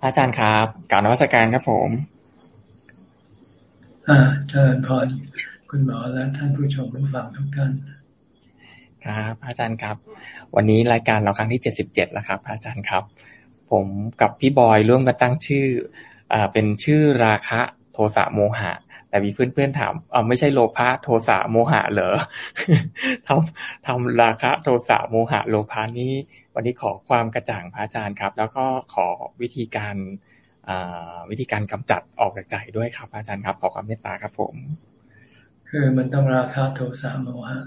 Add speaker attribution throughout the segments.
Speaker 1: พระอาจารย์ครับกล่าวนวัตการครับผม
Speaker 2: อ่าเชิญพรคุณหมอและท่านผู้ชมผู้ฟังทุกท่าน
Speaker 1: ครับอาจารย์ครับ วันนี้รายการเราครั้งที่เจ็ดสิบเจ็ดแล้วครับ อาจารย์ครับ ผมกับพี่บอยร่วมกันตั้งชื่ออ่าเป็นชื่อราคะโทสะโมหะ แต่มีเพื่อนๆถามอ่าไม่ใช่โลภะโทสะโมหะเหรอทำทำราคะโทสะโมหะ โลภะนี้ วันนี้ขอความกระจ่างพระอาจารย์ครับ แล้วก็ขอวิธีการวิธีการกำจัดออกจากใจด้วยครับ อาจารย์ครับ ขอความเมตตาครับผม
Speaker 2: คือมันต้องราคะโทสะโมหะ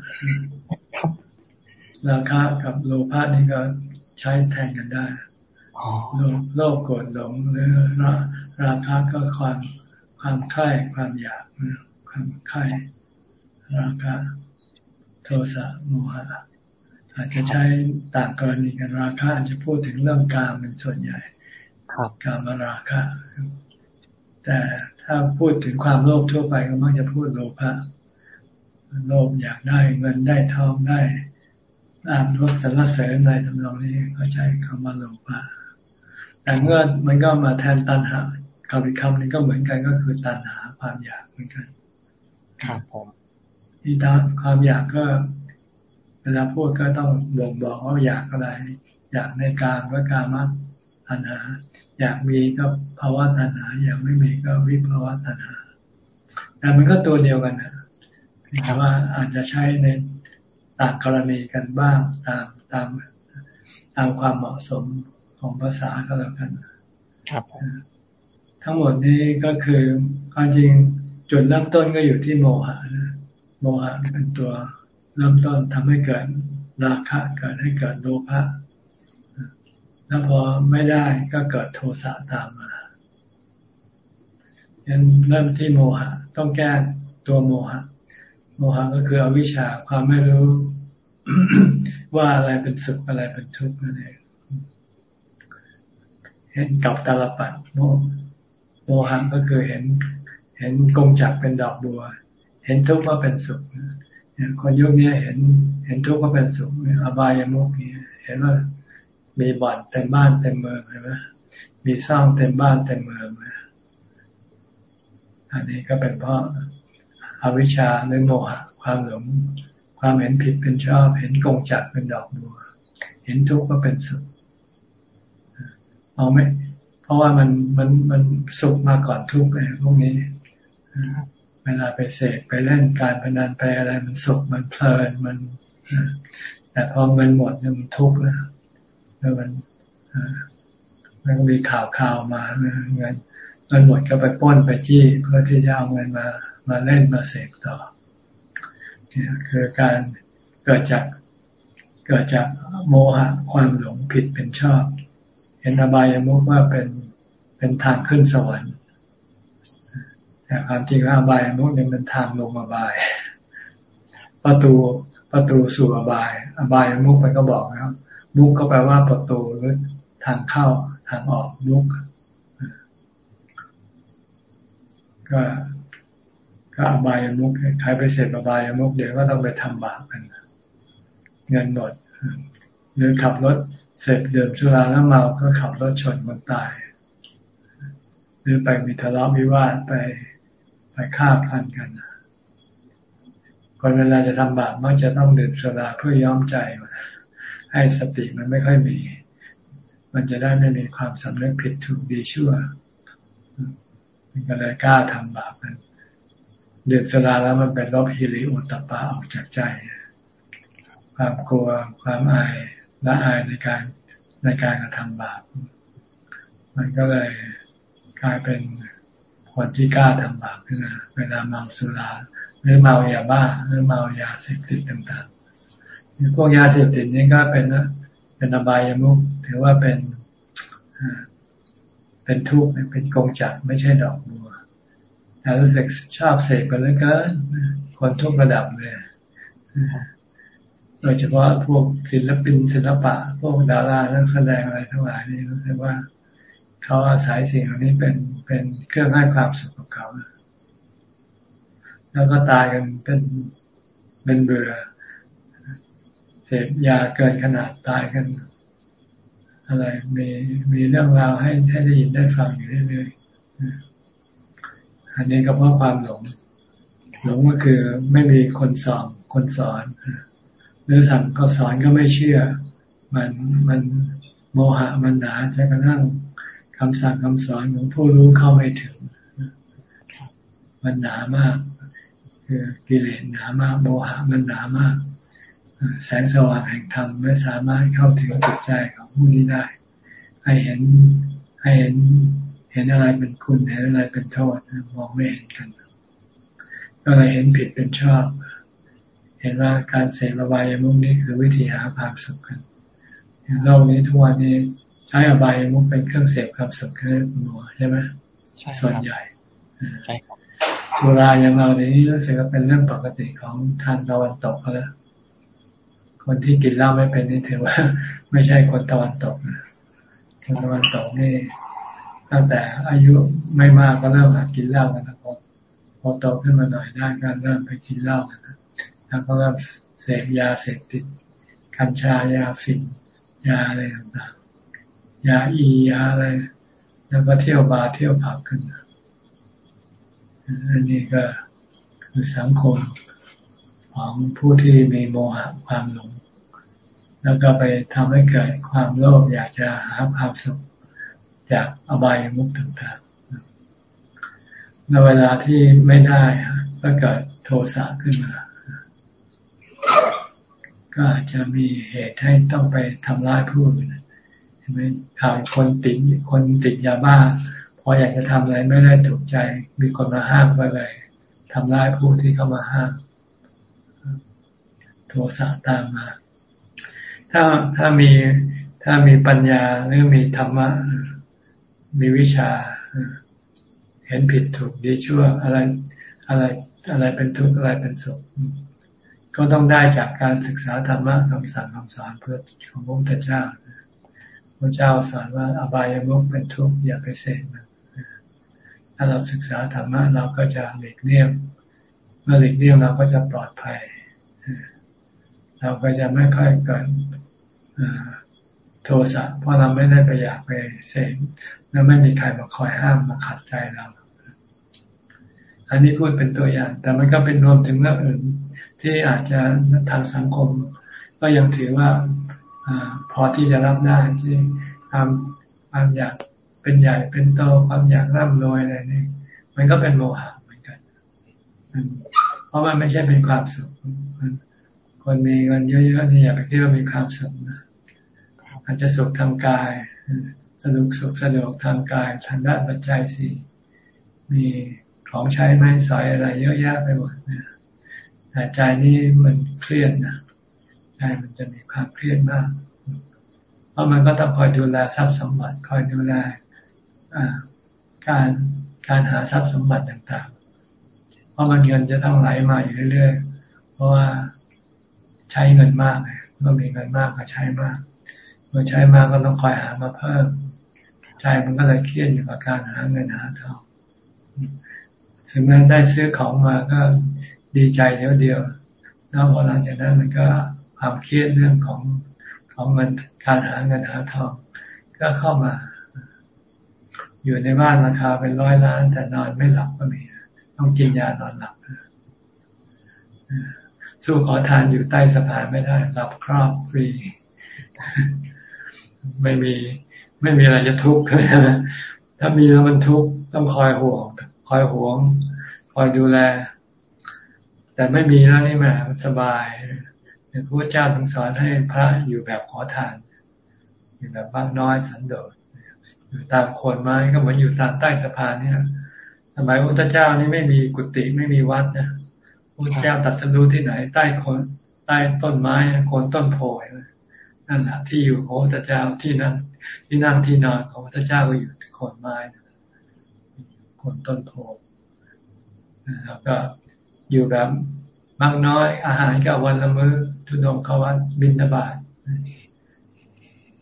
Speaker 2: ราคะกับโลภะนี่ก็ใช้แทนกันได้โลภโกรธหลงหรือราราคะก็ความความใคร่ความอยากความใคร่ราคะโทสะโมหะ อาจจะใช้ต่างกรณีกันราคะอาจจะพูดถึงเรื่องการเป็นส่วนใหญ่การมาราคะแต่ถ้าพูดถึงความโลภทั่วไปก็มักจะพูดโลภะโลภอยากได้เงินได้ทองได้อาบรถสรรเสริญในทำนองนี้ก็ใช้คำว่าโลภะแต่เมื่อมันก็มาแทนตัณหาคำอีกคำนึงก็เหมือนกันก็คือตัณหาความอยากเหมือนกัน
Speaker 1: ครับผม
Speaker 2: ที่ตามความอยากก็ เวลาพูดก็ต้องบ่งบอกว่าอยากอะไร อยากในการก็การมัตัณหา อยากมีก็ภาวะตัณหา อยากไม่มีก็วิภาวะตัณหา แต่มันก็ตัวเดียวกันนะแต่ว่าอาจจะใช้ในต่างกรณีกันบ้างตามตามตามความเหมาะสมของภาษาก็แล้วกัน
Speaker 1: ครับ
Speaker 2: ทั้งหมดนี้ก็คือความจริงจุดเริ่มต้นก็อยู่ที่โมหะนะโมหะเป็นตัว เริ่มต้นทำให้เกิดราคะเกิดให้เกิดโลภะแล้วพอไม่ได้ก็เกิดโทสะตามมายันเริ่มที่โมหะ ต้องแก้ตัวโมหะ โมหะก็คืออวิชชาความไม่รู้ว่าอะไรเป็นสุขอะไรเป็นทุกข์นั่นเองเห็นกับตาลปัดโมโมหะก็คือเห็น เห็นกงจักเป็นดอกบัว เห็นทุกข์ว่าเป็นสุข คนยุคนี้เห็น เห็นทุกข์ว่าเป็นสุขอบายามุกเนี่ยเห็นว่ามีบ่อนเต็มบ้านเต็มเมืองใช่ไหมมีสร้างเต็มบ้านเต็มเมืองอันนี้ก็เป็นเพราะอาวิชชาหรือโมหะความหลงความเห็นผิดเป็นชอบ เห็นกงจักเป็นดอกบัว เห็นทุกข์ก็เป็นสุขเอาไหมเพราะว่ามันมันมันสุขมาก่อนทุกข์เลยพวกนี้ เวลาไปเสกไปเล่นการพนันไปอะไรมันสุขมันเพลินมันแต่พอเงินหมดเนี่ยมันทุกข์นะแล้วมันมันมีข่าวข่าวมาเงินเงินหมดก็ไปป้นไปจี้เพื่อที่จะเอาเงินมามาเล่นมาเสกต่อเนี่ยคือการเกิดจากเกิดจากโมหะความหลงผิดเป็นชอบ เห็นอบายามุกว่าเป็นเป็นทางขึ้นสวรรค์ แต่ความจริงว่าอบายมุกเนี่ยเป็นทางลงอบาย ประตูประตูสู่อบาย อบายมุกมันก็บอกนะครับ มุกก็แปลว่าประตูหรือทางเข้าทางออกมุก ก็ก็อบายมุกใครไปเสร็จอบายมุกเดี๋ยวก็ต้องไปทำบาปกันเงินหมดหรือขับรถเสร็จเดิมชุราแล้วเมาก็ขับรถชนคนตาย หรือไปมีทะเลาะวิวาทไป ไปฆ่าพันกัน คนเวลาจะทำบาปมักจะต้องดื่มสุราเพื่อย้อมใจ ให้สติมันไม่ค่อยมี มันจะได้ไม่มีความสำนึกผิดถูกดีชั่ว มันก็เลยกล้าทำบาปกันดื่มสุราแล้วมันเป็นลบฮิริอุตปาออกจากใจ ความกลัวความอายละอายในการในการกระทำบาป มันก็เลยกลายเป็น คนที่กล้าทำบาปขึ้นมาเวลาเมาสุราหรือเมายาบ้าหรือเมายาเสพติดต่างๆพวกยาเสพติดนี่ก็เป็นเป็นอบายามุกถือว่าเป็นเป็นทุกข์เป็นกงจักไม่ใช่ดอกบัวแต่รู้สึกชอบเสพกันเหลือเกินคนทุกระดับเลยโดยเฉพาะพวกศิลปินศิลปะ พวกดารานักแสดงอะไรทั้งหลายนี่รู้สึกว่า เขาอาศัยสิ่งเหล่านี้เป็นเป็นเครื่องให้ความสุขกับเขาแล้วก็ตายกันเป็นเป็นเบื่อเสพยาเกินขนาดตายกัน อะไรมีมีเรื่องราวให้ให้ได้ยินได้ฟังอยู่เรื่อยๆอันนี้ก็เพราะความหลง หลงก็คือไม่มีคนสอนคนสอนหรือสั่งก็สอนก็ไม่เชื่อ มันมันโมหะมันหนาจนกระทั่ง คำสั่งคำสอนของผู้รู้เข้าไม่ถึงมันหนามาก คือกิเลสหนามากโมหะมันหนามาก แสงสว่างแห่งธรรมไม่สามารถเข้าถึงจิตใจของผู้นี้ได้ ให้เห็นให้เห็นเห็นอะไรเป็นคุณเห็นอะไรเป็นโทษมองไม่เห็นกันก็เลยเห็นผิดเป็นชอบ เห็นว่าการเสพอบายมุกนี้คือวิธีหาความสุขกันโลกนี้ทุกวันนี้ ใช้อบายมุกเป็นเครื่องเสพความสุขแค่หนัวใช่ไหมส่วนใหญ่ใช่ครับสุราอย่างเรานี้รู้สึกว่าเป็นเรื่องปกติของทางตะวันตกแล้วคนที่กินเหล้าไม่เป็นนี่ถือว่า ไม่ใช่คนตะวันตกนะคนตะวันตกนี่ตั้งแต่อายุไม่มากก็เริ่มหัดกินเหล้ากันนะพอพอโตขึ้นมาหน่อยได้ก็เริ่มไปกินเหล้ากันนะแล้วก็เริ่มเสพยาเสพติดกัญชายาฝิ่นยาอะไรต่างๆ ยาอียาอะไร แล้วก็เที่ยวบาร์เที่ยวผับกันอันนี้ก็คือสังคมของผู้ที่มีโมหะความหลง แล้วก็ไปทำให้เกิดความโลภอยากจะหาความสุขจากอบายมุขต่างๆในเวลาที่ไม่ได้ก็เกิดโทสะขึ้นมา ก็อาจจะมีเหตุให้ต้องไปทำร้ายผู้อื่น ไหมขาวคนติดคนติดยาบ้าพออยากจะทำอะไรไม่ได้ถูกใจ มีคนมาห้ามก็เลยทำร้ายผู้ที่เข้ามาห้ามโทสะตามมา ถ้าถ้ามีถ้ามีปัญญาหรือมีธรรมะ มีวิชา เห็นผิดถูกดีชั่วอะไรอะไรอะไรเป็นทุกข์อะไรเป็นสุขก็ต้องได้จากการศึกษาธรรมะคำสั่งคำสอนเพื่อของพระพุทธเจ้า ระเจ้าสอนว่าอบายมุขเป็นทุกข์อย่าไปเสพมันถ้าเราศึกษาธรรมะเราก็จะหลีกเลี่ยงเมื่อหลีกเลี่ยงเราก็จะปลอดภัย เราก็จะไม่ค่อยเกิดโทสะเพราะเราไม่ได้ไปอยากไปเสพแล้วไม่มีใครมาคอยห้ามมาขัดใจเรา อันนี้พูดเป็นตัวอย่าง แต่มันก็เป็นรวมถึงเรื่องอื่นที่อาจจะทางสังคม ก็ยังถือว่า อพอที่จะรับได้ที่ความความอยากเป็นใหญ่เป็นโตความอยากร่ำรวยอะไรนี่มันก็เป็นโมหะเหมือนกัน เพราะมันไม่ใช่เป็นความสุขคนมีเงินเยอะๆนี่อย่าไปคิดว่ามีความสุขนะอาจจะสุขทางกายสนุกสุขสะดวกทางกายทางด้านปัจจัยสี่มีของใช้ไม้สอยอะไรเยอะแยะไปหมดนะแต่ใจนี่มันเครียดนะ ใจมันจะมีความเครียดมาก เพราะมันก็ต้องคอยดูแลทรัพย์สมบัติ คอยดูแลการการหาทรัพย์สมบัติต่างๆ เพราะมันเงินจะต้องไหลมาอยู่เรื่อยๆ เพราะว่าใช้เงินมากเลยเมื่อมีเงินมากก็ใช้มาก เมื่อใช้มากก็ต้องคอยหามาเพิ่มใจมันก็เลยเครียดอยู่กับการหาเงินหาทองถึงแม้ได้ซื้อของมาก็ดีใจเดียวเดียวแล้วพอหลังจากนั้นมันก็ ความเครียดเรื่องของของเงินการหาเงินหาทอง ก็เข้ามา อยู่ในบ้านราคาเป็นร้อยล้าน แต่นอนไม่หลับก็มีต้องกินยานอนหลับสู้ขอทานอยู่ใต้สะพานไม่ได้รับครอบฟรี ไม่มี ไม่มีอะไรจะทุกข์เลยนะถ้ามีแล้วมันทุกข์ต้องคอยห่วง คอยห่วง คอยดูแล แต่ไม่มีแล้วนี่แม่สบาย พระเจ้าต้องสอนให้พระอยู่แบบขอทาน อยู่แบบบ้างน้อยสันโดษอยู่ตามโคนไม้ก็เหมือนอยู่ตามใต้สะพานเนี่ย สมัยพระพุทธเจ้านี่ไม่มีกุฏิไม่มีวัดนะพุทธเจ้าตัดสรู้ที่ไหน ใต้คนใต้ต้นไม้โคนต้นโพนั่นแหละที่อยู่ของพระเจ้าที่นั่นที่นั่งที่นอนของพระเจ้าก็อยู่โคนไม้โคนต้นโพแล้วก็อยู่แบบบางน้อยอาหารก็วันละมื้อ ทุดงเขาวัดบินบาต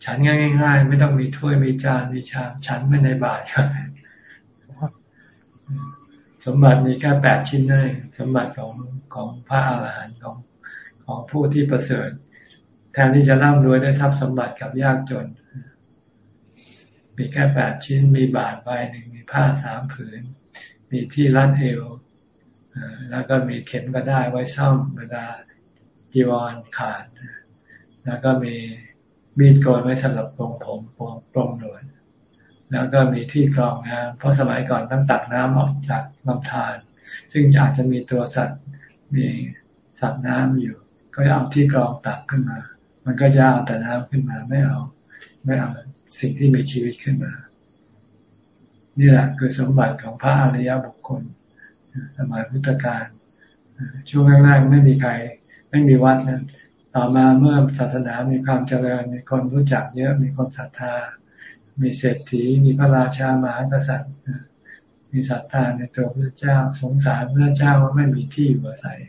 Speaker 2: ฉันง่าย ๆ ไม่ต้องมีถ้วยมีจานมีชามฉันไม่ในบาตรครับสมบัติมีแค่แปดชิ้นนั่นสมบัติของของพระอาหารหันต์ของของผู้ที่ประเสริฐแทนที่จะร่ำรวยได้ทรัพย์สมบัติกับยากจน มีแค่แปดชิ้น มีบาทใบหนึ่งมีผ้าสามผืน มีที่รัดเอวแล้วก็มีเข็มก็ได้ไว้ซ่อมเวลา จีวรขาด แล้วก็มีมีดโกนไว้สำหรับปรงผมปรงปลงหนวดแล้วก็มีที่กรองน้ำเพราะสมัยก่อนต้องตักน้ำออกจากลำธารซึ่งอาจจะมีตัวสัตว์มีสัตว์น้ำอยู่ ก็เอาที่กรองตักขึ้นมา มันก็จะเอาแต่น้ำขึ้นมาไม่เอา ไม่เอาสิ่งที่มีชีวิตขึ้นมา นี่แหละคือสมบัติของพระอริยบุคคล สมัยพุทธกาลช่วงแรกๆไม่มีใคร ไม่มีวัดนะต่อมาเมื่อศาสนามีความเจริญ มีคนรู้จักเยอะมีคนศรัทธา มีเศรษฐี มีพระราชามหากษัตริย์มีศรัทธาในตัวพระเจ้า สงสารพระเจ้าว่าไม่มีที่อยู่อาศัย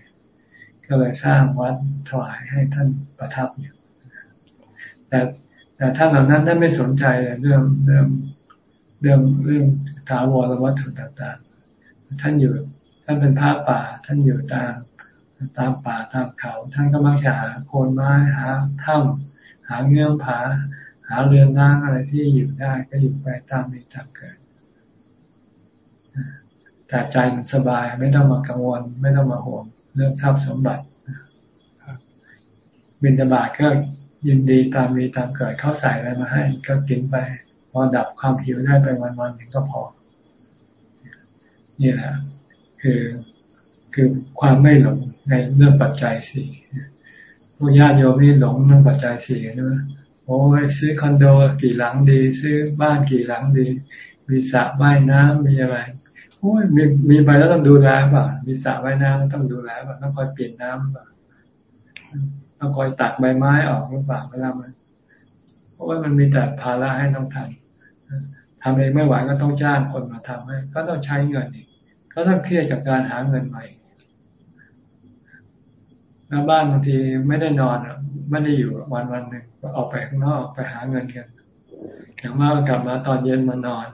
Speaker 2: ก็เลยสร้างวัดถวายให้ท่านประทับอยู่แต่แต่ท่านเหล่านั้นท่านไม่สนใจเรื่องเรื่องเรื่องเรื่องถาวรวัตถุต่างๆ ท่านอยู่ ท่านเป็นพระป่า ท่านอยู่ตาม ตามป่าตามเขา ท่านก็มักจะหาโคนไม้หาถ้ำหาเงื่อผา หาเรือนร่างอะไรที่อยู่ได้ก็อยู่ไปตามมีตามเกิดแต่ใจมันสบายไม่ต้องมากังวล ไม่ต้องมาห่วงเรื่องทรัพย์สมบัติบินตบาทก็ยินดีตามมีตามเกิดเขาใส่อะไรมาให้ ก็กินไป พอดับความหิวได้ไปวันวันหนึ่งก็พอ นี่แหละคือคือความไม่หลง ในเรื่องปัจจัยสี่พวกญาติโยมนี่หลงเรื่องปัจจัยสี่ใช่ไหมโอ้ยซื้อคอนโดกี่หลังดี ซื้อบ้านกี่หลังดี มีสระว่ายน้ำมีอะไรโอ้ยมีมีไปแล้วต้องดูแลป่ะ มีสระว่ายน้ำต้องดูแลป่ะต้องคอยเปลี่ยนน้ำป่ะต้องคอยตัดใบไม้ออกหรือเปล่าเวลามันเพราะว่ามันมีแต่ภาระให้ต้องทำทำเองไม่ไหวก็ต้องจ้างคนมาทำให้ ก็ต้องใช้เงินอีกก็ต้องเครียดกับการหาเงินใหม่ แล้วบ้านบางทีไม่ได้นอนอะไม่ได้อยู่วันวันหนึ่งออกไปข้างนอกไปหาเงินกันอย่างมากกลับมาตอนเย็นมานอน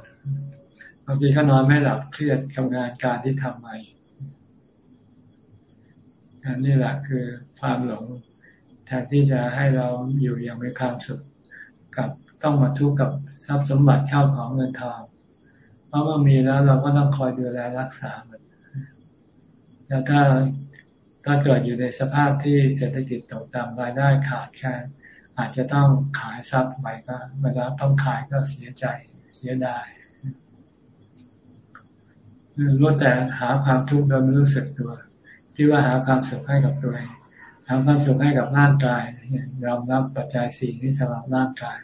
Speaker 2: บางทีเขานอนไม่หลับเครียดกับงานการที่ทำใหม่อันนี้แหละคือความหลงแทนที่จะให้เราอยู่อย่างมีความสุขกับต้องมาทุกข์กับทรัพย์สมบัติเข้าของเงินทองเพราะว่ามีแล้วเราก็ต้องคอยดูแลรักษามันแล้วถ้า ถ้าเกิดอยู่ในสภาพที่เศรษฐกิจตกต่ำรายได้ขาดแคลนอาจจะต้องขายทรัพย์ไปก็เวลาต้องขายก็เสียใจเสียดายรู้แต่หาความทุกข์โดยไม่รู้สึกตัว ที่ว่าหาความสุขให้กับตัวเองหาความสุขให้กับร่างกายยอมรับปัจจัยสี่นี้สำหรับร่างกาย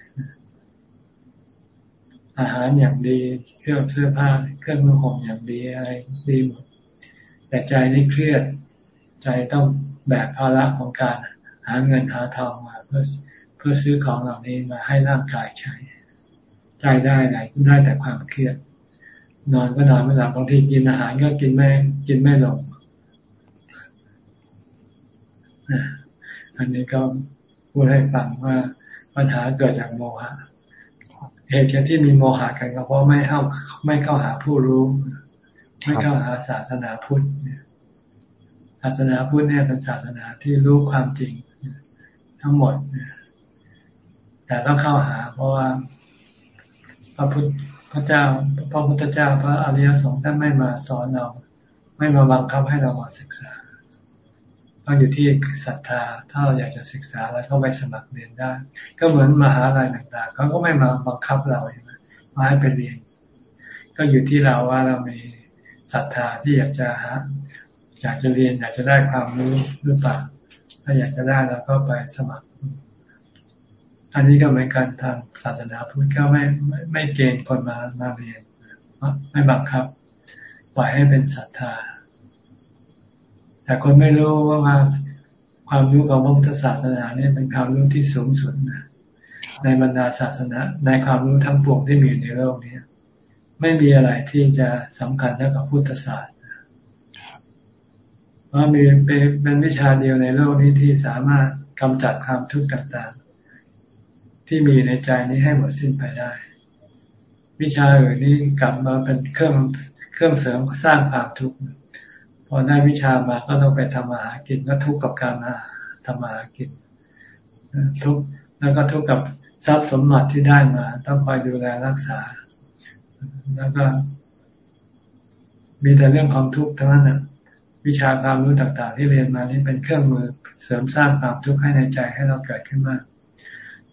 Speaker 2: อาหารอย่างดีเครื่องเสื้อผ้าเครื่องมือของอย่างดีอะไรดีหมดแต่ใจนี่เครียด ใจต้องแบกภาระของการหาเงินหาทองมาเพื่อเพื่อซื้อของเหล่านี้มาให้ร่างกายใช้ใจได้ไหนได้แต่ความเครียด นอนก็นอนไม่หลับบางทีกินอาหารก็กินไม่กินไม่ลงอันนี้ก็พูดให้ฟังว่าปัญหาเกิดจากโมหะเหตุที่มีโมหะกันก็เพราะไม่เข้าไม่เข้าหาผู้รู้ ไม่เข้าหาศาสนาพุทธเนี่ย ศาสนาพุทธเนี่ยเป็นศาสนาที่รู้ความจริงทั้งหมด แต่ต้องเข้าหา เพราะว่าพระพุทธพระเจ้าพระพุทธเจ้าพระอริยสงฆ์ท่านไม่มาสอนเรา ไม่มาบังคับให้เรามาศึกษาต้องอยู่ที่ศรัทธา ถ้าเราอยากจะศึกษาแล้วก็ไปสมัครเรียนได้ ก็เหมือนมหาลัยต่างๆเขาก็ไม่มาบังคับเราใช่ไหมมาให้ไปเรียน ก็อยู่ที่เราว่าเรามีศรัทธาที่อยากจะหา อยากจะเรียนอยากจะได้ความรู้หรือเปล่าถ้าอยากจะได้เราก็ไปสมัคร อันนี้ก็เหมือนกันทางศาสนาพุทธก็ไม่ไม่ไม่เกณฑ์คนมามาเรียนไม่บังคับ ปล่อยให้เป็นศรัทธา แต่คนไม่รู้ว่าความรู้ของพระพุทธศาสนาเนี่ยเป็นความรู้ที่สูงสุดนะในบรรดาศาสนา ในความรู้ทั้งปวงที่มีอยู่ในโลกนี้ไม่มีอะไรที่จะสำคัญเท่ากับพุทธศาสตร์ ว่ามีเป็นวิชาเดียวในโลกนี้ที่สามารถกำจัดความทุกข์ต่างๆ ที่มีในใจนี้ให้หมดสิ้นไปได้ วิชาอื่นนี้กลับมาเป็นเครื่องเครื่องเสริมสร้างความทุกข์พอได้วิชามาก็ต้องไปทำมาหากินก็ทุกข์กับการมาทำมาหากินทุกข์แล้วก็ทุกข์กับทรัพย์สมบัติที่ได้มา ต้องคอยดูแลรักษา แล้วก็ มีแต่เรื่องความทุกข์ทั้งนั้นนะ วิชาความรู้ต่างๆ ที่เรียนมานี่เป็นเครื่องมือเสริมสร้างความทุกข์ให้ในใจให้เราเกิดขึ้นมา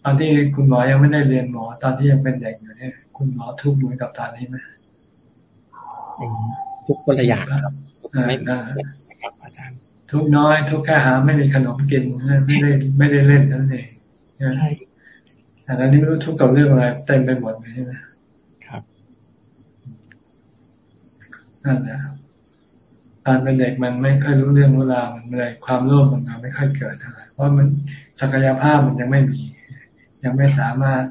Speaker 2: ตอนที่คุณหมอยังไม่ได้เรียนหมอ ตอนที่ยังเป็นเด็กอยู่เนี่ยคุณหมอทุกข์เหมือนกับตอนนี้ไหม
Speaker 1: ทุกคนละอย่างครับไม่
Speaker 2: ครับอาจารย์ ทุกน้อย ทุกแค่หาไม่มีขนมกินไม่ได้ไม่ได้เล่นนั่นเองใช่แต่ตอนนี้ไม่รู้ทุกกับเรื่องอะไรเต็มไปหมดเลยใช่ไหมครับนั่นแหละ ตอนเป็นเด็กมันไม่ค่อยรู้เรื่องเวลามันเลยความโลภมันไม่ค่อยเกิดเท่าไหร่เพราะมันศักยภาพมันยังไม่มี ยังไม่สามารถ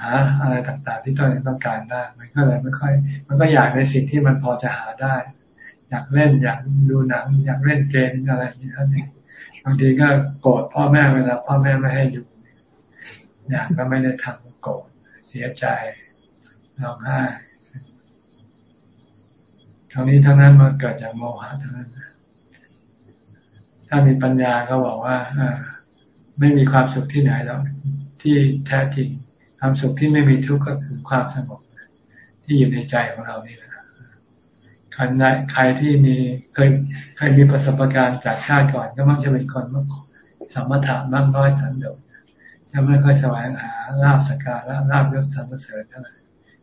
Speaker 2: หาอะไรต่างๆ ที่ตัวเองต้องการได้ มันก็เลยไม่ค่อย มันก็อยากในสิ่งที่มันพอจะหาได้ อยากเล่นอยากดูหนัง อยากเล่นเกมอะไรอย่างนี้ท่านเองบางทีก็โกรธพ่อแม่เวลาพ่อแม่ไม่ให้อยู่อยากก็ไม่ได้ทำโกรธเสียใจร้องไห้ ทั้งนี้ทั้งนั้นมันเกิดจากโมหะทั้งนั้นถ้ามีปัญญาก็บอกว่าไม่มีความสุขที่ไหนแล้วที่แท้จริงความสุขที่ไม่มีทุกข์ก็คือความสงบที่อยู่ในใจของเรานี่แหละใครใครที่มีเคยเคยมีประสบการณ์จากชาติก่อน ก็มักจะเป็นคนมักสมถะมากน้อยสันโดษจะไม่ค่อยแสวงหาลาบสการะลาบยศสรรเสริญเท่าไหร่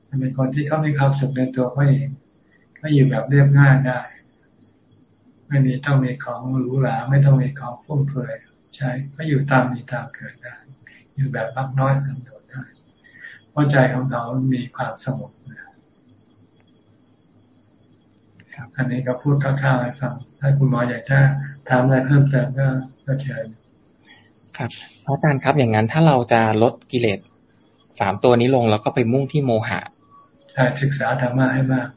Speaker 2: จะเป็นคนที่เขามีความสุขในตัวเขาเอง ก็อยู่แบบเรียบง่ายได้ ไม่มีต้องมีของหรูหราไม่ต้องมีของฟุ่มเฟือยใช่ก็อยู่ตามมีตามเกิดได้ อยู่แบบมากน้อยสันโดษได้เพราะใจของเขามีความสงบครับอันนี้ก็พูดคร่าวๆให้ฟังถ้าคุณหมออยากจะถามอะไรเพิ่มเติมก็ก็เชิญ
Speaker 1: ครับพระอาจารย์ครับอย่างนั้นถ้าเราจะลดกิเลสสามตัวนี้ลงแล้วก็ไปมุ่งที่โมหะ
Speaker 2: ใช่ศึกษาธรรมะให้มาก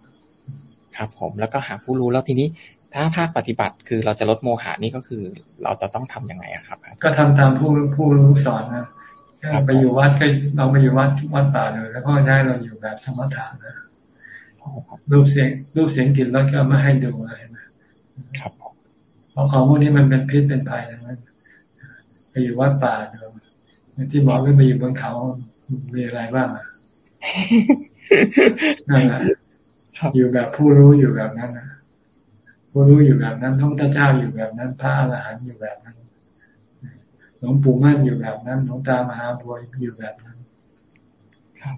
Speaker 1: ครับผมแล้วก็หาผู้รู้แล้วทีนี้ถ้าภาคปฏิบัติคือเราจะลดโมหะนี่ก็คือ เราจะต้องทํำยังไงครับ
Speaker 2: ก็ทำตามผู้ผู้รู้สอนนะไปอยู่วัดก็เราไปอยู่วัดวัดป่าเลย แล้วก็ได้เราอยู่แบบสมถะนะรูปเสียงรูปเสียงกลิ่นรสก็ไม่ให้ดูอะไรนะครับเพราะของพวกนี้มันเป็นพิษเป็นภัยนะมันไปอยู่วัดป่าดูที่บอกว่าไปอยู่บนเขามีอะไรบ้างอะนั่นแหละ อยู่แบบผู้รู้อยู่แบบนั้นนะผู้รู้อยู่แบบนั้นพระพุทธเจ้าอยู่แบบนั้น พระอรหันต์อยู่แบบนั้นหลวงปู่มั่นอยู่แบบนั้นหลวงตามหาบัวอยู่แบบนั้นครับ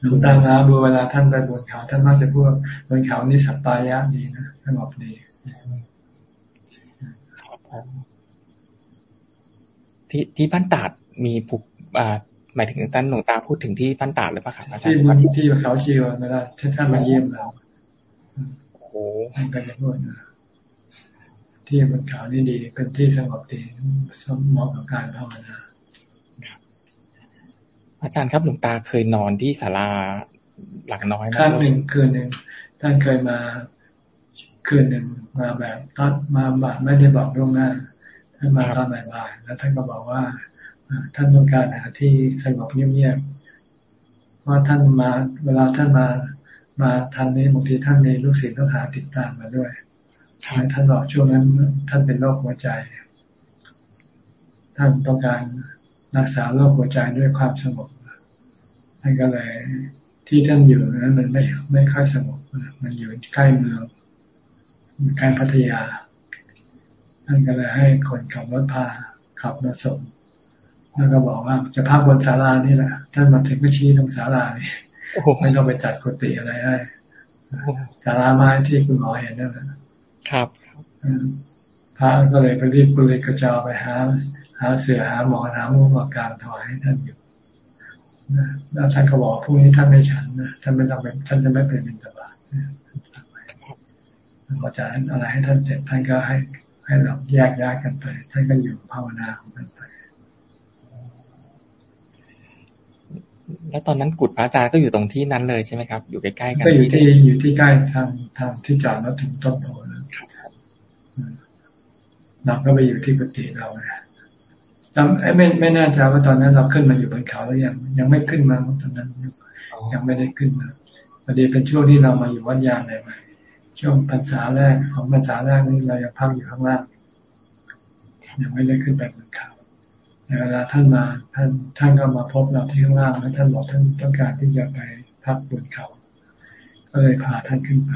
Speaker 2: หลวงตามหาบัวเวลาท่านไปบนเขาท่านมักจะพูดบนเขานี่สัปปายะดีนะสงบดี
Speaker 1: ที่ที่พันตาดมีผูกอ่า หมายถึงท่านหลวงตาพูดถึงที่พันตาดหรือเปล่าครับอาจารย์
Speaker 2: ที่ที่เขาชีวเวลาท่านมาเยี่ยมเราโอ้ท่านก็จะพูดนะที่บนเขานี่ดีเป็นที่สงบดีสมเหมาะกับการภาวนา
Speaker 1: อาจารย์ครับหลวงตาเคยนอนที่ศาลาหลักน้อย
Speaker 2: ครั้งหนึ่งคืนหนึ่งท่านเคยมาคืนหนึ่งมาแบบตอนมาแบบไม่ได้บอกล่วงหน้าท่านมาตอนบ่ายๆแล้วท่านก็บอกว่า ท่านต้องการหาที่สงบเงียบๆเพราะท่านมา เวลาท่านมามาทางนี้บางทีท่านมีลูกศิษย์ลูกหาติดตามมาด้วยท่านบอกช่วงนั้น ท่านเป็นโรคหัวใจ ท่านต้องการรักษาโรคหัวใจด้วยความสงบท่านก็เลยที่ท่านอยู่นั้นมันไม่ไม่ค่อยสงบมันอยู่ใกล้เมืองใกล้พัทยาท่านก็เลยให้คนขับรถพาขับมาส่ง แล้วก็บอกว่าจะพักบนศาลานี่แหละท่านมาถึงก็ชี้ตรงศาลานี่ไม่ต้องไปจัดกุฏิอะไรให้ศาลาไม้ที่คุณหมอเห็นนั่นแหละ
Speaker 1: ครับ
Speaker 2: พระก็เลยไปรีบกุเลยกระจาไปหา หาเสือหาหมอหามุ้งมาการถวายให้ท่านอยู่แล้วท่านก็บอกพรุ่งนี้ท่านไม่ฉันนะท่านไม่ต้องเป็นท่านจะไม่เป็นบิณฑบาตพอจะอะไรให้ท่านเสร็จท่านก็ให้ให้เราแยกย้ายกันไป ท่านก็อยู่ภาวนาของท่านไป
Speaker 1: แล้วตอนนั้นกุฎพระอาจารย์ก็อยู่ตรงที่นั้นเลยใช่ไหมครับ อยู่ใกล้ๆกัน
Speaker 2: ก็อยู่ที่อยู่ที่ใกล้ทางทางที่จอดรถถึงต้นโพเราก็ไปอยู่ที่กุฏิเราไงจำไม่ไม่แน่ใจว่าตอนนั้นเราขึ้นมาอยู่บนเขาหรือยัง ยังไม่ขึ้นมาตอนนั้น ยังไม่ได้ขึ้นมาพอดีเป็นช่วงที่เรามาอยู่วัดยางใหม่ช่วงพรรษาแรกของพรรษาแรกนี่เรายังพักอยู่ข้างล่างยังไม่ได้ขึ้นไปบนเขา เวลาท่านมาท่านท่านก็มาพบเราที่ข้างล่างแล้วท่านบอกท่านต้องการที่จะไปพักบนเขา ก็เลยพาท่านขึ้นไป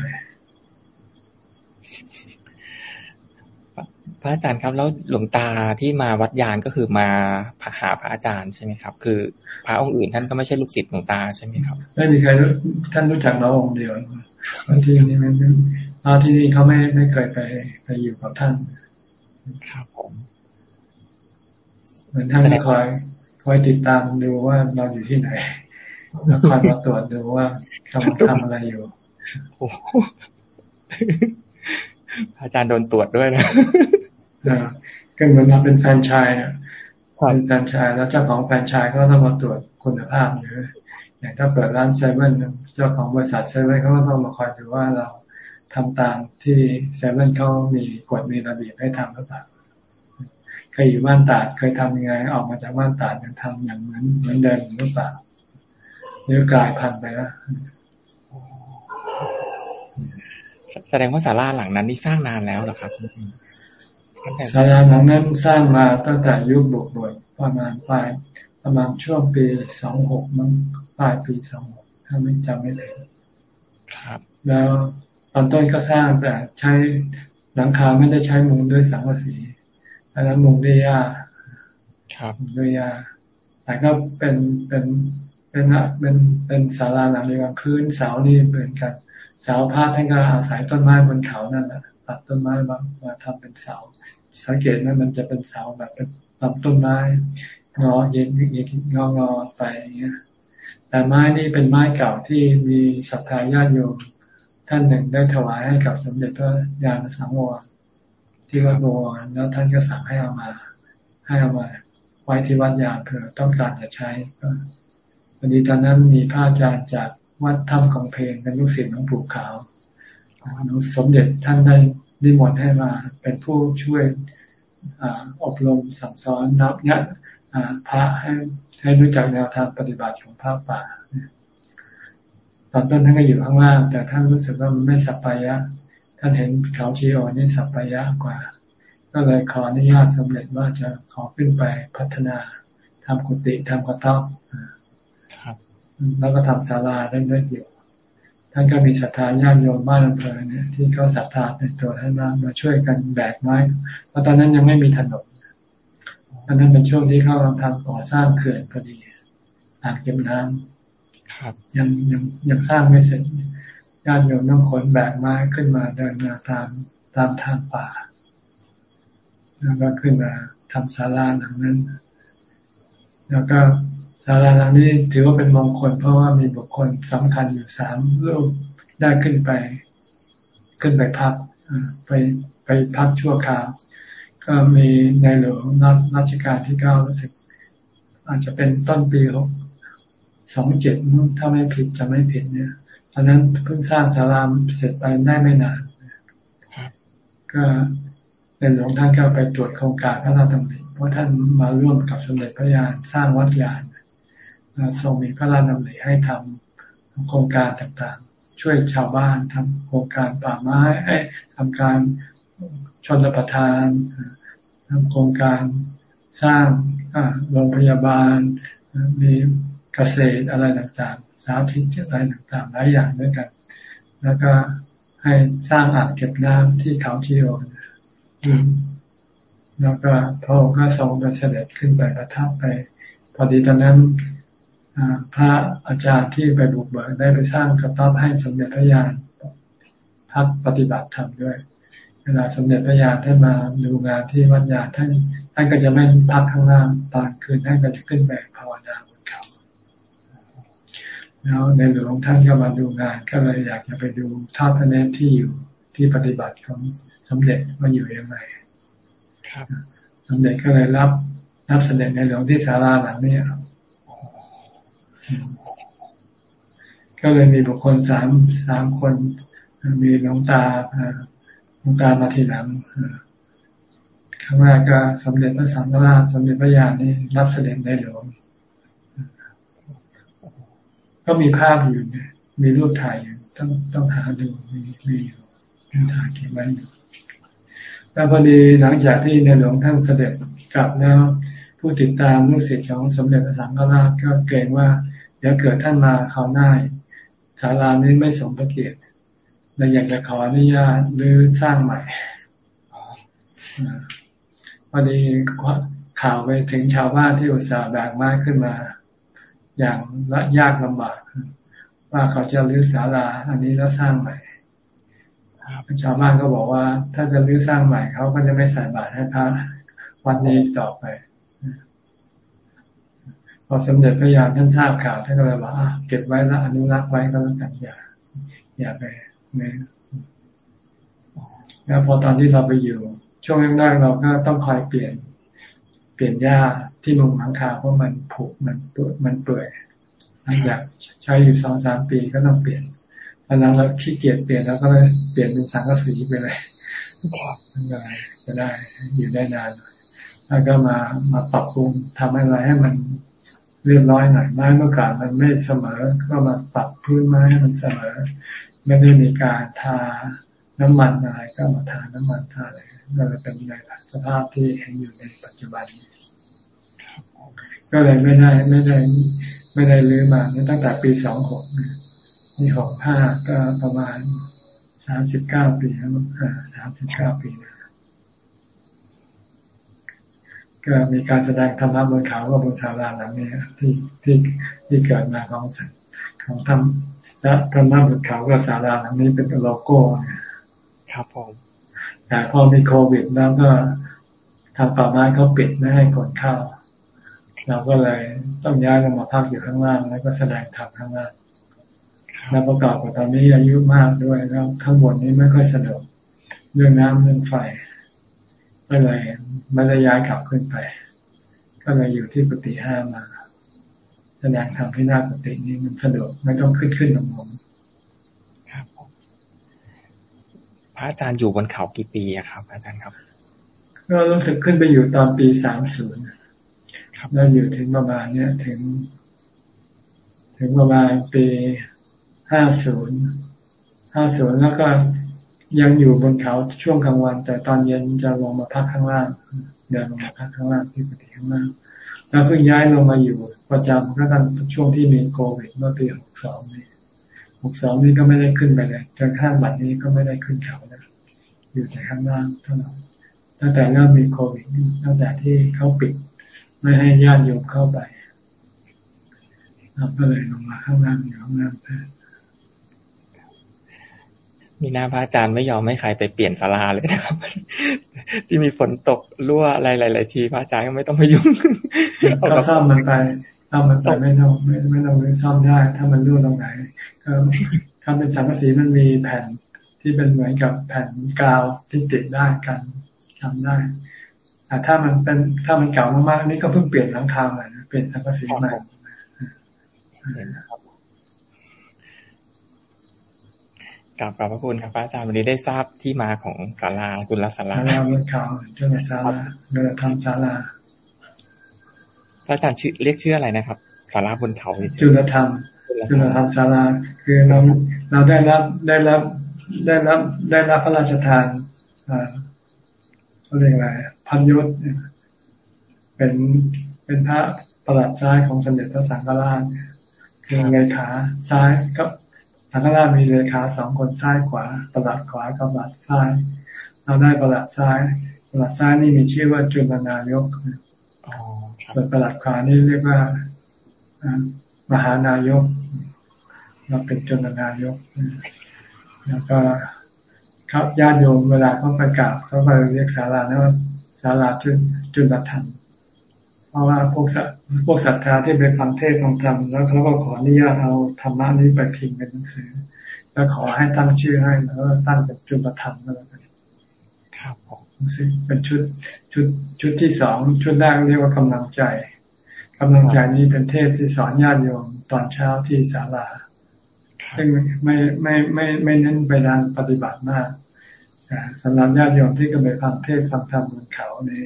Speaker 1: พระอาจารย์ครับแล้วหลวงตาที่มาวัดยานก็คือมาหาพระอาจารย์ใช่ไหมครับ คือพระองค์อื่นท่านก็ไม่ใช่ลูกศิษย์หลวงตาใช่ไหมครับ
Speaker 2: ไม่มีใครท่านรู้จักเราองค์เดียวบางทีนี่มันมาที่นี่เขาไม่ไม่เคยไปไปอยู่กับท่าน
Speaker 1: ครับผม
Speaker 2: เหมือนท่านคอยคอยติดตามดูว่าเราอยู่ที่ไหนแล้วคอยมาตรวจดูว่ากำลังทำอะไรอยู่
Speaker 1: อาจารย์โดนตรวจด้วยนะ
Speaker 2: ก็เหมือนเราเป็นแฟนชายอะเป็นแฟนชายแล้วเจ้าของแฟนชายก็ต้องมาตรวจคุณภาพอยู่อย่างถ้าเปิดร้านเซเว่นเจ้าของบริษัทเซเว่นเขาก็ต้องมาคอยดูว่าเราทำตามที่เซเว่นเขามีกฎมีระเบียบให้ทำหรือเปล่า เคยอยู่บ้านตาดเคยทำยังไง ออกมาจากบ้านตาดยังทำอย่างเหมือนเหมือนเดิมหรือเปล่าหรือกลายพันธุ์ไปแล้ว
Speaker 1: แสดงว่าศาลาหลังนั้นนี่สร้างนานแล้วเหรอครับ
Speaker 2: ศาลาหลังนั้นสร้างมาตั้งแต่ยุคบุกเบิกประมาณปลายประมาณช่วงปีสองหกมั้งปลายปีสองหกถ้าไม่จำไม่ผิด
Speaker 1: ครับ
Speaker 2: แล้วตอนต้นก็สร้างแต่ใช้หลังคาไม่ได้ใช้มุงด้วยสังกะสี แล้วมุงด้วยหญ้า
Speaker 1: ครับ
Speaker 2: ด้วยหญ้าแต่ก็เป็นเป็นเป็นเป็นเป็นศาลาหลังเดียวกันพื้นเสานี่เหมือนกันเสาพาดท่านก็อาศัยต้นไม้บนเขานั่นแหละตัดต้นไม้มามาทำเป็นเสา สังเกตนะมันจะเป็นเสาแบบเป็นลำต้นไม้งอเย็นเย็นงองอไปอย่างเงี้ยแต่ไม้นี่เป็นไม้เก่าที่มีศรัทธาญาติโยมท่านหนึ่งได้ถวายให้กับสมเด็จพระยาณสังวร ที่วัดบวรแล้วท่านก็สั่งให้เอามา ให้เอามาไว้ที่วัดยาเผื่อต้องการจะใช้ก็พอดีตอนนั้นมีพระอาจารย์จากวัดถ้ำของเพลงเป็นลูกศิษย์หลวงปู่ขาวสมเด็จท่านได้นิมนต์ให้มาเป็นผู้ช่วยอบรมสั่งสอนนับยัดพระให้ให้รู้จักแนวทางปฏิบัติของพระป่าตอนต้นท่านก็อยู่ข้างล่าง แต่ท่านรู้สึกว่ามันไม่สัปปายะ ท่านเห็นเขาชีโอนี่สัปปายะกว่า ก็เลยขออนุญาตสมเด็จว่าจะขอขึ้นไปพัฒนาทำกุฏิทำกระต๊อบแล้วก็ทำศาลาได้ด้วยอยู่ท่านก็มีศรัทธาญาติโยมบ้านอำเภอเนี่ยที่เขาศรัทธาในตัวท่านมามาช่วยกันแบกไม้เพราะตอนนั้นยังไม่มีถนนตอนนั้นเป็นช่วงที่เขากำลังทำก่อสร้างเขื่อนพอดีอ่างเก็บน้ำ
Speaker 1: ครับ
Speaker 2: ยังยังยังสร้างไม่เสร็จ ญาติโยมต้องขนแบกไม้ขึ้นมาเดินมาตามตามทางป่า แล้วก็ขึ้นมาทำศาลาหลังนั้น แล้วก็ศาลาหลังนี้ถือว่าเป็นมงคลเพราะว่ามีบุคคลสำคัญอยู่สามรูปได้ขึ้นไป ขึ้นไปพักไปไปพักชั่วคราว ก็มีในหลวงรัชกาลที่เก้ารู้สึก อาจจะเป็นต้นปีของสองเจ็ดถ้าไม่ผิดจะไม่ผิดเนี่ย ตอนนั้นเพิ่งสร้างศาลาเสร็จไปได้ไม่นานก็ในหลวงท่านก็ไปตรวจโครงการพระราชดำริเพราะท่านมาร่วมกับสมเด็จพระยาณสร้างวัดยานทรงมีพระราชดำริให้ทำโครงการต่างๆ ช่วยชาวบ้านทำโครงการป่าไม้ให้ทำการชนประทานทำโครงการสร้างโรงพยาบาลมีเกษตรอะไรต่างๆ สาธิตอะไรต่างๆหลายอย่างด้วยกัน แล้วก็ให้สร้างอ่างเก็บน้ำที่เขาชีโอนแล้วก็พระองค์ก็ทรงเสด็จขึ้นไปประทับไป พอดีตอนนั้นพระอาจารย์ที่ไปบุกเบิกได้ไปสร้างกระต๊อบให้สมเด็จพระยานพักปฏิบัติธรรมด้วย เวลาสมเด็จพระยานท่านมาดูงานที่วัดยาท่านท่านก็จะไม่พักข้างล่างตอนคืนท่านก็จะขึ้นไปภาวนาบนเขา แล้วในหลวงท่านก็มาดูงานก็เลยอยากจะไปดูท่าพระเนตที่อยู่ที่ปฏิบัติของสมเด็จว่าอยู่ยังไงสมเด็จก็เลยรับรับเสด็จในหลวงที่ศาลาหลังนี้ก็เลยมีบุคคลสามสามคน มีหลวงตาหลวงตามาทีหลังครั้งแรกก็สมเด็จพระสังฆราชสมเด็จพระญาณนี่รับเสด็จในหลวง ก็มีภาพอยู่เนี่ยมีรูปถ่ายอยู่ต้องต้องหาดูมีมีอยู่ถ่ายเก็บไว้อยู่แล้วพอดีหลังจากที่ในหลวงท่านเสด็จกลับแล้วผู้ติดตามลูกศิษย์ของสมเด็จพระสังฆราชก็เกรงว่าเดี๋ยวเกิดท่านมาคราวหน้าศาลานี้ไม่สมพระเกียรติเลยอยากจะขออนุญาตหรือสร้างใหม่พอดีข่าวไปถึงชาวบ้านที่อุตส่าห์แบกไม้ขึ้นมา อย่างละยากลำบาก ว่าเขาจะรื้อศาลาอันนี้แล้วสร้างใหม่ชาวบ้านก็บอกว่า ถ้าจะรื้อสร้างใหม่เขาก็จะไม่ใส่บาตรให้พระวัดนี้ต่อไปพอสมเด็จพระยาท่านทราบข่าวท่านก็เลยบอกเก็บไว้แล้วอนุรักษ์ไว้ก็แล้วกันอย่าอย่าไปเนี่ยแล้วพอตอนที่เราไปอยู่ ช่วงแรกๆเราก็ต้องคอยเปลี่ยน เปลี่ยนหญ้า ที่มุงหลังคาเพราะมันผุมันเปื่อยมันเปื่อยหลังจากใช้อยู่สองสามปีก็ต้องเปลี่ยนตอนนั้นเราขี้เกียจเปลี่ยนแล้วก็เลยเปลี่ยนเป็นสังกะสีไปเลยมันก็จะได้อยู่ได้นานแล้วก็มามาปรับปรุงทำอะไรให้มันเรียบร้อยหน่อยไม้เมื่อก่อนมันไม่เสมอ ก็มาปรับพื้นไม้ให้มันเสมอ ไม่ได้มีการทาน้ำมันอะไรก็มาทาน้ำมันทาอะไรก็เลยเป็นในสภาพที่เห็นอยู่ในปัจจุบันนี้ ก็เลยไม่ได้ไม่ได้ ไม่ได้ลื้อมาตั้งแต่ปีสองหกนี่หกห้าก็ประมาณสามสิบเก้าปีแล้วสามสิบเก้าปีนะก็มีการแสดงธรรมะบนเขาว่าบนศาลาหลังนี้ที่ที่ที่เกิดมาของสัของธรรมและธรรมะบนเขากับศาลาหลังนี้เป็นโลโก้
Speaker 1: ครับผม
Speaker 2: แต่พอมีโควิดแล้วก็ทางป่าไม้เขาปิดไม่ให้คนเข้า เราก็เลยต้องย้ายลงมาพักอยู่ข้างล่างแล้วก็แสดงธรรมข้างล่างแล้วประกอบกับตอนนี้อายุมากด้วยแล้วข้างบนนี้ไม่ค่อยสะดวกเรื่องน้ำเรื่องไฟก็เลยไม่ได้ย้ายกลับขึ้นไป ก็เลยอยู่ที่ปฏิห้ามาแสดงธรรมที่หน้าปฏินี้มันสะดวกไม่ต้องขึ้นขึ้นลงลง
Speaker 1: ครับพระอาจารย์อยู่บนเขากี่ปีครับ อาจารย์ครับ
Speaker 2: ก็รู้สึกขึ้นไปอยู่ตอนปีสามศูนย์ แล้วอยู่ถึงประมาณเนี้ยถึง ถึงประมาณปีห้าศูนย์ห้าศูนย์แล้วก็ยังอยู่บนเขาช่วงกลางวัน แต่ตอนเย็นจะลงมาพักข้างล่าง เดินลงมาพักข้างล่างที่ปฏิข้างล่างแล้วเพิ่งย้ายลงมาอยู่ประจำก็ตอนช่วงที่มีโควิดเมื่อปีหกสองนี่หกสองนี่ก็ไม่ได้ขึ้นไปเลยจนข้างบัดนี้ก็ไม่ได้ขึ้นเขานะอยู่แต่ข้างล่างเท่านั้นตั้งแต่เริ่มมีโควิดตั้งแต่ที่เขาปิด ไม่ให้ญาติโยมเข้าไปเราก็เลยลงมาข้างล่างอยู่ข้างล่างแทน
Speaker 1: มีหน้าพระอาจารย์ไม่ยอมให้ใครไปเปลี่ยนศาลาเลยนะครับ ที่มีฝนตกรั่วอะไรหลาย ๆ ทีพระอาจารย์ก็ไม่ต้องไปยุ่ง
Speaker 2: ก็ซ่อมมันไปซ่อมมันไปไม่ต้องไม่ไม่ต้องไปซ่อมได้ ถ้ามันรั่วตรงไหนก็ถ้าเป็นสังกะสีมันมีแผ่นที่เป็นเหมือนกับแผ่นกาวที่ติดได้กันทำได้ แต่ถ้ามันเป็นถ้ามันเก่ามากๆนี่ก็เพิ่งเปลี่ยนหลังคาใหม่เปลี่ยนสังกะสีใหม่
Speaker 1: กลับขอบพระคุณครับอาจารย์วันนี้ได้ทราบที่มาของศาลากุลศาลา
Speaker 2: ศาลาบนเขาจุลศาลาเดินทำศาลา
Speaker 1: พระอาจารย์ชื่อเรียกชื่ออะไรนะครับศาลาบนเขา
Speaker 2: จุลธรรมจุลธรรมศาลาคือเราเราได้รับได้รับได้รับได้รับพระราชทานอ่า เขาเรียกอะไรพันยศเป็นเป็นพระประหลัดซ้ายของสมเด็จพระสังฆราชคือไงขาซ้ายก็สังฆราชมีเลขาสองคนซ้ายขวาประหลัดขวากับประหลัดซ้าย เราได้ประหลัดซ้ายประหลัดซ้ายนี่มีชื่อว่าจุลนายกส่วนประหลัดขวานี่เรียกว่ามหานายกเราเป็นจุลนายกแล้วก็ ครับญาติโยมเวลาเขาไปกราบเขาไปเรียกศาลานะว่าศาลาจุนจุลธรรมเพราะว่าพวกสัตพวกศรัทธาที่ไปฟังเทศฟังธรรมแล้วเขาก็ขออนุญาตเอาธรรมะนี้ไปพิมพ์เป็นหนังสือ แล้วขอให้ตั้งชื่อให้แล้วก็ตั้งเป็นจุลธรรมก็แล้วกัน
Speaker 1: ครับผม
Speaker 2: เป็นชุดชุดชุดที่สองชุดแรกเรียกว่ากำลังใจกำลังใจนี้เป็นเทศที่สอนญาติโยมตอนเช้าที่ศาลาซึ่งไม่ไม่ไม่ไม่เน้นไปทางปฏิบัติมาก สำหรับญาติโยมที่ก็ไปฟังเทศฟังธรรมบนเขานี้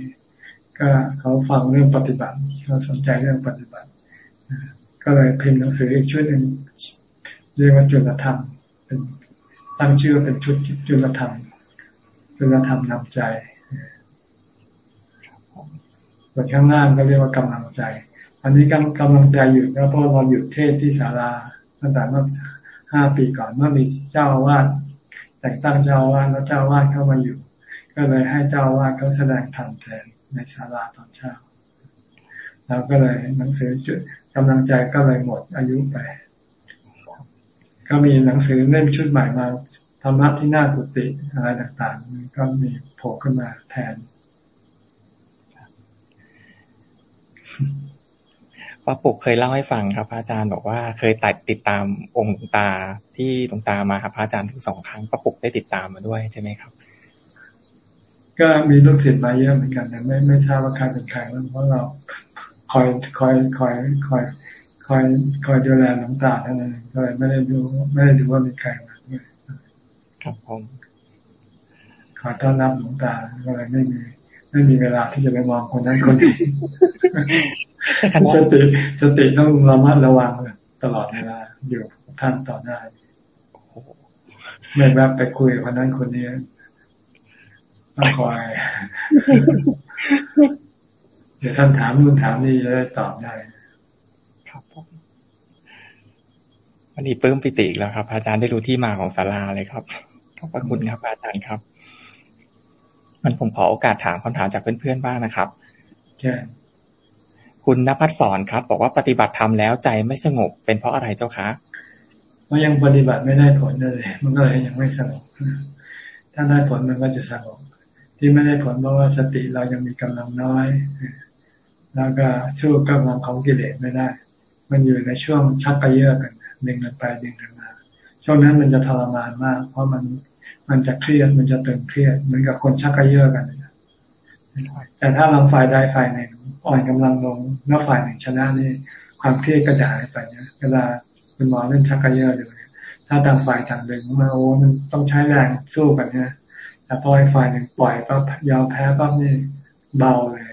Speaker 2: ก็เขาฟังเรื่องปฏิบัติเขาสนใจเรื่องปฏิบัติ ก็เลยพิมพ์หนังสืออีกชุดหนึ่งเรียกว่าจุลธรรม เป็นตั้งชื่อเป็นชุดจุลธรรม จุลธรรมนำใจส่วนข้างล่างก็เรียกว่ากำลังใจ อันนี้กำกำลังใจหยุดแล้วเพราะเราหยุดเทศที่ศาลาตั้งแต่เมื่อห้าปีก่อนเมื่อมีเจ้าวาด แต่งตั้งเจ้าวาดแล้วเจ้าวาดเข้ามาอยู่ ก็เลยให้เจ้าวาดเขาแสดงธรรมแทนในศาลาตอนเช้าแล้วก็เลยหนังสือจุดกำลังใจก็เลยหมดอายุไป ก็มีหนังสือเล่มชุดใหม่มาธรรมะที่น่ากุติอะไรต่างๆ ก็มีโผล่ขึ้นมาแทน
Speaker 1: ป้าปุกเคยเล่าให้ฟังครับอาจารย์บอกว่าเคยตัดติดตามองค์หลวงตาที่หลวงตามาครับอาจารย์ถึงสองครั้งป้าปุกได้ติดตามมาด้วยใช่ไหมครับ
Speaker 2: ก็มีลูกศิษย์มาเยอะเหมือนกันแต่ไม่ไม่ทราบว่าใครเป็นใครเพราะเราคอยคอยคอยคอยคอยคอยดูแลหลวงตาเท่านั้นก็เลยไม่ได้ดูไม่ได้ดูว่ามีใครมาด้วย
Speaker 1: ครับผม
Speaker 2: ขอต้อนรับหลวงตาก็เลยไม่มีไม่มีเวลาที่จะไปมองคนนั้นคนนี้ สติสติต้องระมัดระวังตลอดเวลาอยู่ท่านต่อหน้าไม่แบบไปคุยกับคนนั้นคนนี้ต้องคอยเดี๋ยวท่านถามนู่นถามนี่จะได้ตอบได้
Speaker 1: ครับผมวันนี้เพิ่มปิติอีกแล้วครับ อาจารย์ได้รู้ที่มาของศาลาเลยครับขอบพระคุณครับ อาจารย์ครับ มันผมขอโอกาสถามคำถามจากเพื่อนๆบ้างนะครับ
Speaker 2: ใช่
Speaker 1: คุณนภัสสอนครับ บอกว่าปฏิบัติธรรมแล้วใจไม่สงบ เป็นเพราะอะไรเจ้าคะ
Speaker 2: มันยังปฏิบัติไม่ได้ผลเลย มันก็เลยยังไม่สงบถ้าได้ผลมันก็จะสงบที่ไม่ได้ผลเพราะว่าสติเรายังมีกำลังน้อย แล้วก็สู้กำลังของกิเลสไม่ได้ มันอยู่ในช่วงชักกระเยาะกันดึงกันไปดึงกันมา ช่วงนั้นมันจะทรมานมาก เพราะมันมันจะเครียดมันจะตึงเครียดเหมือนกับคนชักกระเยาะกันแต่ถ้าเราฝ่ายใดฝ่ายหนึ่ง อ่อนกำลังลงแล้วฝ่ายหนึ่งชนะนี่ความเครียดก็จะหายไปเนี่ยเวลาคุณหมอเล่นชักกระเยาะอยู่เนี่ยถ้าต่างฝ่ายต่างดึงมาโอ้มันต้องใช้แรงสู้กันเนี่ยแต่พออีกฝ่ายหนึ่งปล่อยปั๊บยาวแพ้ปั๊บนี่เบาเลย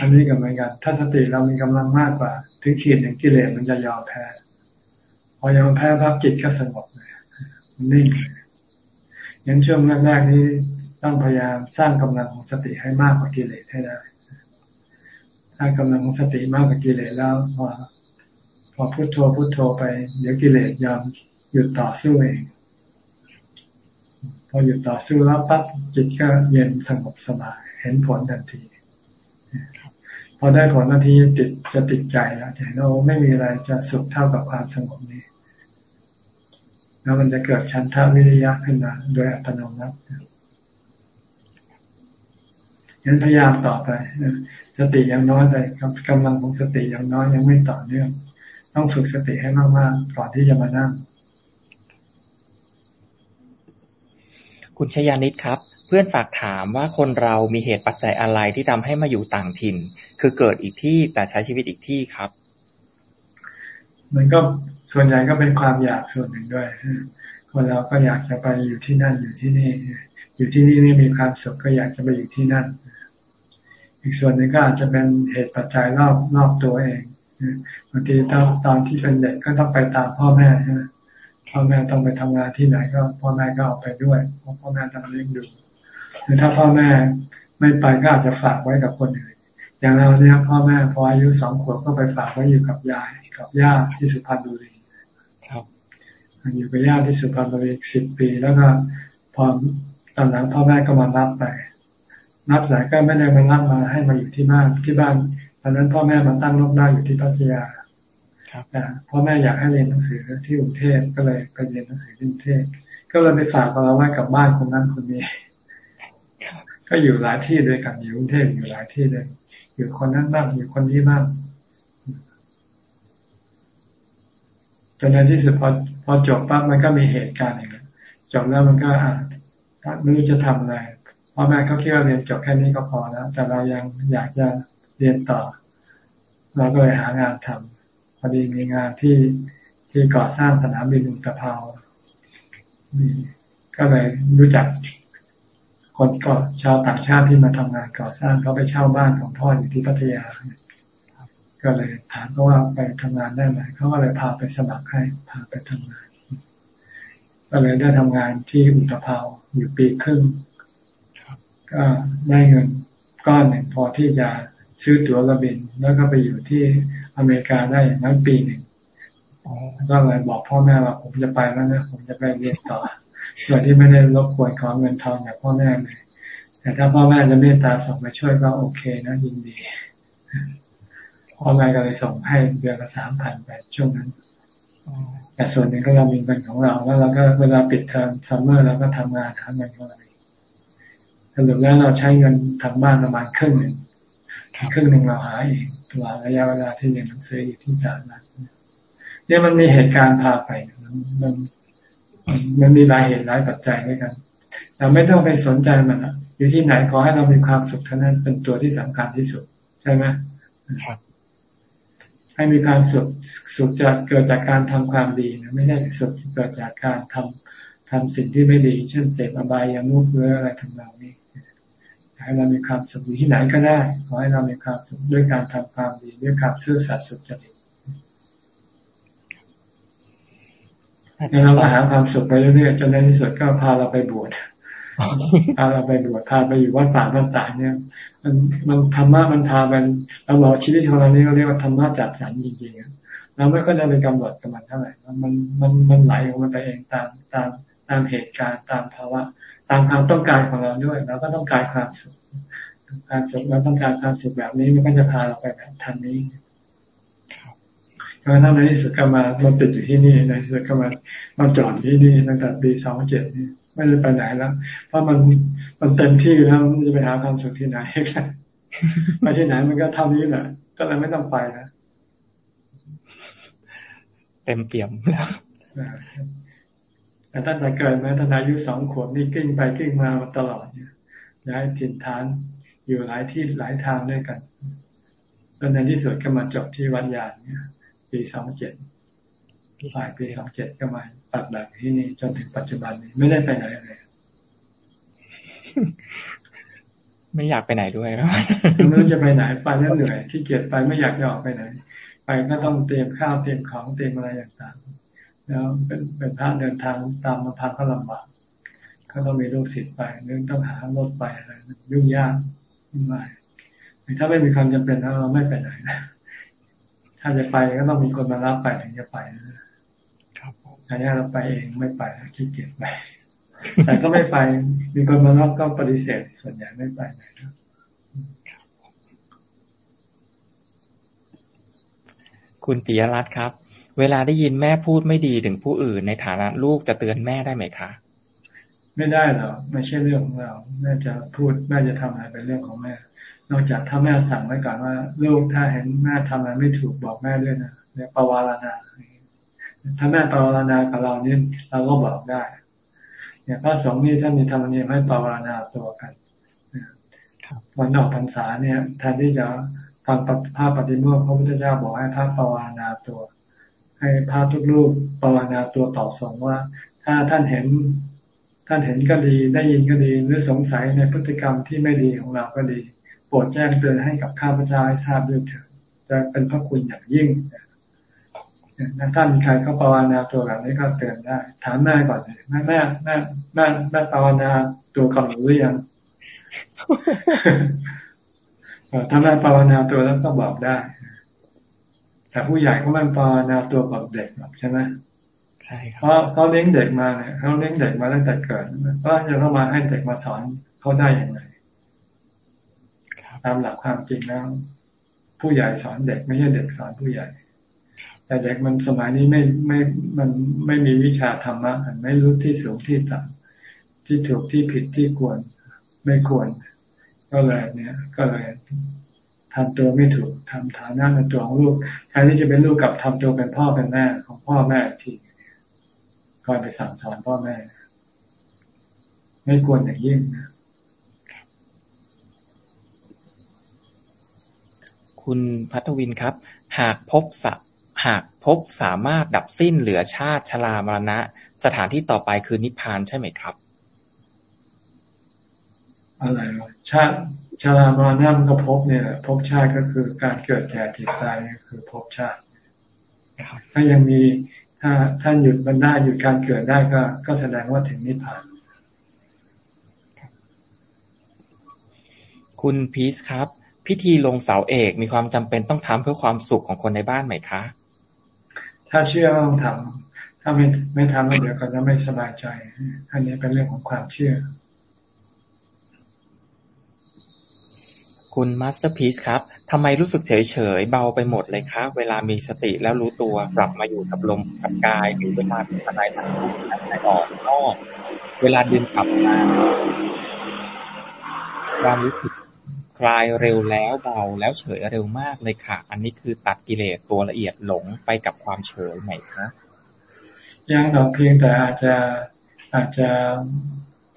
Speaker 2: อันนี้ก็เหมือนกัน ถ้าสติเรามีกำลังมากกว่า ถึงขีดหนึ่งกิเลสมันจะยอมแพ้ พอยอมแพ้ปั๊บจิตก็สงบเลยมันนิ่งยันช่วงแรกๆนี้ต้องพยายามสร้างกำลังของสติให้มากกว่ากิเลสให้ได้ ถ้ากำลังของสติมากกว่ากิเลสแล้วพอพอพุโทโธพุโทโธไป เดี๋ยวกิเลสยอมหยุดต่อสู้เอง พอหยุดต่อสู้แล้วปั๊บจิตก็เย็นสงบสบายเห็นผลทันที พอได้ผลทันทีติดจะติดใจแล้วเห็นว่าไม่มีอะไรจะสุขเท่ากับความสงบนี้ แล้วมันจะเกิดชันทาวิริยะขึ้นมาโดยอัตโนมัติยันพยายามต่อไป สติยังน้อยเลยกำลังของสติยังน้อยยังไม่ต่อเนื่อง ต้องฝึกสติให้มากๆก่อนที่จะมานั่ง
Speaker 1: คุณชยานิดครับ เพื่อนฝากถามว่าคนเรามีเหตุปัจจัยอะไรที่ทำให้มาอยู่ต่างถิ่น คือเกิดอีกที่แต่ใช้ชีวิตอีกที่ครับ
Speaker 2: มันก็ส่วนใหญ่ก็เป็นความอยากส่วนหนึ่งด้วยคนเราก็อยากจะไปอยู่ที่นั่นอยู่ที่นี่ อยู่ที่นี่นี่มีความสุขก็อยากจะไปอยู่ที่นั่น อีกส่วนหนึ่งก็อาจจะเป็นเหตุปัจจัยรอบรอบตัวเองบางทีตอนตอนที่เป็นเด็กก็ต้องไปตามพ่อแม่ใช่ไหมพ่อแม่ต้องไปทำงานที่ไหนก็พ่อแม่ก็เอาไปด้วยเพราะพ่อแม่ต้องเลี้ยงดูหรือถ้าพ่อแม่ไม่ไปก็อาจจะฝากไว้กับคนอื่นอย่างเราเนี่ยพ่อแม่พออายุสองขวบก็ไปฝากไว้อยู่กับยายกับย่าที่สุพรรณบุรี
Speaker 1: ครับ
Speaker 2: อยู่กับย่าที่สุพรรณบุรีสิบปี แล้วก็พอตอนหลังพ่อแม่ก็มารับไป นับหลายก็ไม่ได้มารับมาให้มาอยู่ที่บ้านที่บ้านตอนนั้นพ่อแม่มาตั้งรกได้อยู่ที่พัทยา
Speaker 1: ครับ
Speaker 2: พ่อแม่อยากให้เรียนหนังสือที่กรุงเทพก็เลยไปเรียนหนังสือที่กรุงเทพก็เลยไปฝากเราไว้กับบ้านคนนั้นคนนี้ก็อยู่หลายที่ด้วยกันอยู่กรุงเทพอยู่หลายที่เลยอยู่คนนั้นบ้างอยู่คนนี้บ้างจนในที่สุดพอพอจบปั๊บมันก็มีเหตุการณ์อย่างนี้จบแล้วมันก็อ่าไม่รู้จะทำอะไร พ่อแม่เขาคิดว่าเรียนจบแค่นี้ก็พอแล้ว แต่เรายังอยากจะเรียนต่อ เราก็เลยหางานทำพอดีมีงานที่ที่ก่อสร้างสนามบินอุตภาวมีก็เลยรู้จักคนก็ชาวต่างชาติที่มาทำงานก่อสร้างเขาไปเช่าบ้านของพ่ออยู่ที่พัทยา ก็เลยถามเขาว่าไปทำงานได้ไหมเขาก็เลยพาไปสมัครให้พาไปทำงาน ก็เลยได้ทำงานที่อุตภาวอยู่ปีครึ่ง ก็ได้เงินก้อนหนึ่งพอที่จะซื้อตั๋วกระบิน แล้วก็ไปอยู่ที่อเมริกาได้อย่างนั้นปีหนึ่งก็เลยบอกพ่อแม่ว่าผมจะไปแล้วนะผมจะไปเรียนต่อโดยที่ไม่ได้รบกวนขอเงินทองจากพ่อแม่เลยแต่ถ้าพ่อแม่จะเมตตาส่งมาช่วยก็โอเคนะยินดีพ่อแม่ก็เลยส่งให้เดือนละสามพันไปช่วงนั้นแต่ส่วนหนึ่งก็เรามีเงินของเราแล้วเราก็เวลาปิดเทอม summer เราก็ทำงานหาเงินของเรา สรุปแล้วเราใช้เงินทางบ้านประมาณครึ่งหนึ่งครึ่งหนึ่งเราหาเองตลอดระยะเวลาที่เรียนหนังสืออยู่ที่สหรัฐเนี่ยมันมีเหตุการณ์พาไปมันมันมันมีหลายเหตุหลายปัจจัยด้วยกัน เราไม่ต้องไปสนใจมันอะอยู่ที่ไหนขอให้เรามีความสุขเท่านั้นเป็นตัวที่สำคัญที่สุด ใช่ไหมครับให้มีความสุขสุขจะเกิดจากการทำความดีนะไม่ได้สุขเกิดจากการทำทำสิ่งที่ไม่ดี เช่นเสพอบายามุขหรืออะไรทั้งเหล่านี้ ให้เรามีความสุขอยู่ที่ไหนก็ได้ ขอให้เรามีความสุขด้วยการทำความดีด้วยความซื่อสัตย์สุจริตแล้วเราก็หาความสุขไปเรื่อยๆจนในที่สุดก็พาเราไปบวชพาเราไปบวชพาไปอยู่วัดป่าบ้านตาเนี่ย มันมันธรรมะมันพามันเราบอกชีวิตของเรานี้เขาเรียกว่าธรรมะจัดสรรจริงๆเราไม่ค่อยได้ไปกำหนดกับมันเท่าไหร่มันมันมันไหลออกมาไปเองตามตามตามเหตุการณ์ตามภาวะ ตามความต้องการของเราด้วยเราก็ต้องการความสุขความสุขเราต้องการความสุขแบบนี้มันก็จะพาเราไปแบบทางนี้จนกระทั่งในที่สุดก็มามาติดอยู่ที่นี่ในที่สุดก็มามาจอดที่นี่ตั้งแต่ปีสองเจ็ดนี่ไม่ได้ไปไหนแล้ว เพราะมันมันเต็มที่แล้วมันจะไปหาความสุขที่ไหนไปที่ไหนมันก็เท่านี้แหละก็เลยไม่ต้องไปนะ
Speaker 1: เต็มเปี่ยมแล้ว
Speaker 2: แต่ตั้งแต่เกิดมาตั้งแต่อายุสองขวบนี่กิ้งไปกิ้งมาตลอดเนี่ยย้ายถิ่นฐานอยู่หลายที่หลายทางด้วยกันแล้วในที่สุดก็มาจบที่วัดยานเนี่ย ปีสองเจ็ดปลายปีสองเจ็ดก็มาปักหลักที่นี่จนถึงปัจจุบันนี้ไม่ได้ไปไหนเลย
Speaker 1: ไม่อยากไปไหนด้วยครับ
Speaker 2: ไม่รู้จะไปไหนไปแล้วเหนื่อยที่เกียจไปไม่อยากจะออกไปไหน ไปก็ต้องเตรียมข้าวเตรียมของเตรียมอะไรต่างๆ แล้วเป็นเป็นพระเดินทางตามลำพังก็ลำบากก็ต้องมีลูกศิษย์ไปนึงต้องหารถไปอะไรยุ่งยากไม่ถ้าไม่มีความจำเป็นแล้วเราไม่ไปไหนนะถ้าจะไปก็ต้องมีคนมารับไปถึงจะไปนะครับอันนี้เราไปเองไม่ไปขี้เกียจไปแต่ก็ไม่ไป มีคนมารับก็ปฏิเสธ ส่วนใหญ่ไม่ไปไหนครับ
Speaker 1: คุณปิยรัตน์ครับ เวลาได้ยินแม่พูดไม่ดีถึงผู้อื่น ในฐานะลูกจะเตือนแม่ได้ไหมคะ
Speaker 2: ไม่ได้หรอกไม่ใช่เรื่องของเราแม่จะพูดแม่จะทำอะไรเป็นเรื่องของแม่ นอกจากถ้าแม่สั่งไว้ก่อนว่า ลูกถ้าเห็นแม่ทำอะไรไม่ถูกบอกแม่ด้วยนะเนี่ยปวารณาถ้าแม่ปวารณากับเราเนี่ยเราก็บอกได้ เนี่ยพระสงฆ์นี่ท่านมีธรรมเนียมให้ปวารณาตัวกันวันออกพรรษาเนี่ยแทนที่จะฟังภาพปฏิโมกข์พระพุทธเจ้าบอกให้พระปวารณาตัว ให้พระทุกรูปปวารณาตัวต่อสงว่า ถ้าท่านเห็น ท่านเห็นก็ดี ได้ยินก็ดีหรือสงสัยในพฤติกรรมที่ไม่ดีของเราก็ดีโปรดแจ้งเตือนให้กับข้าพเจ้าให้ทราบด้วยเถิดจะเป็นพระคุณอย่างยิ่งถ้ามีใครเข้าภาวนาตัวแบบนี้ก็เตือนได้ ถามแม่ก่อนเลยแม่แม่แม่แม่แม่ภาวนาตัวกับหนูหรือยังถ้าแม่ภาวนาตัวแล้วก็บอกได้ แต่ผู้ใหญ่ก็ไม่ภาวนาตัวกับเด็กหรอกใช่ไหม
Speaker 1: ใช่ครับ
Speaker 2: เพราะเขาเลี้ยงเด็กมาเนี่ยเขาเลี้ยงเด็กมาตั้งแต่เกิดก็จะเข้ามาให้เด็กมาสอนเขาได้อย่างไรตามหลักความจริงแล้ว ผู้ใหญ่สอนเด็กไม่ใช่เด็กสอนผู้ใหญ่ แต่เด็กมันสมัยนี้ไม่ไม่มันไม่มีวิชาธรรมะมันไม่รู้ที่สูงที่ต่ำที่ถูกที่ผิดที่ควรไม่ควร ก็เลยเนี่ย ก็เลย ทำตัวไม่ถูกทำฐานะในตัวของลูกแทนที่จะเป็นลูกกับทำตัวเป็นพ่อเป็นแม่ของพ่อแม่ที่คอยไปสั่งสอนพ่อแม่ ไม่ควรอย่างยิ่งนะ
Speaker 1: คุณพัทวินครับ หากพบสหากพบสามารถดับสิ้นเหลือชาติชรามรณะ สถานที่ต่อไปคือนิพพานใช่ไหมครับ
Speaker 2: อะไรวะชาติ ชรามรณะมันก็พบเนี่ยพบชาติก็คือการเกิดแก่เจ็บตายนี่คือพบชาติถ้ายังมีถ้าท่านหยุดมันได้หยุดการเกิดได้ก็ ก็แสดงว่าถึงนิพพาน
Speaker 1: คุณพีซครับ พิธีลงเสาเอกมีความจำเป็นต้องทำเพื่อความสุขของคนในบ้านไหมคะ
Speaker 2: ถ้าเชื่อต้องทำถ้าไม่ไม่ทำแล้วเดี๋ยวก็จะไม่สบายใจ อันนี้เป็นเรื่องของความเชื่อ
Speaker 1: คุณ Masterpiece ครับทำไมรู้สึกเฉยเฉยเบาไปหมดเลยคะเวลามีสติแล้วรู้ตัวกลับมาอยู่กับลมกับกายหรือเวลาพิจารณาทางรูปทางออกนอก เวลาดึงกลับมาความรู้สึกคลายเร็วแล้วเบาแล้วเฉยเร็วมากเลยค่ะ อันนี้คือตัดกิเลสตัวละเอียดหลงไปกับความเฉยไหมคะ
Speaker 2: ยังดอกเพียงแต่อาจจะอาจจะ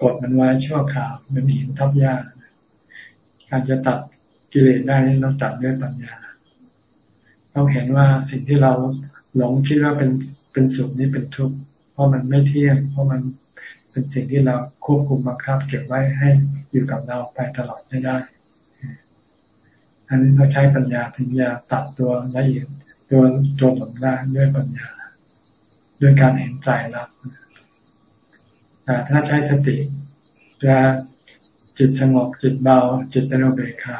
Speaker 2: กดมันไว้ชั่วคราวมันหินทับยาก การจะตัดกิเลสได้นี่ต้องตัดด้วยปัญญา ต้องเห็นว่าสิ่งที่เราหลงคิดว่าเป็นเป็นสุขนี่เป็นทุกข์เพราะมันไม่เที่ยง เพราะมันเป็นสิ่งที่เราควบคุมบังคับ เก็บไว้ให้อยู่กับเราไปตลอดไม่ได้ อันนี้เราใช้ปัญญาถึงจะตัดตัวละเอียดตัวตัวหลงได้ด้วยปัญญา ด้วยการเห็นไตรลักษณ์แต่ถ้าใช้สติจะ จิตสงบจิตเบา จิตเป็นอุเบกขา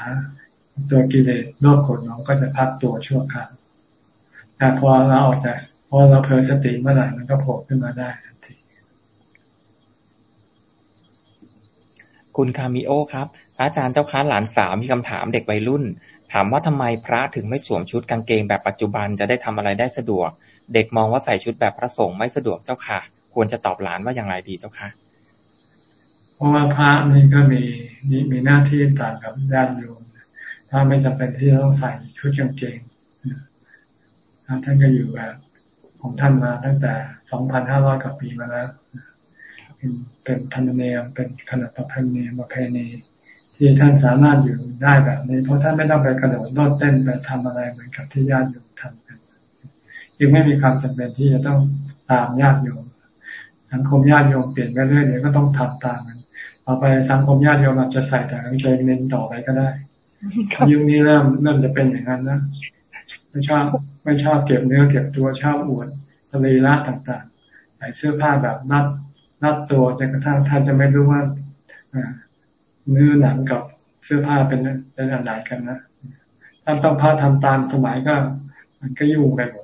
Speaker 2: ตัวกิเลสโลภโกรธหลงก็จะพักตัวชั่วคราวแต่พอเราออกจากพอเราเผลอสติเมื่อไหร่มันก็โผล่ขึ้นมาได้ทันที
Speaker 1: คุณคามิโอครับ อาจารย์เจ้าค้าหลานสาวมีคำถามเด็กวัยรุ่น ถามว่าทำไมพระถึงไม่สวมชุดกางเกงแบบปัจจุบันจะได้ทำอะไรได้สะดวก เด็กมองว่าใส่ชุดแบบพระสงฆ์ไม่สะดวกเจ้าค่ะ ควรจะตอบหลานว่าอย่างไรดีเจ้าค่ะ
Speaker 2: ราะว่าพระนี่ก็มีมีหน้าที่ต่างกับญาติโยมถ้าไม่จำเป็นที่จะต้องใส่ชุดกางเกงท่านก็อยู่แบบของท่านมาตั้งแต่2,500กว่าปีมาแล้วเป็นเป็นธรรมเนียมเป็นขนบประเพณีประเพณีที่ท่านสามารถอยู่ได้แบบนี้ เพราะท่านไม่ต้องไปกระโดดโลดเต้นไปทำอะไรเหมือนกับที่ญาติโยมทำกันยังไม่มีความจำเป็นที่จะต้องตามญาติโยมสังคมญาติโยมเปลี่ยนไปเรื่อยเดี๋ยวก็ต้องทำตามมัน ต่อไปสังคมญาติโยมอาจจะใส่แต่กางเกงเน้นต่อไปก็ได้ยุคนี้เริ่มเริ่มจะเป็นอย่างนั้นนะไม่ชอบไม่ชอบเก็บเนื้อเก็บตัวชอบอวดทะเลละต่างๆใส่เสื้อผ้าแบบนัดนัดตัวจนกระทั่งท่านจะไม่รู้ว่าเนื้อหนังกับเสื้อผ้าเป็นเป็นอันไหนกันนะท่านต้องพาทำตามสมัยก็ มันก็ยุ่งไปหมด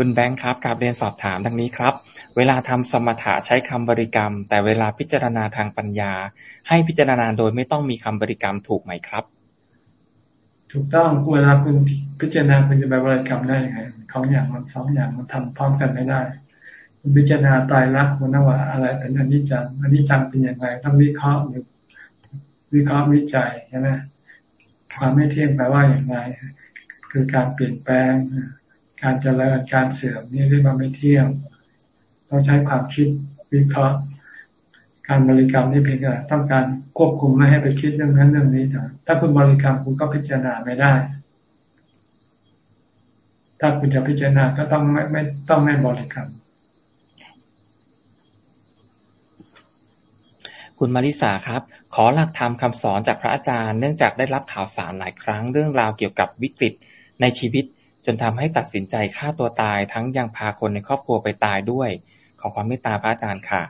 Speaker 1: คุณแบงค์ครับกาบเรียนสอบถามดังนี้ครับ เวลาทำสมถะใช้คำบริกรรม แต่เวลาพิจารณาทางปัญญา ให้พิจารณาโดยไม่ต้องมีคำบริกรรมถูกไหมครับ
Speaker 2: ถูกต้องเวลาคุณพิจารณาคุณจะไปบริกรรมได้ยังไงของอย่างมันสองอย่างมันทำพร้อมกันไม่ได้คุณพิจารณาตายรักคุณนว่า อะไรเป็นอนิจจังอนิจจังเป็นยังไงต้องวิเคราะห์หรือวิเคราะห์วิจัยใช่ไหมความไม่เที่ยงแปลว่าอย่างไรคือการเปลี่ยนแปลง การเจริญการเสื่อมนี่เรียกว่าไม่เที่ยงต้องใช้ความคิดวิเคราะห์ การบริกรรมนี่เพียงแต่ต้องการควบคุมไม่ให้ไปคิดเรื่องนั้นเรื่องนี้แต่ถ้าคุณบริกรรมคุณก็พิจารณาไม่ได้ ถ้าคุณจะพิจารณาก็ต้องไม่ไม่ต้องไม่บริกรรม
Speaker 1: คุณมาริสาครับ ขอหลักธรรมคาสอนจากพระอาจารย์เนื่องจากได้รับข่าวสารหลายครั้งเรื่องราวเกี่ยวกับวิกฤตในชีวิต จนทำให้ตัดสินใจฆ่าตัวตาย ทั้งยังพาคนในครอบครัวไปตายด้วย ขอความเมตตาพระอาจารย์ค่ะ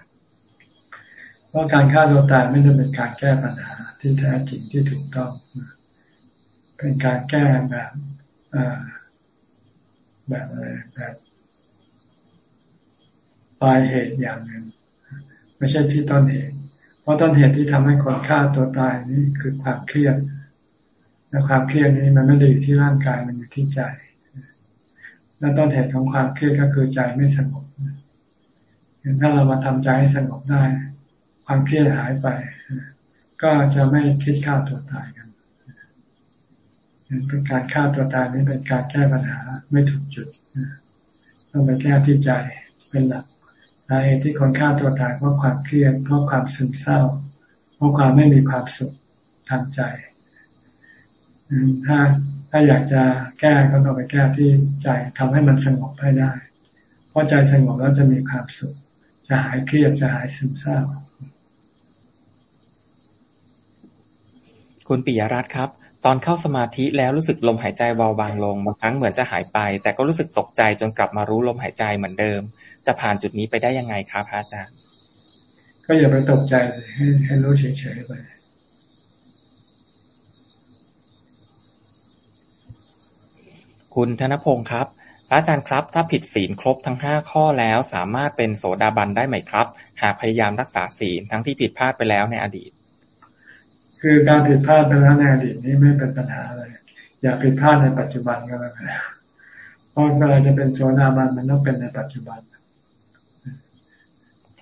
Speaker 2: เพราะการฆ่าตัวตายไม่ได้เป็นการแก้ปัญหาที่แท้จริงที่ถูกต้อง เป็นการแก้แบบแบบอะไรแบบปลายเหตุอย่างหนึ่งไม่ใช่ที่ต้นเหตุ เพราะต้นเหตุที่ทำให้คนฆ่าตัวตายนี่คือความเครียดและความเครียดนี้มันไม่ได้อยู่ที่ร่างกายมันอยู่ที่ใจ และต้นเหตุของความเครียดก็คือใจไม่สงบถ้าเรามาทำใจให้สงบได้ ความเครียดหายไป ก็จะไม่คิดฆ่าตัวตายกันเป็นการฆ่าตัวตายนี่เป็นการแก้ปัญหาไม่ถูกจุดต้องไปแก้ที่ใจเป็นหลักสาเหตุที่คนฆ่าตัวตายเพราะความเครียดเพราะความซึมเศร้า เพราะความไม่มีความสุขทางใจถ้า ถ้าอยากจะแก้ก็ต้องไปแก้ที่ใจทำให้มันสงบให้ได้ เพราะใจสงบแล้วจะมีความสุข จะหายเครียดจะหายซึมเศร้า
Speaker 1: คุณปิยรัตน์ครับ ตอนเข้าสมาธิแล้วรู้สึกลมหายใจเบาบางลงบางครั้งเหมือนจะหายไป แต่ก็รู้สึกตกใจจนกลับมารู้ลมหายใจเหมือนเดิม จะผ่านจุดนี้ไปได้ยังไงครับอาจารย์
Speaker 2: ก็อย่าไปตกใจเลยให้ให้รู้เฉยๆไป
Speaker 1: คุณธนพงศ์ครับ พระอาจารย์ครับ ถ้าผิดศีลครบทั้งห้าข้อแล้วสามารถเป็นโสดาบันได้ไหมครับ หากพยายามรักษาศีลทั้งที่ผิดพลาดไปแล้วในอดีต
Speaker 2: คือการผิดพลาดไปแล้วในอดีตนี้ไม่เป็นปัญหาอะไร อย่าผิดพลาดในปัจจุบันก็แล้วกันเพราะเวลาจะเป็นโสดาบันมันต้องเป็นในปัจจุบัน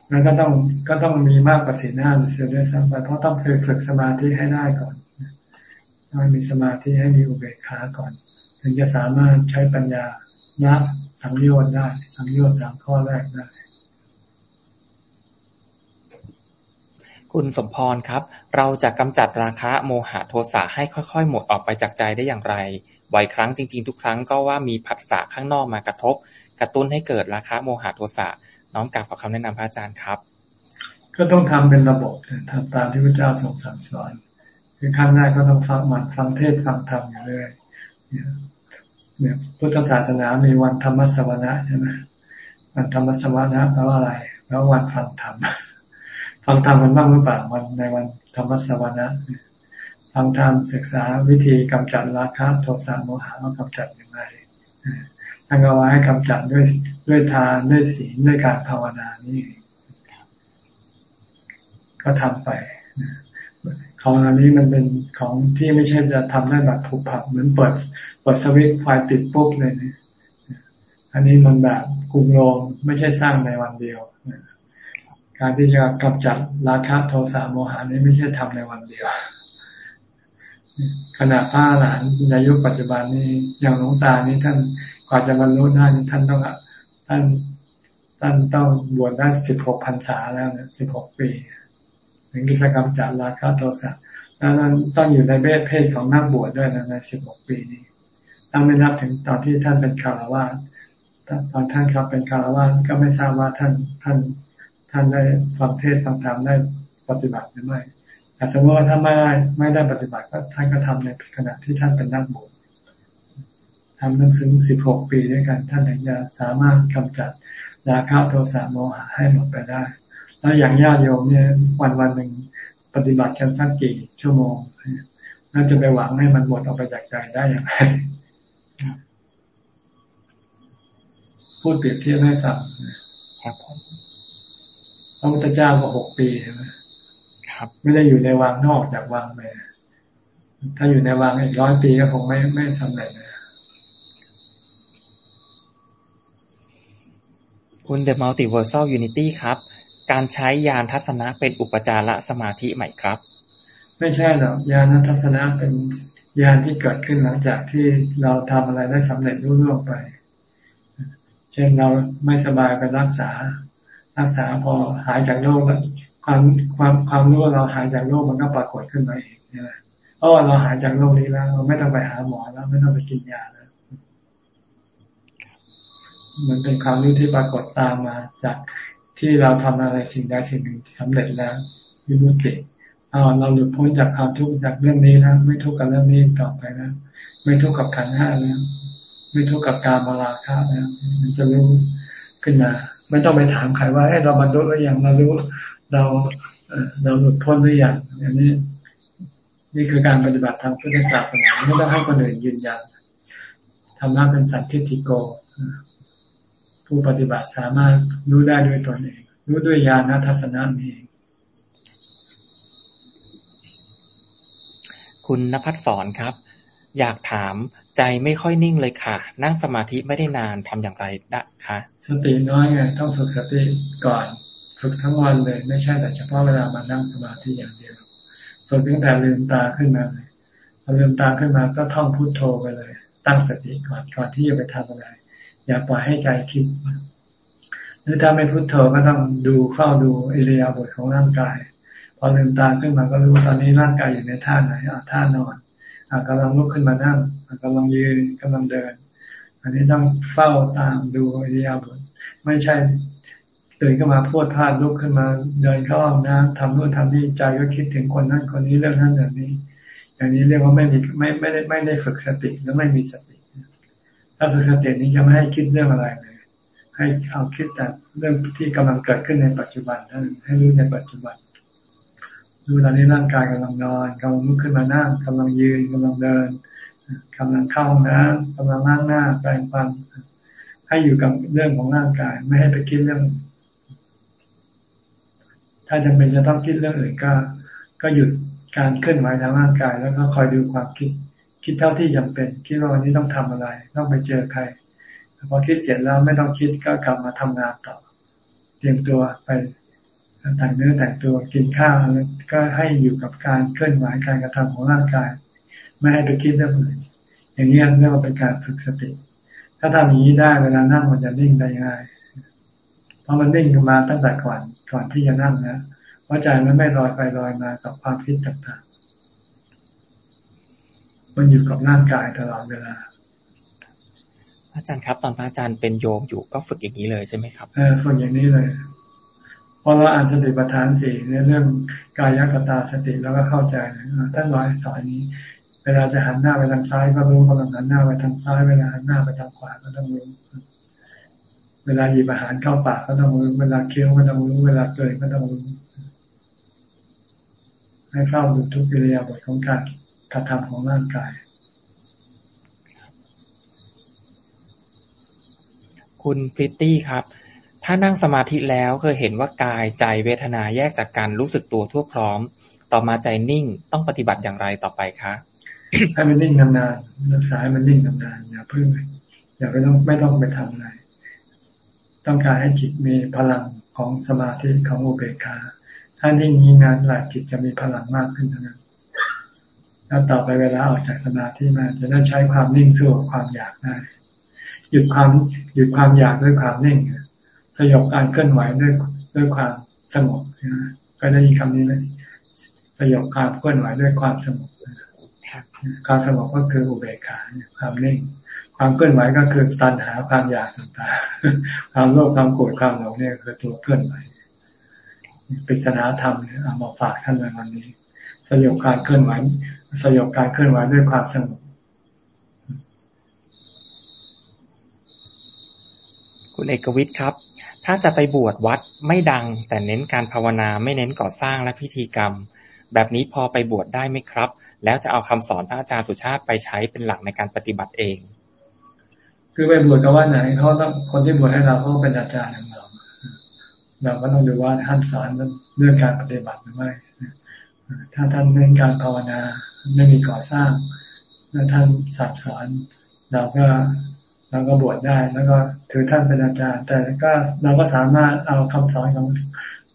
Speaker 2: แล้วก็ต้องก็ต้องมีมากกว่าสีหน้าเสียด้วยซ้ำไปเพราะต้องฝึกสมาธิให้ได้ก่อนต้องมีสมาธิให้มีอุเบกขาก่อน ถึงจะสามารถใช้ปัญญาละสังโยชน์ได้ สังโยชน์สามข้อแรกได้
Speaker 1: คุณสมพรครับ เราจะกำจัดราคะโมหะโทสะให้ค่อยๆ หมดออกไปจากใจได้อย่างไรบ่อยครั้งจริงๆ ทุกครั้งก็ว่ามีผัสสะข้างนอกมากระทบ กระตุ้นให้เกิดราคะโมหะโทสะน้อมกลับขอคำแนะนำพระอาจารย์ครับ
Speaker 2: ก็ต้องทำเป็นระบบทำตามที่พระเจ้าทรงสั่งสอนคือขั้นแรกก็ต้องฟังมันฟังเทศฟังธรรมอยู่เรื่อย เนี่ยพุทธศาสนามีวันธรรมสวนะใช่ไหมวันธรรมสวนะแปลว่าอะไรแปลว่าวันฟังธรรมฟังธรรมมันบ้างหรือเปล่าวันในวันธรรมสวนะฟังธรรมศึกษาวิธีกำจัดราคะโทสะโมหะว่ากำจัดอย่างไรท่านก็ว่าให้กำจัดด้วยด้วยทานด้วยศีลด้วยการภาวนานี่ก็ทำไป ของอันนี้มันเป็นของที่ไม่ใช่จะทำได้แบบผูกผับเหมือนเปิดเปิดสวิตไฟติดปุ๊บเลยเนี่ยอันนี้มันแบบกุมโรงไม่ใช่สร้างในวันเดียว การที่จะกำจัดราคะโทสะโมหะนี้ไม่ใช่ทำในวันเดียวขณะพระหลานในยุคปัจจุบันนี้อย่างหลวงตานี่ท่านกว่าจะบรรลุได้ท่านต้องท่านท่านต้องบวชได้สิบหกพรรษาแล้วนะสิบหกปี ถึงจะกำจัดราคะโทสะแล้วนั้นต้องอยู่ในเบสเพศของนักบวชด้วยนะในสิบหกปีนี้ถ้าไม่นับถึงตอนที่ท่านเป็นคารวะตอนท่านครับเป็นคารวะก็ไม่ทราบว่าท่านท่านท่านได้ฟังเทศฟังธรรมได้ปฏิบัติหรือไม่แต่สมมติว่าถ้าไม่ได้ไม่ได้ปฏิบัติก็ท่านก็ทำในขณะที่ท่านเป็นนักบวชทำนังซึ่งสิบหกปีด้วยกัน ท่านถึงจะสามารถกำจัดราคะโทสะโมหะให้หมดไปได้ แล้วอย่างญาติโยมเนี่ยวันวันหนึ่งปฏิบัติกันสักกี่ชั่วโมงน่าจะไปหวังให้มันหมดออกไปจากใจได้อย่างไรพูดเปรียบเทียบให้ฟังครับพระพุทธเจ้าก็หกปีใช่ไหมครับไม่ได้อยู่ในวังนอกจากวังไปถ้าอยู่ในวังอีกร้อยปีก็คงไม่ไม่สำเร็จนะ
Speaker 1: คุณ The Multiversal Unity ครับ การใช้ยานทัศนะเป็นอุปจารสมาธิใหม่ครับ
Speaker 2: ไม่ใช่หรอกยานทัศนะเป็นยานที่เกิดขึ้นหลังจากที่เราทำอะไรได้สำเร็จรุ่ร่วงไป เช่นเราไม่สบายไปรักษา รักษาพอหายจากโรคแล้วความความความรู้ว่าเราหายจากโรคมันก็ปรากฏขึ้นมาเองใช่ไหมเพราะว่าเราหายจากโรคนี้แล้ว เราไม่ต้องไปหาหมอแล้ว ไม่ต้องไปกินยาแล้ว มันเป็นความรู้ที่ปรากฏตามมาจาก ที่เราทำอะไรสิ่งใดสิ่งหนึ่งสำเร็จแล้ววิมุติเอาเราหลุดพ้นจากความทุกข์จากเรื่องนี้แล้วไม่ทุกข์กับเรื่องนี้ต่อไปแล้วไม่ทุกข์กับขันห้าแล้วไม่ทุกข์กับการมาราคะแล้วมันจะรู้ขึ้นมาไม่ต้องไปถามใครว่าเราบรรลุหรือยังเรารู้เราเราหลุดพ้นหรือยังอันนี้ นี่คือการปฏิบัติทางพุทธศาสนาไม่ต้องให้คนอื่นยืนยันธรรมะเป็นสัตทิติโก ผู้ปฏิบัติสามารถรู้ได้ด้วยตนเอง รู้ด้วยญาณทัศนะนี้
Speaker 1: คุณนภัสสอนครับ อยากถามใจไม่ค่อยนิ่งเลยค่ะ นั่งสมาธิไม่ได้นานทำอย่างไรได้คะ
Speaker 2: สติน้อยไงต้องฝึกสติก่อน ฝึกทั้งวันเลย ไม่ใช่แต่เฉพาะเวลามานั่งสมาธิอย่างเดียวฝึกตั้งแต่ลืมตาขึ้นมาเลยพอลืมตาขึ้นมาก็ท่องพุทโธไปเลย ตั้งสติก่อนก่อนที่จะไปทำอะไร อย่าปล่อยให้ใจคิด หรือถ้าไม่พุทโธก็ต้องดูเฝ้าดูอิริยาบถของร่างกาย พอลืมตาขึ้นมาก็รู้ตอนนี้ร่างกายอยู่ในท่าไหนอะท่านอนอะกำลังลุกขึ้นมานั่งกำลังยืนกำลังเดิน อันนี้ต้องเฝ้าตามดูอิริยาบถไม่ใช่ตื่นขึ้นมาพูดพลาดลุกขึ้นมา เดินเข้าห้องน้ำทำนู่นทำนี่ใจก็คิดถึงคนนั้นคนนี้เรื่องนั้นอย่างนี้ อย่างนี้เรียกว่าไม่มีไม่ไม่ได้ไม่ได้ฝึกสติแล้วไม่มีสติ ถ้าฝึกสตินี้จะไม่ให้คิดเรื่องอะไรเลย ให้เอาคิดแต่เรื่องที่กำลังเกิดขึ้นในปัจจุบันท่านให้รู้ในปัจจุบัน ดูตอนนี้ร่างกายกำลังนอนกำลังลุกขึ้นมานั่งกำลังยืนกำลังเดินกำลังเข้าน้ำกำลังล้างหน้าแปรงฟันให้อยู่กับเรื่องของร่างกาย ไม่ให้ไปคิดเรื่อง ถ้าจำเป็นจะต้องคิดเรื่องอื่นก็ ก็หยุดการเคลื่อนไหวทางร่างกาย แล้วก็คอยดูความคิด คิดเท่าที่จำเป็น คิดว่าวันนี้ต้องทำอะไร ต้องไปเจอใครพอคิดเสร็จแล้วไม่ต้องคิดก็กลับมาทำงานต่อ เตรียมตัวไปแต่งเนื้อแต่งตัวกินข้าวแล้วก็ให้อยู่กับการเคลื่อนไหวการกระทำของร่างกาย ไม่ให้ไปคิดเรื่องอื่นอย่างนี้เรียกว่าเป็นการฝึกสติ ถ้าทำอย่างนี้ได้เวลานั่งมันจะนิ่งได้ง่าย เพราะมันนิ่งมาตั้งแต่ก่อนก่อนที่จะนั่งนะว่าใจมันไม่ลอยไปลอยมากับความคิดต่าง มันอยู่กับร่างกายตลอดเวลา
Speaker 1: อาจารย์ครับ ตอนพระอาจารย์เป็นโยมอยู่ก็ฝึกอย่างนี้เลยใช่ไหมครับ
Speaker 2: เออฝึกอย่างนี้เลยพอเราอ่านสติปัฏฐานสี่ในเรื่องกายกตาสติแล้วก็เข้าใจท่านร้อยสอนนี้ เวลาจะหันหน้าไปทางซ้ายก็รู้กำลังหันหน้าไปทางซ้ายเวลาหันหน้าไปทางขวาก็ต้องรู้เวลาหยิบอาหารเข้าปากก็ต้องรู้เวลาเคี้ยวก็ต้องรู้เวลาเกิดก็ต้องรู้ให้เข้าดูทุกกิริยาบทของการ กระทำของร่างกาย
Speaker 1: คุณพริตตี้ครับ ถ้านั่งสมาธิแล้วเคยเห็นว่ากายใจเวทนาแยกจากกันรู้สึกตัวทั่วพร้อม ต่อมาใจนิ่งต้องปฏิบัติอย่างไรต่อไปคะ
Speaker 2: ให้มันนิ่งนานๆรักษาให้มันนิ่งนานๆอย่าเพิ่งอย่าไปต้องไม่ต้องไปทำอะไรต้องการให้จิตมีพลังของสมาธิของอุเบกขาถ้านิ่งนี้นานหลายจิตจะมีพลังมากขึ้นเท่านั้น แล้วต่อไปเวลาออกจากสมาธิมาจะได้ใช้ความนิ่งสู้ความอยากได้ หยุดความหยุดความอยากด้วยความนิ่งสยบการเคลื่อนไหวด้วยด้วยความสงบนะก็ได้ยินคำนี้ไหมสยบการเคลื่อนไหวด้วยความสงบความสงบก็คืออุเบกขาความนิ่ง ความเคลื่อนไหวก็คือตัณหาความอยากต่างๆ ความโลภความโกรธความหลงเนี่ยคือตัวเคลื่อนไหวปริศนาธรรมเนี่ยเอามาฝากท่านในวันนี้สยบการเคลื่อนไหว สยบการเคลื่อนไหวด้วยความสงบ
Speaker 1: คุณเอกวิทย์ครับ ถ้าจะไปบวชวัดไม่ดัง แต่เน้นการภาวนาไม่เน้นก่อสร้างและพิธีกรรม แบบนี้พอไปบวชได้ไหมครับ แล้วจะเอาคำสอนพระอาจารย์สุชาติไปใช้เป็นหลักในการปฏิบัติเอง
Speaker 2: คือไปบวชกับว่าไหนเขาต้องคนที่บวชให้เราเขาเป็นอาจารย์ของเราเราก็ต้องดูว่าท่านสอนเรื่องการปฏิบัติหรือไม่ถ้าท่านเน้นการภาวนา ไม่มีก่อสร้างแล้วท่านสั่งสอนเราก็เราก็บวชได้ แล้วก็ถือท่านเป็นอาจารย์ แต่ก็เราก็สามารถเอาคำสอนของ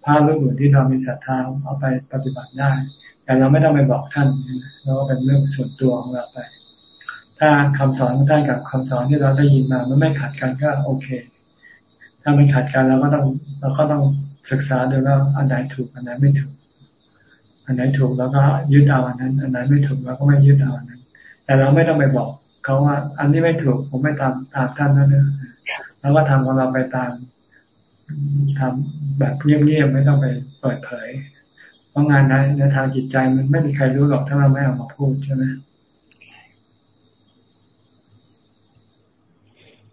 Speaker 2: พระรูปอื่นที่เรามีศรัทธาเอาไปปฏิบัติได้ แต่เราไม่ต้องไปบอกท่านเราก็เป็นเรื่องส่วนตัวของเราไป ถ้าคำสอนท่านกับคำสอนที่เราได้ยินมา มันไม่ขัดกันก็โอเค ถ้ามันขัดกันเราก็ต้องเราก็ต้องศึกษาดูว่าอันไหนถูกอันไหนไม่ถูก อันไหนถูกแล้วก็ยึดเอาอันนั้น อันไหนไม่ถูกเราก็ไม่ยึดเอาอันนั้น แต่เราไม่ต้องไปบอกเขาว่า อันนี้ไม่ถูกผมไม่ตามตามท่านนั่นเองแล้วก็ทำของเราไปตามทำแบบเงียบๆไม่ต้องไปเปิดเผย เพราะงานในในทางจิตใจมันไม่มีใครรู้หรอกถ้าเราไม่ออกมาพูดใช่ไหม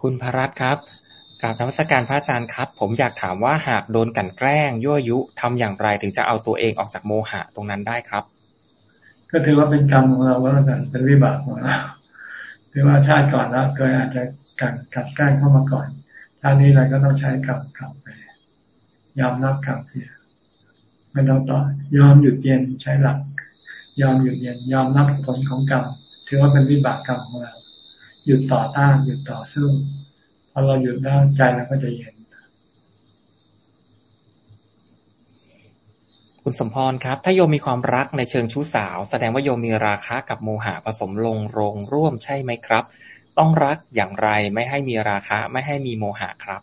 Speaker 1: คุณพรัตครับ กราบธรรมสการพระอาจารย์ครับ ผมอยากถามว่าหากโดนกันแกล้ง ยั่วยุทำอย่างไรถึงจะเอาตัวเองออกจากโมหะตรงนั้นได้ครับ
Speaker 2: ก็ถือว่าเป็นกรรมของเราแล้วกันเป็นวิบากของเราหรือว่าชาติก่อนแล้วเคยอาจจะกัดกัดแกล้งเข้ามาก่อนชาตินี้อะไรก็ต้องใช้กรรมกรรมไปยอมรับกรรมเสียไม่ต้องต่อยอมหยุดเย็นใช้หลัก ยอมหยุดเย็นยอมรับผลของกรรมถือว่าเป็นวิบากกรรมของเราหยุดต่อต้านหยุดต่อสู้ อเราหยุดได้ใจเราก็จะเย็น
Speaker 1: คุณสมพรครับ ถ้าโยมมีความรักในเชิงชู้สาว แสดงว่าโยมมีราคะกับโมหะผสมลงโรงร่วมใช่ไหมครับ ต้องรักอย่างไรไม่ให้มีราคะไม่ให้มีโมหะครับ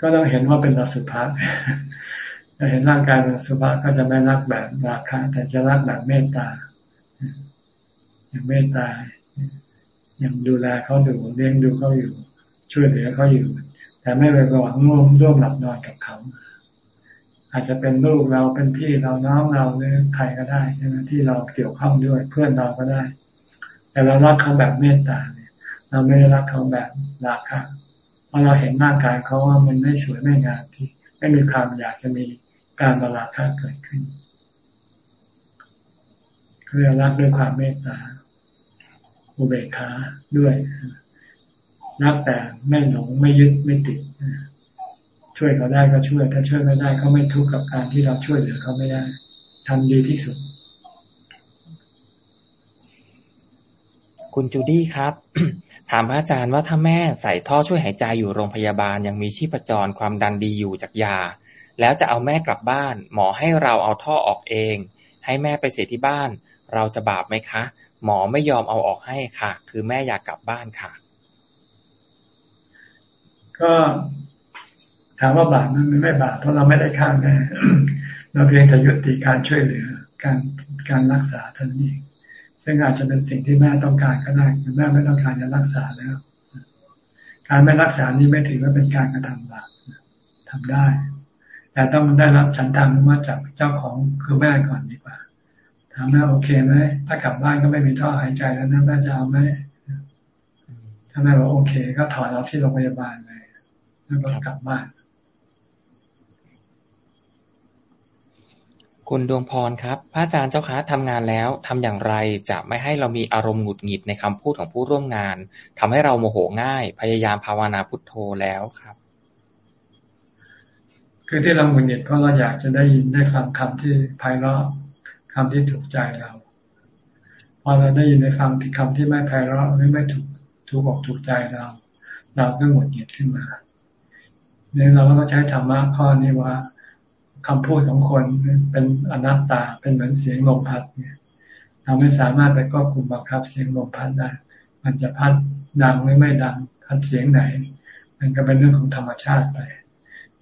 Speaker 2: ก็ต้องเห็นว่าเป็นอสุภะถ้าเห็นร่างกายเป็นอสุภะก็จะไม่รักแบบราคะ แต่จะรักแบบเมตตาอย่างเมตตาอย่างดูแลเขาดูเลี้ยงดูเขาอยู่ ช่วยเหลือเขาอยู่ แต่ไม่ไปหวังร่วมร่วมหลับนอนกับเขาอาจจะเป็นลูกเราเป็นพี่เราน้องเราหรือใครก็ได้ใช่ไหมที่เราเกี่ยวข้องด้วยเพื่อนเราก็ได้ แต่เรารักเขาแบบเมตตาเนี่ย เราไม่ได้รักเขาแบบราคะพอเราเห็นร่างกายเขาว่ามันไม่สวยไม่งามที่ ไม่มีความอยากจะมีการบาราคาเกิดขึ้นคือรักด้วยความเมตตาอุเบกขาด้วย รักแต่ไม่หลงไม่ยึดไม่ติดช่วยเขาได้ก็ช่วยถ้าช่วยไม่ได้เขาไม่ทุกข์กับการที่เราช่วยเหลือเขาไม่ได้ทำดีที่สุด
Speaker 1: คุณจูดี้ครับ ถามพระอาจารย์ว่าถ้าแม่ใส่ท่อช่วยหายใจอยู่โรงพยาบาลยังมีชีพจรความดันดีอยู่จากยา แล้วจะเอาแม่กลับบ้าน หมอให้เราเอาท่อออกเอง ให้แม่ไปเสียที่บ้าน เราจะบาปไหมคะ หมอไม่ยอมเอาออกให้ค่ะ คือแม่อยากกลับบ้านค่ะ
Speaker 2: ก็ถามว่าบาปมันไม่บาปเพราะเราไม่ได้ฆ่าแม่เราเพียงแต่ยุติการช่วยเหลือการการรักษาท่านเองซึ่งอาจจะเป็นสิ่งที่แม่ต้องการก็ได้แม่ไม่ต้องการจะรักษาแล้ว การไม่รักษานี้ไม่ถือว่าเป็นการกระทำบาปทำได้ แต่ต้องได้รับฉันทามมาจากเจ้าของคือแม่ก่อนดีกว่าถามแม่โอเคไหมถ้ากลับบ้านก็ไม่มีท่อหายใจแล้วนะแม่จะเอาไหมถ้าแม่บอกโอเค ก็ถอดเราที่โรงพยาบาล แล้วก็กลับบ้าน
Speaker 1: คุณดวงพรครับ พระอาจารย์เจ้าคะทำงานแล้วทำอย่างไรจะไม่ให้เรามีอารมณ์หงุดหงิดในคำพูดของผู้ร่วมงานทำให้เราโมโหง่าย พยายามภาวนาพุทโธแล้วครับ
Speaker 2: คือที่เราหงุดหงิดเพราะเราอยากจะได้ยินได้ฟังคำที่ไพเราะคำที่ถูกใจเราพอเราได้ยินได้ฟังคำที่ไม่ไพเราะหรือไม่ถูกถูกอกถูกใจเรา เราก็หงุดหงิดขึ้นมา เนี่ยเราก็ใช้ธรรมะข้อนี้ว่าคำพูดของคนเป็นอนัตตาเป็นเหมือนเสียงลมพัดเนี่ย เราไม่สามารถไปควบคุมบังคับเสียงลมพัดได้ มันจะพัดดังหรือไม่ดังพัดเสียงไหน มันก็เป็นเรื่องของธรรมชาติไป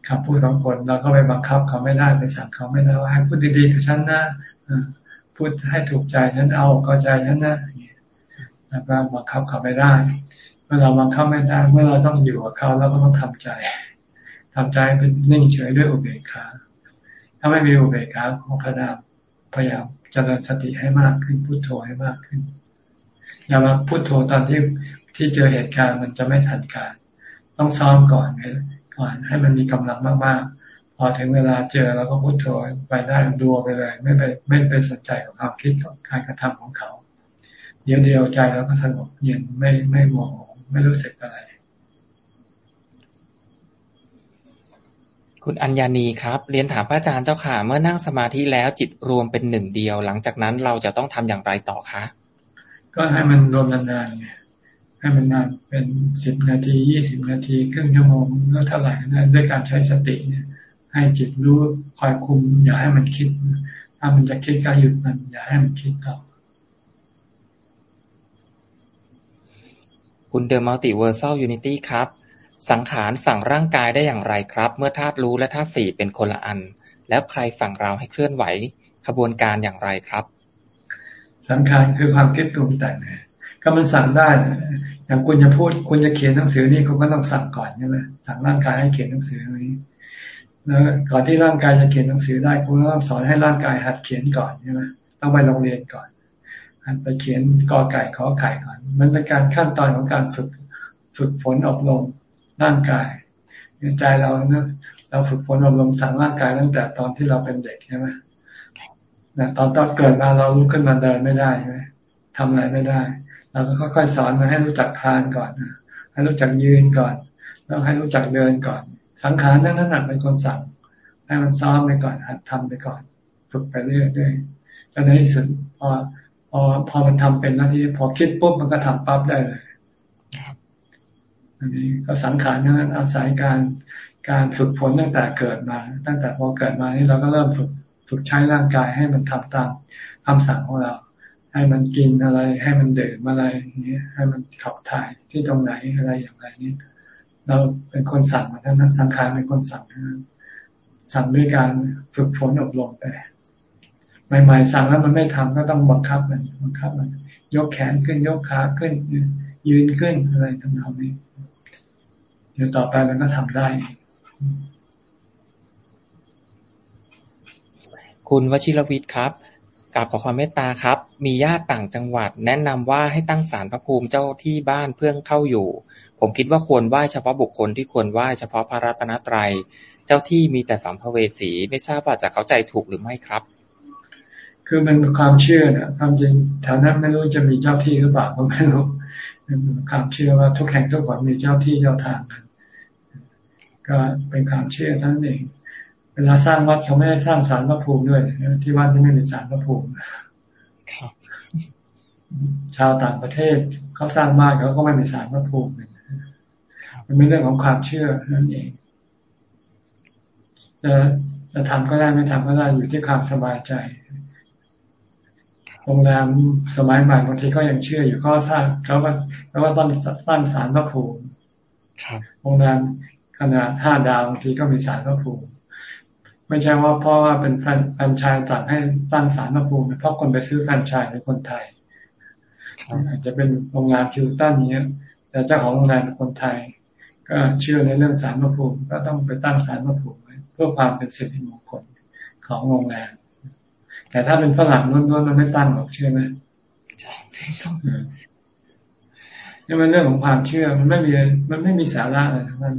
Speaker 2: คำพูดของคนเราก็ไปบังคับเขาไม่ได้ไปสั่งเขาไม่ได้ว่าให้พูดดีๆกับฉันนะพูดให้ถูกใจฉันเอาก็ใจฉันนะแล้วก็บังคับเขาไม่ได้ เมื่อเราบังคับไม่ได้ เมื่อเราต้องอยู่กับเขาเราก็ต้องทำใจ ทำใจเป็นนิ่งเฉยด้วยอุเบกขา ถ้าไม่มีอุเบกขาของพระดามพยายามเจริญสติให้มากขึ้นพุโทโธให้มากขึ้นอย่ามาพุโทโธตอนที่ที่เจอเหตุการณ์มันจะไม่ทันการ ต้องซ้อมก่อนก่อนให้มันมีกำลังมากๆ พอถึงเวลาเจอเราก็พุโทโธไปได้ดูไปเลย ไม่ไปไม่ไปสนใจกับความคิดกับการกระทำของเขา เดียวเดียวใจเราก็สงบเย็นไม่ไม่โมโหไม่รู้สึกอะไร
Speaker 1: คุณอัญญานีครับเรียนถามพระอาจารย์เจ้าค่ะ เมื่อนั่งสมาธิแล้วจิตรวมเป็นหนึ่งเดียว หลังจากนั้นเราจะต้องทำอย่างไรต่อคะ
Speaker 2: ก็ให้มันรวมนานๆไงให้มันนานเป็นสิบนาทียี่สิบนาทีครึ่งชั่วโมงก็เท่าไหร่นะด้วยการใช้สติเนี่ย ให้จิตรู้คอยคุม อย่าให้มันคิด ถ้ามันจะคิดก็หยุดมัน อย่าให้มันคิดต่อ
Speaker 1: คุณ The Multiversal Unity ครับ สังขารสั่งร่างกายได้อย่างไรครับ เมื่อธาตุรู้และธาตุสี่เป็นคนละอัน แล้วใครสั่งเราให้เคลื่อนไหว ขบวนการอย่างไรครับ
Speaker 2: สังขารคือความคิดปรุงแต่งก็มันสั่งได้อย่างคุณจะพูดคุณจะเขียนหนังสือนี่คุณก็ต้องสั่งก่อนใช่ไหมสั่งร่างกายให้เขียนหนังสือนี้แล้วก่อนที่ร่างกายจะเขียนหนังสือได้คุณต้องสอนให้ร่างกายหัดเขียนก่อนใช่ไหมต้องไปโรงเรียนก่อนหัดไปเขียนกอไก่ขอไก่ก่อน มันเป็นการขั้นตอนของการฝึกฝึกฝนอบรม ร่างกายใจเราเนะเราฝึกฝนอบรมสั่งร่างกายตั้งแต่ตอนที่เราเป็นเด็กใช่ไหมนะตอนตอนเกิดมาเราลุกขึ้นมาเดินไม่ได้ใช่ไหมทำอะไรไม่ได้ เราก็ค่อยๆสอนมาให้รู้จักคานก่อนให้รู้จักยืนก่อน แล้วให้รู้จักเดินก่อน สังขารทั้งนั้นเป็นคนสั่ง ให้มันซ้อมไปก่อนหัดทำไปก่อน ฝึกไปเรื่อยๆจนในที่สุดพอพอพอมันทำเป็นแล้วที่พอคิดปุ๊บมันก็ทำปั๊บได้เลย อันนี้ก็สังขารนั้นอาศัยการการฝึกฝนตั้งแต่เกิดมา ตั้งแต่พอเกิดมานี่เราก็เริ่มฝึกฝึกใช้ร่างกายให้มันทำตามคำสั่งของเรา ให้มันกินอะไร ให้มันเดินอะไรนี้ให้มันขับถ่ายที่ตรงไหนอะไรอย่างไรนี่เราเป็นคนสั่งมาทั้งนั้นสังขารเป็นคนสั่งทั้งนั้นสั่งด้วยการฝึกฝนอบรมไปใหม่ๆสั่งแล้วมันไม่ทำก็ต้องบังคับมันบังคับมัน ยกแขนขึ้นยกขาขึ้น ยืนขึ้นอะไรทำนองนี้ ดี๋ยวต่อไปมันก็ทำได้
Speaker 1: คุณวชิรวิทย์ครับกราบขอความเมตตาครับ มีญาติต่างจังหวัด แนะนำว่าให้ตั้งศาลพระภูมิเจ้าที่บ้านเพื่อเข้าอยู่ ผมคิดว่าควรไหว้เฉพาะบุคคลที่ควรไหว้เฉพาะพระรัตนตรัย เจ้าที่มีแต่สัมภเวสีไม่ทราบว่าจะเข้าใจถูกหรือไม่ครับ
Speaker 2: คือมันเป็นความเชื่อนะความจริงแถวนั้นไม่รู้จะมีเจ้าที่หรือเปล่าก็ไม่รู้เป็นความเชื่อว่าทุกแห่งทุกคนมีเจ้าที่เจ้าทางกัน ก็เป็นความเชื่อทั้งเอง เวลาสร้างวัดเขาไม่ได้สร้างศาลพระภูมิด้วย ที่วัดที่ไม่มีศาลพระภูมิชาวต่างประเทศเขาสร้างบ้านเขาก็ไม่มีศาลพระภูมิมันเป็นเรื่องของความเชื่อนั่นเองจะจะทำก็ได้ไม่ทำก็ได้อยู่ที่ความสบายใจโรงแรมสมัยใหม่บางทีก็ยังเชื่ออยู่ก็สร้างเขาก็เขาก็ตั้งตั้งศาลพระภูมิโรงแรม ขนาดห้าดาวบางทีก็มีศาลพระภูมิไม่ใช่ว่าเพราะว่าเป็นแฟนชายตัดให้ตั้งศาลพระภูมิเพราะคนไปซื้อแฟนชายในคนไทยอาจจะเป็นโรงงานคิวตันเนี้ยแต่เจ้าของโรงแรมเป็นคนไทย ก็เชื่อในเรื่องสารพระภูมิก็ต้องไปตั้งสารพระภูมิเพื่อความเป็นสิริมงคลของโรงแรมแต่ถ้าเป็นฝรั่งล้วนๆมันไม่ตั้งหรอกเชื่อไหมใช่นี่มันเรื่องของความเชื่อมันไม่มีมันไม่มีสาระอะไรทั้งนั้น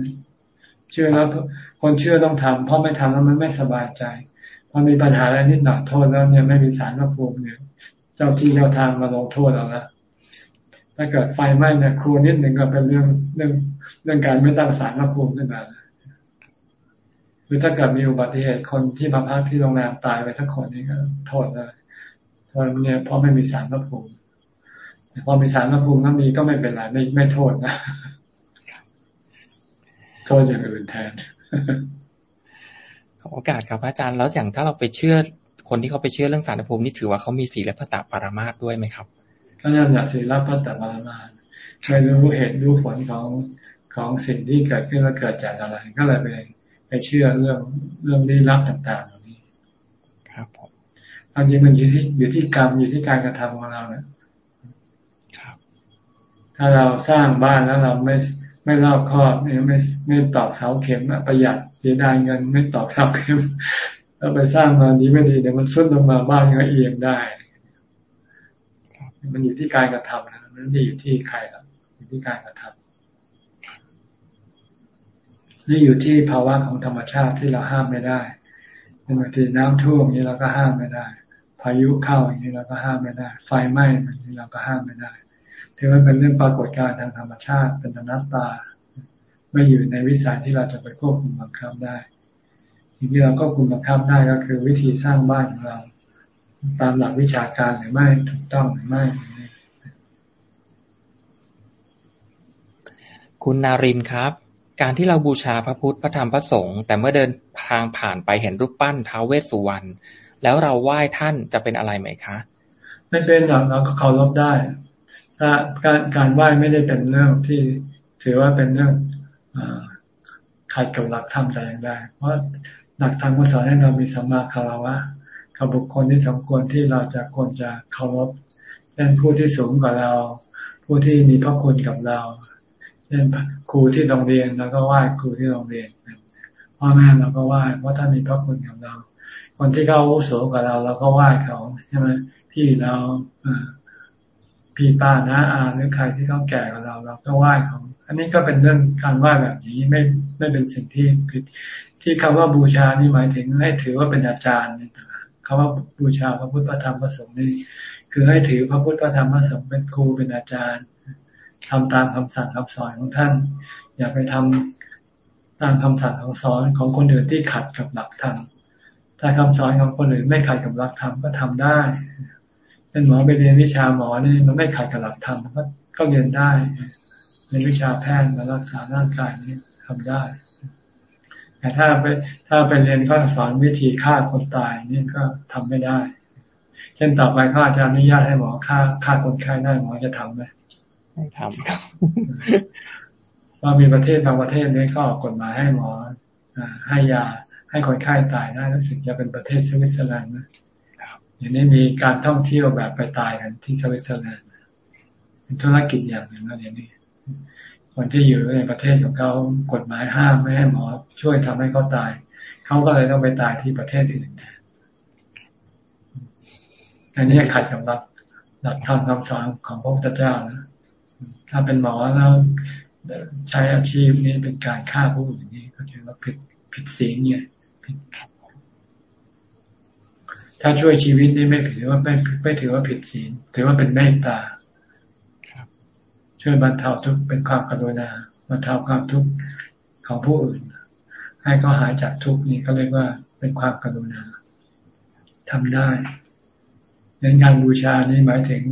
Speaker 2: เชื่อแล้วคนเชื่อต้องทำเพราะไม่ทำแล้วมันไม่สบายใจพอมีปัญหาอะไรนิดหน่อยโทษแล้วเนี่ยไม่มีสารพระภูมิเนี่ยเจ้าที่เจ้าทางมาลงโทษเราละถ้าเกิดไฟไหม้เนี่ยครูนิดหนึ่งก็เป็นเรื่องเรื่องเรื่องการไม่ตั้งสารพระภูมิขึ้นมาหรือถ้าเกิดมีอุบัติเหตุคนที่มาพักที่โรงแรมตายไปทั้งคนนี้ก็โทษเลยโทษเนี่ยเพราะไม่มีสารพระภูมิแต่พอมีสารพระภูมิก็มีก็ไม่เป็นไรไม่ไม่โทษนะ โทษอย่างอื่นแทน
Speaker 1: ขอโอกาสครับอาจารย์แล้วอย่างถ้าเราไปเชื่อคนที่เขาไปเชื่อเรื่องสารภูมินี่ถือว่าเขามีศีลพตปารามาสด้วยไหมครับ
Speaker 2: ก็นั่นแหละศีลพตปารามาสไม่รู้เหตุรู้ผลของของสิ่งที่เกิดขึ้นแล้วเกิดจากอะไร ก็เลยไปไปเชื่อเรื่องเรื่องลี้ลับต่างๆเหล่านี้
Speaker 1: ครับผม
Speaker 2: อันนี้มันอยู่ที่อยู่ที่กรรมอยู่ที่การกระทำของเรานะ
Speaker 1: ครับ
Speaker 2: ถ้าเราสร้างบ้านแล้วเราไม่ ไม่รอบคอบไม่ไม่ไม่ตอกเสาเข็มประหยัดเสียดายเงิน ไม่ตอกเสาเข็มถ้าไปสร้างมาดีไม่ดีเดี๋ยวมันซุดลงมาบ้านก็เอียงได้ มันอยู่ที่การกระทำนะมันไม่อยู่ที่ใครหรอกอยู่ที่การกระทำนี่อยู่ที่ภาวะของธรรมชาติที่เราห้ามไม่ได้บางทีน้ำท่วมนี้เราก็ห้ามไม่ได้ พายุเข้าอย่างนี้เราก็ห้ามไม่ได้ ไฟไหม้อย่างนี้เราก็ห้ามไม่ได้ ถือว่าเป็นเรื่องปรากฏการณ์ทางธรรมชาติเป็นอนัตตา ไม่อยู่ในวิสัยที่เราจะไปควบคุมบังคับได้สิ่งที่เราก็คุมบังคับได้ก็คือ วิธีสร้างบ้านของเรา ตามหลักวิชาการหรือไม่ถูกต้องหรือไม่
Speaker 1: คุณนารินครับ การที่เราบูชาพระพุทธพระธรรมพระสงฆ์แต่เมื่อเดินทางผ่านไปเห็นรูปปั้นท้าวเวสสุวรรณแล้วเราไหว้ท่านจะเป็นอะไรไหมคะ
Speaker 2: ไม่เป็นหรอกเราก็เคารพได้ ถ้าการการไหว้ไม่ได้เป็นเรื่องที่ถือว่าเป็นเรื่องขัดกับหลักธรรมแต่อย่างใดเพราะหลักธรรมก็สอนให้เรามีสัมมาคารวะกับบุคคลที่สมควรที่เราจะควรจะเคารพเช่นผู้ที่สูงกว่าเรา ผู้ที่มีพระคุณกับเราเช่นครูที่โรงเรียนเราก็ไหว้ครูที่โรงเรียนพ่อแม่เราก็ไหว้เพราะท่านมีพระคุณกับเรา คนที่เขาอาวุโสกว่าเราเราก็ไหว้เขาใช่ไหมพี่เรา พี่ป้านะอาหรือใครที่เขาแก่กว่าเรา เราก็ไหว้เขาอันนี้ก็เป็นเรื่องการไหว้แบบนี้ไม่ไม่เป็นสิ่งที่ผิด ที่คำว่าบูชานี่หมายถึงให้ถือว่าเป็นอาจารย์นี่คำว่าบูชาพระพุทธพระธรรมพระสงฆ์นี่คือให้ถือพระพุทธพระธรรมพระสงฆ์เป็นครูเป็นอาจารย์ทำตามคำสั่งคำสอนของท่าน อย่าไปทำตามคำสั่งคำสอนของคนอื่นที่ขัดกับหลักธรรมถ้าคำสอนของคนอื่นไม่ขัดกับหลักธรรมก็ทำได้ เป็นหมอไปเรียนวิชาหมอนี่มันไม่ขัดกับหลักธรรมก็ก็เรียนได้ในวิชาแพทย์มารักษาร่างกายนี้ทำได้แต่ถ้าไปถ้าไปเรียนก็สอนวิธีฆ่าคนตายนี่ก็ทำไม่ได้ เช่นต่อไปเขาอาจจะอนุญาตให้หมอฆ่าฆ่าคนไข้ได้หมอจะทำไหม
Speaker 1: ไม่ทำครับ
Speaker 2: ว่ามีประเทศบางประเทศนี้ก็ออกกฎหมายให้หมอให้ยาให้คนไข้ตายได้รู้สึกจะเป็นประเทศสวิตเซอร์แลนด์นะ อย่างนี้มีการท่องเที่ยวแบบไปตายกันที่สวิตเซอร์แลนด์เป็นธุรกิจอย่างหนึ่งแล้วอย่างนี้คนที่อยู่ในประเทศของเขากฎหมายห้ามไม่ให้หมอช่วยทำให้เขาตาย เขาก็เลยต้องไปตายที่ประเทศอื่นแทนอันนี้ขัดกับหลักหลักธรรมคำสอนของพระพุทธเจ้านะถ้าเป็นหมอแล้วใช้อาชีพนี้เป็นการฆ่าผู้อื่นนี่ก็ถือว่าผิดผิดศีลเนี่ยผิด ถ้าช่วยชีวิตนี่ไม่ถือว่าไม่ไม่ถือว่าผิดศีลถือว่าเป็นเมตตาช่วยบรรเทาทุกข์เป็นความกรุณาบรรเทาความทุกข์ของผู้อื่น ให้เขาหายจากทุกข์นี่ก็เรียกว่าเป็นความกรุณาทำได้ในงานบูชานี่หมายถึง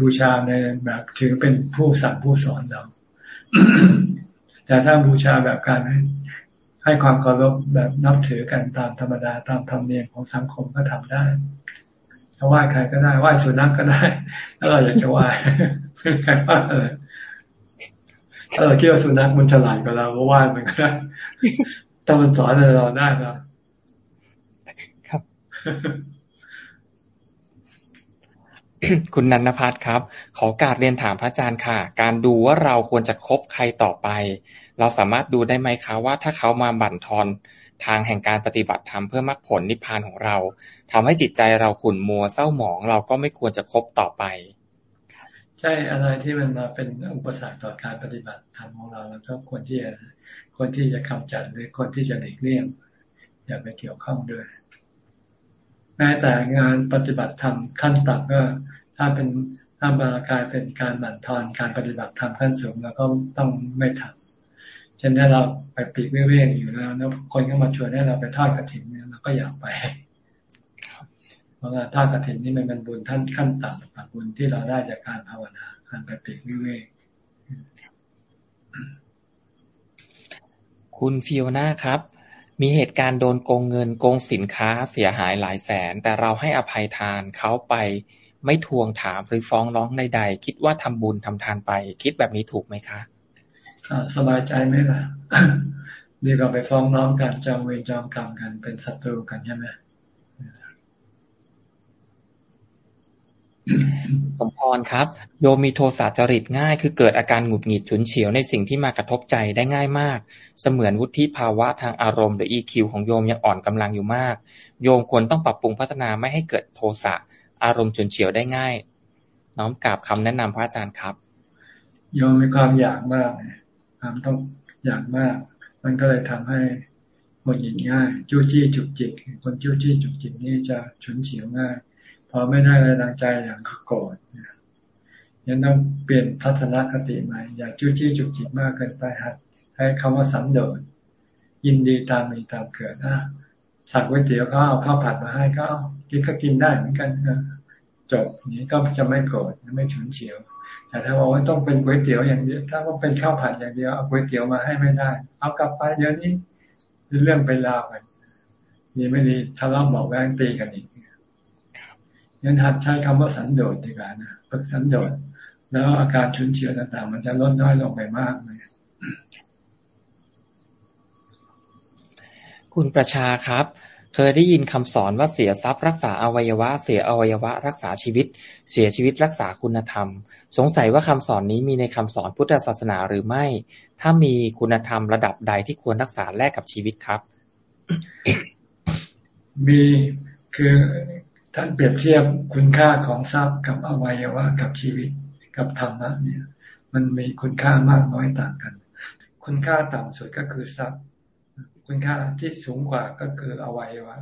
Speaker 2: บูชาในแบบถือเป็นผู้สั่งผู้สอนเรา แต่ถ้าบูชาแบบการ ให้ความเคารพแบบนับถือกันตามธรรมดาตามธรรมเนียมของสังคมก็ทำได้จะไหว้ใครก็ได้ไหว้สุนัขกก็ได้ ถ้าเราอยากจะไหว้ใครว่าอะไรถ้าเราคิดว่าสุนัขมันฉลาดกว่าเราก็ไหว้มันก็ได้ถ้ามันสอนเราได้
Speaker 1: นะครับคุณนันทพัฒน์ครับ ขอการเรียนถามพระอาจารย์ค่ะ การดูว่าเราควรจะคบใครต่อไป เราสามารถดูได้ไหมคะว่า ถ้าเขามาบั่นทอนทางแห่งการปฏิบัติธรรมเพื่อมรรคผลนิพพานของเราทำให้จิตใจเราขุ่นมัวเศร้าหมอง เราก็ไม่ควรจะคบต่อไป
Speaker 2: ใช่อะไรที่มันมาเป็นอุปสรรคต่อการปฏิบัติธรรมของเราแล้วก็ควรที่จะคนที่จะกำจัดหรือคนที่จะหลีกเลี่ยงอย่าไปเกี่ยวข้องด้วยแม้แต่งานปฏิบัติธรรมขั้นต่ำก็ถ้าเป็นถ้ามากลายเป็นการบั่นทอนการปฏิบัติธรรมขั้นสูง แล้วก็ต้องไม่ทำ เช่นถ้าเราไปปีกเว่ยๆอยู่แล้วแล้วคนก็มาชวนให้เราไปทอดกระถิ่นเนี่ยเราก็อยากไปเพราะว่าทอดกระถิ่นนี่มันเป็นบุญท่านขั้นต่ำกับบุญที่เราได้จากการภาวนาการไปปีกวิเวก
Speaker 1: คุณฟิโอนาครับ มีเหตุการณ์โดนโกงเงินโกงสินค้าเสียหายหลายแสน แต่เราให้อภัยทานเขาไปไม่ทวงถามหรือฟ้องร้องใดๆ คิดว่าทำบุญทำทานไป คิดแบบนี้ถูกไหมคะ
Speaker 2: สบายใจไหมล่ะดีกว่าไปฟ้องร้องกันจองเวรจองกรรมกันเป็นศัตรูกันใช่ไหม
Speaker 1: สมพรครับ โยมมีโทสะจริตง่าย คือเกิดอาการหงุดหงิดฉุนเฉียวในสิ่งที่มากระทบใจได้ง่ายมาก เสมือนวุฒิภาวะทางอารมณ์หรือ EQ ของโยมยังอ่อนกำลังอยู่มาก โยมควรต้องปรับปรุงพัฒนาไม่ให้เกิดโทสะอารมณ์ฉุนเฉียวได้ง่าย น้อมกราบคำแนะนำพระอาจารย์ครับ
Speaker 2: โยมมีความอยากมาก ความต้องอยากมาก มันก็เลยทำให้หงุดหงิดง่าย จู้จี้จุกจิก คนจู้จี้จุกจิกนี่จะฉุนเฉียวง่าย พอไม่ได้อะไรดังใจอย่างโกรธยังต้องเปลี่ยนทัศนคติใหม่ อย่าจู้จี้จุกจิกมากเกินไปหัดให้คำว่าสันโดษยินดีตามมีตามเกิดนะสั่งก๋วยเตี๋ยวเขาเอาข้าวผัดมาให้ก็กินก็กินได้เหมือนกันจบนี้ก็จะไม่โกรธไม่ฉุนเฉียว แต่ถ้าบอกว่าต้องเป็นก๋วยเตี๋ยวอย่างเดียวถ้าว่าเป็นข้าวผัดอย่างเดียวเอาก๋วยเตี๋ยวมาให้ไม่ได้ เอากลับไปเดี๋ยวนี้เรื่องไปลาวกันนี่ไม่ดีทะเลาะบอกแวงตีกันอีกงั้นหัดใช้คำว่าสันโดษดีกว่านะฝึกสันโดษแล้วอาการชุนเฉียวต่างๆ มันจะลดน้อยลงไปมากเลย
Speaker 1: คุณประชาครับ เคยได้ยินคำสอนว่าเสียทรัพย์รักษาอวัยวะ เสียอวัยวะ รักษาชีวิต เสียชีวิตรักษาคุณธรรม สงสัยว่าคำสอนนี้มีในคำสอนพุทธศาสนาหรือไม่ ถ้ามีคุณธรรมระดับใดที่ควรรักษาแลกกับชีวิตครับ
Speaker 2: มีคือท่านเปรียบเทียบคุณค่าของทรัพย์กับอวัยวะกับชีวิตกับธรรมะเนี่ย มันมีคุณค่ามากน้อยต่างกัน คุณค่าต่ำสุดก็คือทรัพย์ คุณค่าที่สูงกว่าก็คืออวัยวะ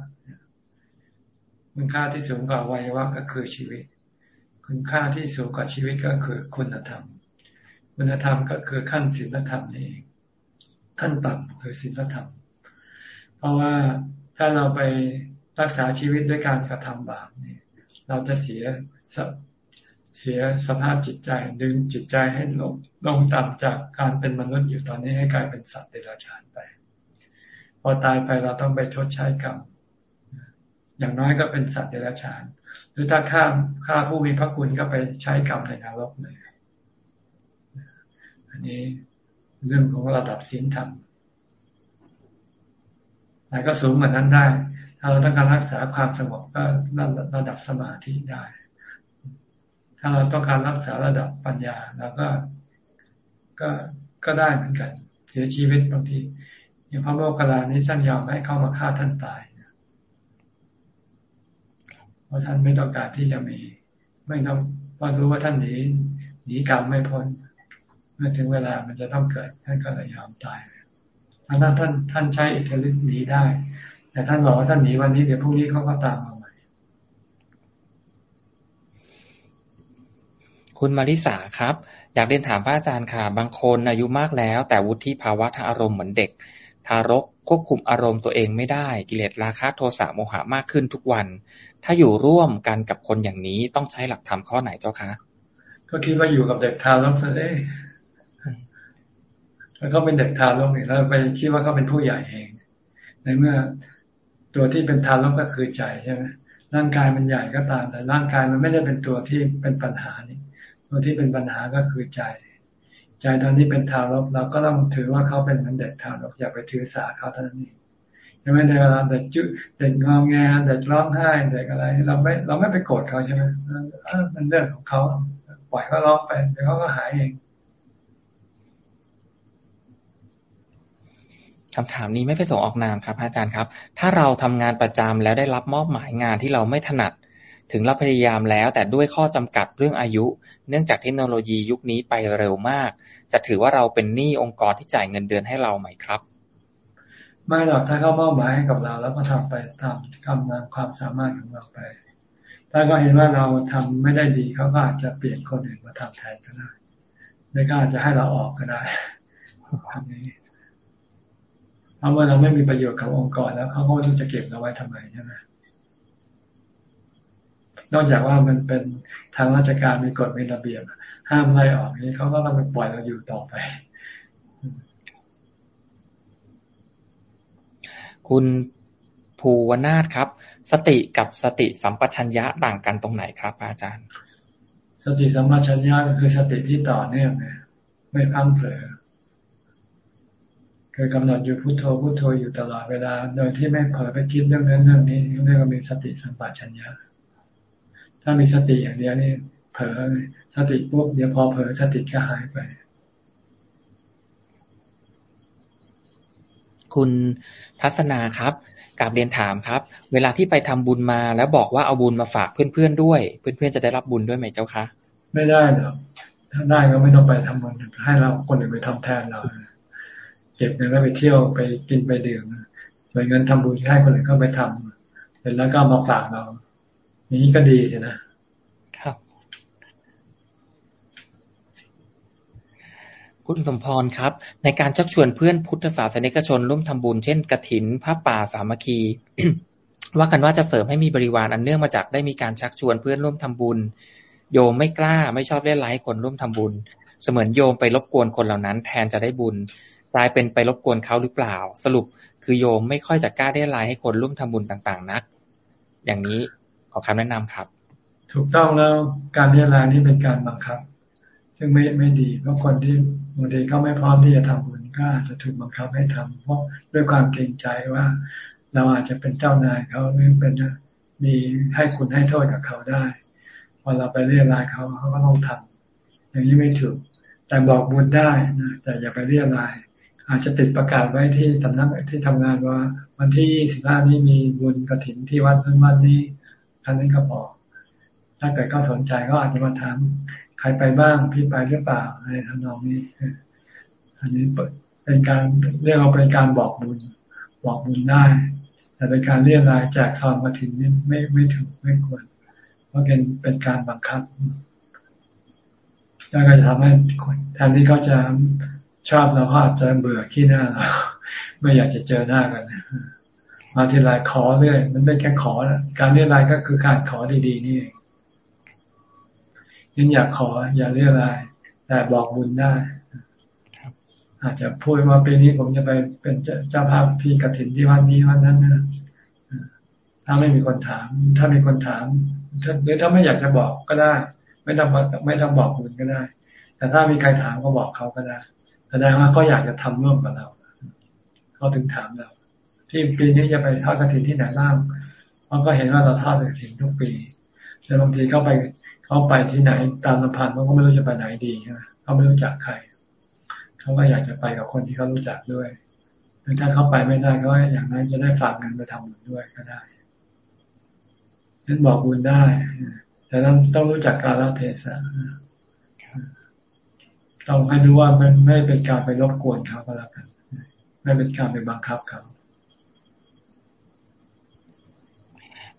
Speaker 2: คุณค่าที่สูงกว่าอวัยวะก็คือชีวิต คุณค่าที่สูงกว่าชีวิตก็คือคุณธรรม คุณธรรมก็คือขั้นศีลธรรมนี่เองขั้นต่ำคือศีลธรรม เพราะว่าถ้าเราไปรักษาชีวิตด้วยการกระทำบาปนี่เราจะเสียเสียสภาพจิตใจดึงจิตใจให้ลงลงต่ำจากการเป็นมนุษย์อยู่ตอนนี้ให้กลายเป็นสัตว์เดรัจฉานไป พอตายไปเราต้องไปชดใช้กรรมอย่างน้อยก็เป็นสัตว์เดรัจฉาน หรือถ้าฆ่าฆ่าผู้มีพระคุณก็ไปใช้กรรมในนรกเลยอันนี้เรื่องของระดับศีลธรรมแต่ก็สูงกว่านั้นได้ ถ้าเราต้องการรักษาความสงบก็ระดับสมาธิได้ ถ้าเราต้องการรักษาระดับปัญญาเราก็ก็ก็ได้เหมือนกัน เสียชีวิตบางที อย่างพระโมคคัลลานี้ท่านยอมให้เข้ามาฆ่าท่านตายเพราะท่านไม่ต้องการที่จะมี ไม่ต้องเพราะรู้ว่าท่านหนีหนีกรรมไม่พ้นเมื่อถึงเวลามันจะต้องเกิด ท่านก็เลยยอมตายถ้าท่านท่านท่านใช้อิทธิฤทธิ์หนีได้ แต่ท่านบอกว่าท่านหนีวันนี้เดี๋ยวพรุ่งนี้เขาก็ตามมาใหม่
Speaker 1: คุณมาริสาครับ อยากเรียนถามพระอาจารย์ค่ะ บางคนอายุมากแล้ว แต่วุฒิภาวะทางอารมณ์เหมือนเด็ก ทารกควบคุมอารมณ์ตัวเองไม่ได้ กิเลสราคะโทสะโมหะมากขึ้นทุกวัน ถ้าอยู่ร่วมกันกับคนอย่างนี้ต้องใช้หลักธรรมข้อไหนเจ้าคะ
Speaker 2: ก็คิดว่าอยู่กับเด็กทารกซะเลยแล้วก็เป็นเด็กทารกเนี่ยแล้วไปคิดว่าเขาเป็นผู้ใหญ่เอง ในเมื่อตัวที่เป็นทารกก็คือใจใช่ไหมร่างกายมันใหญ่ก็ตาม แต่ร่างกายมันไม่ได้เป็นตัวที่เป็นปัญหานี่ตัวที่เป็นปัญหาก็คือใจ ใจตอนนี้เป็นทารกเราก็ต้องถือว่าเขาเป็นเหมือนเด็กทารกอย่าไปถือสาเขาเท่านั้นเองยังไม่ในเวลาเด็กจุเด็กงอแงเด็กร้องไห้เด็กอะไร เราไม่เราไม่ไปโกรธเขาใช่ไหมมันเรื่องของเขาปล่อยเขาร้องไปเดี๋ยวเขาก็หายเอง
Speaker 1: คำถามนี้ไม่ไปส่งออกนามครับอาจารย์ครับ ถ้าเราทำงานประจำแล้วได้รับมอบหมายงานที่เราไม่ถนัด ถึงเราพยายามแล้วแต่ด้วยข้อจำกัดเรื่องอายุ เนื่องจากเทคโนโลยียุคนี้ไปเร็วมาก จะถือว่าเราเป็นหนี้องค์กรที่จ่ายเงินเดือนให้เราไหมครับ
Speaker 2: ไม่หรอกถ้าเขามอบหมายให้กับเรา แล้วก็ทำไปตามกำลังความสามารถของเราไป ถ้าก็เห็นว่าเราทำไม่ได้ดีเขาก็อาจจะเปลี่ยนคนอื่นมาทำแทนก็ได้หรือก็อาจจะให้เราออกก็ได้ทำนี้เพราะว่าเราไม่มีประโยชน์กับองค์กรแล้วเขาก็ไม่รู้จะเก็บเราไว้ทำไมใช่ไหม นอกจากว่ามันเป็นทางราชการมีกฎมีระเบียบห้ามไล่ออกนี้เขาก็ต้องไปปล่อยเราอยู่ต่อไป
Speaker 1: คุณภูวนาถครับ สติกับสติสัมปชัญญะต่างกันตรงไหนครับ อาจารย์
Speaker 2: สติสัมปชัญญะก็คือสติที่ต่อเนื่องเนี่ยไม่พังเผลอคือกำหนดอยู่พุโทโธพุโทโธอยู่ตลอดเวลา โดยที่ไม่เผลอไปคิดเรื่องนั้นเรื่องนี้เรียกว่ามีสติสัมปชัญญะ ถ้ามีสติอย่างเดียวนี่เผลอสติปุ๊บเดี๋ยวพอเผลอสติก็หายไป
Speaker 1: คุณทัศนาครับกาบเรียนถามครับ เวลาที่ไปทำบุญมาแล้วบอกว่าเอาบุญมาฝากเพื่อนๆด้วย เพื่อนๆจะได้รับบุญด้วยไหมเจ้าคะ
Speaker 2: ไม่ได้หรอกถ้าได้ก็ไม่ต้องไปทำบุญให้เราคนอื่นไปทำแทนเราเก็บเงินแล้วไปเที่ยวไปกินไปดื่มส่วนเงินทำบุญให้คนอื่นก็ไปทำเสร็จแล้วก็มาฝากเรา อย่างนี้ก็ดีใช่ไหม
Speaker 1: ครับ คุณสมพรครับ ในการชักชวนเพื่อนพุทธศาสนิกชนร่วมทำบุญเช่นกระถินพระป่าสามัคคีว่ากันว่าจะเสริมให้มีบริวารอันเนื่องมาจากได้มีการชักชวนเพื่อนร่วมทำบุญ โยมไม่กล้าไม่ชอบเล่นไล้คนร่วมทำบุญ เสมือนโยมไปรบกวนคนเหล่านั้น แทนจะได้บุญกลายเป็นไปรบกวนเขาหรือเปล่า สรุปคือโยมไม่ค่อยจะกล้าได้ไลน์ให้คนร่วมทำบุญต่างๆ นัก อย่างนี้ อคำแนะนำครับ
Speaker 2: ถูกต้องแล้วการเรียรายนี่เป็นการบังคับ ซึ่งไม่ไม่ดีเพราะคนที่บางทีเขาไม่พร้อมที่จะทำบุญก็อาจจะถูกบังคับให้ทำเพราะด้วยความเกรงใจว่า เราอาจจะเป็นเจ้านายเขาหรือเป็นมีให้คุณให้โทษกับเขาได้พอเราไปเรียรายเขาเขาก็ต้องทำอย่างนี้ไม่ถูก แต่บอกบุญได้นะแต่อย่าไปเรียราย อาจจะติดประกาศไว้ที่สำนักที่ทำงานว่า วันที่สิบห้านี้มีบุญกระถินที่วัดนั้นวันนี้ ท่านนั้นก็บอก ถ้าเกิดเขาสนใจก็อาจจะมาถามใครไปบ้างพี่ไปหรือเปล่าอะไรทำนองนี้อันนี้เป็นการเรียกว่าเป็นการบอกบุญ บอกบุญได้ แต่เป็นการเรียกรายแจกทองกระถินนี่ไม่ไม่ถูกไม่ควร เพราะเป็นเป็นการบังคับแล้วก็จะทำให้แทนที่เขาจะชอบเราก็อาจจะเบื่อขี้หน้าเราไม่อยากจะเจอหน้ากัน มาทีไรขอเรื่อยมันเป็นแค่ขอนะการเรียรายก็คือการขอดีๆนี่เองยันอยากขออย่าเรียรายแต่บอกบุญได้อาจจะพูดว่าปีนี้ผมจะไปเป็นเจ้าภาพที่กระถินที่วันนี้วันนั้นนะถ้าไม่มีคนถาม ถ้ามีคนถามหรือถ้าไม่อยากจะบอกก็ได้ ไม่ต้องไม่ต้องบอกบุญก็ได้ แต่ถ้ามีใครถามก็บอกเขาก็ได้แสดงว่าเขาอยากจะทำร่วมกับเราเขาถึงถามเรา ที่ปีนี้จะไปทอดกระถิ่นที่ไหนบ้างเขาก็เห็นว่าเราทอดกระถิ่นทุกปีแต่บางทีเขาไปเขาไปที่ไหนตามลำพันเขาก็ไม่รู้จะไปไหนดีใช่ไหมเขาไม่รู้จักใครเขาก็อยากจะไปกับคนที่เขารู้จักด้วยหรือถ้าเขาไปไม่ได้ก็อย่างนั้นจะได้ฝากเงินไปทำบุญด้วยก็ได้นั้นบอกบุญได้แต่ต้องต้องรู้จักกาลเทศะต้องให้รู้ว่ามันไม่เป็นการไปรบกวนเขาก็แล้วกัน ไม่เป็นการไปบังคับเขา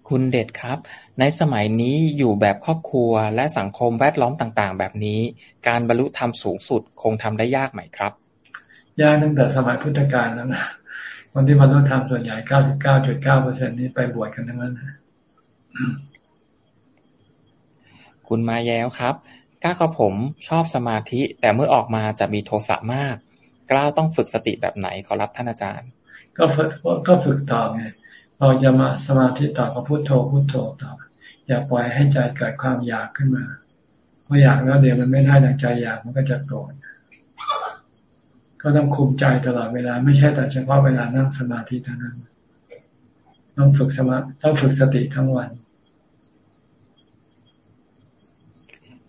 Speaker 1: คุณเด็ดครับ ในสมัยนี้อยู่แบบครอบครัวและสังคมแวดล้อมต่างๆ แบบนี้ การบรรลุธรรมสูงสุดคงทำได้ยากไหมครับ
Speaker 2: ยากตั้งแต่สมัยพุทธกาลแล้วนะคนที่บรรลุธรรมส่วนใหญ่เก้าสิบเก้าจุดเก้าเปอร์เซ็นนี้ไปบวชกันทั้งนั้น
Speaker 1: คุณมาแย้วครับก้ากระผมชอบสมาธิ แต่เมื่อออกมาจะมีโทสะมาก กล้าต้องฝึกสติแบบไหนขอรับท่านอาจารย์
Speaker 2: ก็ฝึกก็ฝึกต่อไง พอจะมาสมาธิต่อก็พุโทโธพุโทโธต่อ อย่าปล่อยให้ใจเกิดความอยากขึ้นมาเพออยากแล้วเดี๋ยวมันไม่ได้ดังใจอยากมันก็จะโกรธก็ต้องคุมใจตลอดเวลา ไม่ใช่แต่เฉพาะเวลานั่งสมาธิเท่านั้น ต้องฝึกสมาต้องฝึกสติทั้งวัน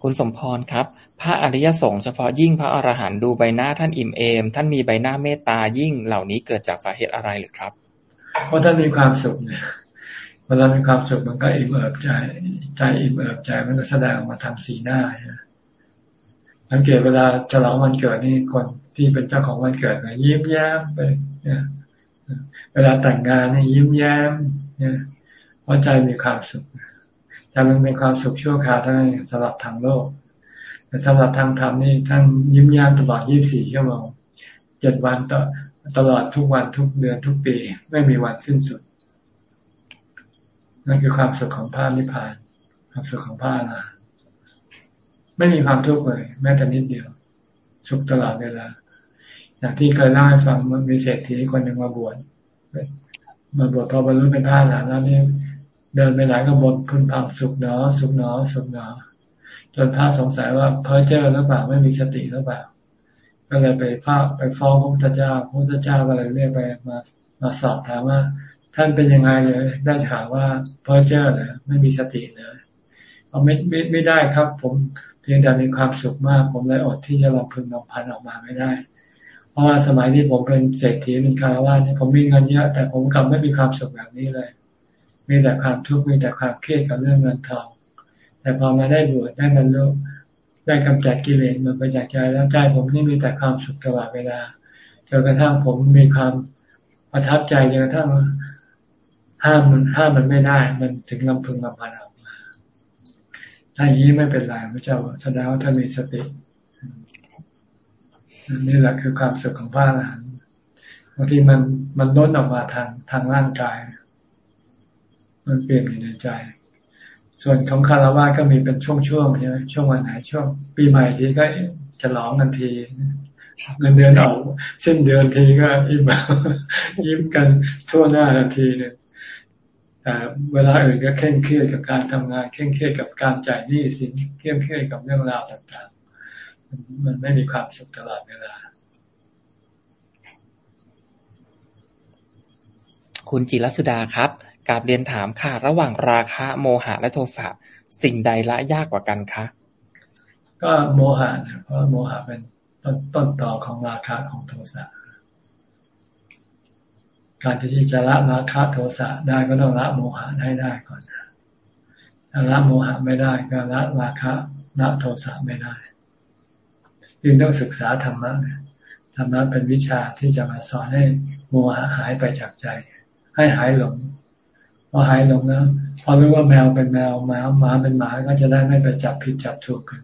Speaker 1: คุณสมพรครับ พระอริยสงฆ์เฉพาะยิ่งพระอรหันต์ดูใบหน้าท่านอิ่มเอม ท่านมีใบหน้าเมตตายิ่งเหล่านี้เกิดจากสาเหตุอะไรหรือครับ
Speaker 2: เพราะท่านมีความสุขเนี่ยเวลามีความสุขมันก็อิ่มเอิบใจ ใจอิ่มเอิบใจมันก็แสดงออกมาทำสีหน้าสังเกตเวลาฉลองวันเกิดนี่คนที่เป็นเจ้าของวันเกิดนะยิ้มแย้มไปเวลาแต่งงานนี่ยิ้มแย้มเนี่ยเพราะใจมีความสุขใจมันเป็นความสุขชั่วคราวทั้งสำหรับทางโลก แต่สำหรับทางธรรมนี่ท่านยิ้มแย้มตลอด 24 ชั่วโมงเจ็ดวันต่อ ตลอดทุกวันทุกเดือนทุกปี ไม่มีวันสิ้นสุด นั่นคือความสุขของพระนิพพาน ความสุขของพระนะไม่มีความทุกข์เลย แม้แต่นิดเดียว สุขตลอดเวลาอย่างที่เคยเล่าให้ฟังมันมีเศรษฐีคนหนึ่งมาบวชมาบวชพอบรรลุเป็นพระหลานแล้วนี่เดินไปไหนก็บนคุณพามสุขเนาะสุขเนาะสุขเนาะจนพระสงสัยว่าเพ้อเจ้อหรือเปล่าไม่มีสติหรือเปล่า ก็เลยไปฟ้าไปฟ้องพระพุทธเจ้าพระพุทธเจ้าก็เลยเรียกไปมามาสอบถามว่า ท่านเป็นยังไงเลย ได้ถามว่าเพ้อเจ้อเลยไม่มีสติเลยเอาไม่ไม่ไม่ได้ครับ ผมเพียงแต่มีความสุขมาก ผมเลยอดที่จะลองพึงลองพันออกมาไม่ได้ เพราะว่าสมัยที่ผมเป็นเศรษฐีเป็นคารวะเนี่ยผมมีเงินเยอะแต่ผมกลับไม่มีความสุขแบบนี้เลย มีแต่ความทุกข์มีแต่ความเครียดกับเรื่องเงินทอง แต่พอมาได้บวชได้บรรลุ ได้กำจัดกิเลสมันไปจากใจแล้วใจผมนี่มีแต่ความสุขตลอดเวลาจนกระทั่งผมมีความประทับใจจนกระทั่งห้ามมันห้ามมันไม่ได้ มันถึงลำพึงลำพันออกมาถ้าอย่างนี้ไม่เป็นไรพระเจ้าแสดงว่าถ้ามีสตินี่แหละคือความสุขของพระอรหันต์บางทีมันมันล้นออกมาทางทางร่างกาย มันเปลี่ยนอยู่ในใจ ส่วนของคารวะก็มีเป็นช่วงๆใช่ไหมช่วงวันไหนช่วง ปีใหม่ทีก็จะร้องกันทีเงินเดือนออกสิ้นเดือนทีก็ยิ้มยิ้มกันทั่วหน้าทันทีเนี่ยแต่เวลาอื่นก็เคร่งเครียดกับการทำงานเคร่งเครียดกับการจ่ายหนี้สินเคร่งเครียดกับเรื่องราวต่างๆ มันไม่มีความสุขตลอดเวลา
Speaker 1: คุณจิรสุดาครับ กาบเรียนถามค่ะ ระหว่างราคะ โมหะและโทสะสิ่งใดละยากกว่ากันคะ
Speaker 2: ก็โมหะนะเพราะโมหะเป็นต้นต้นต่อของราคะของโทสะการที่จะละราคะโทสะได้ก็ต้องละโมหะให้ได้ก่อนถ้าละโมหะไม่ได้ก็ละราคะละโทสะไม่ได้จึงต้องศึกษาธรรมะธรรมะเป็นวิชาที่จะมาสอนให้โมหะหายไปจากใจ ให้หายหลง พอหายลงแล้วพอรู้ว่าแมวเป็นแมวหมาหมาเป็นหมาก็จะได้ไม่ไปจับผิดจับถูกกัน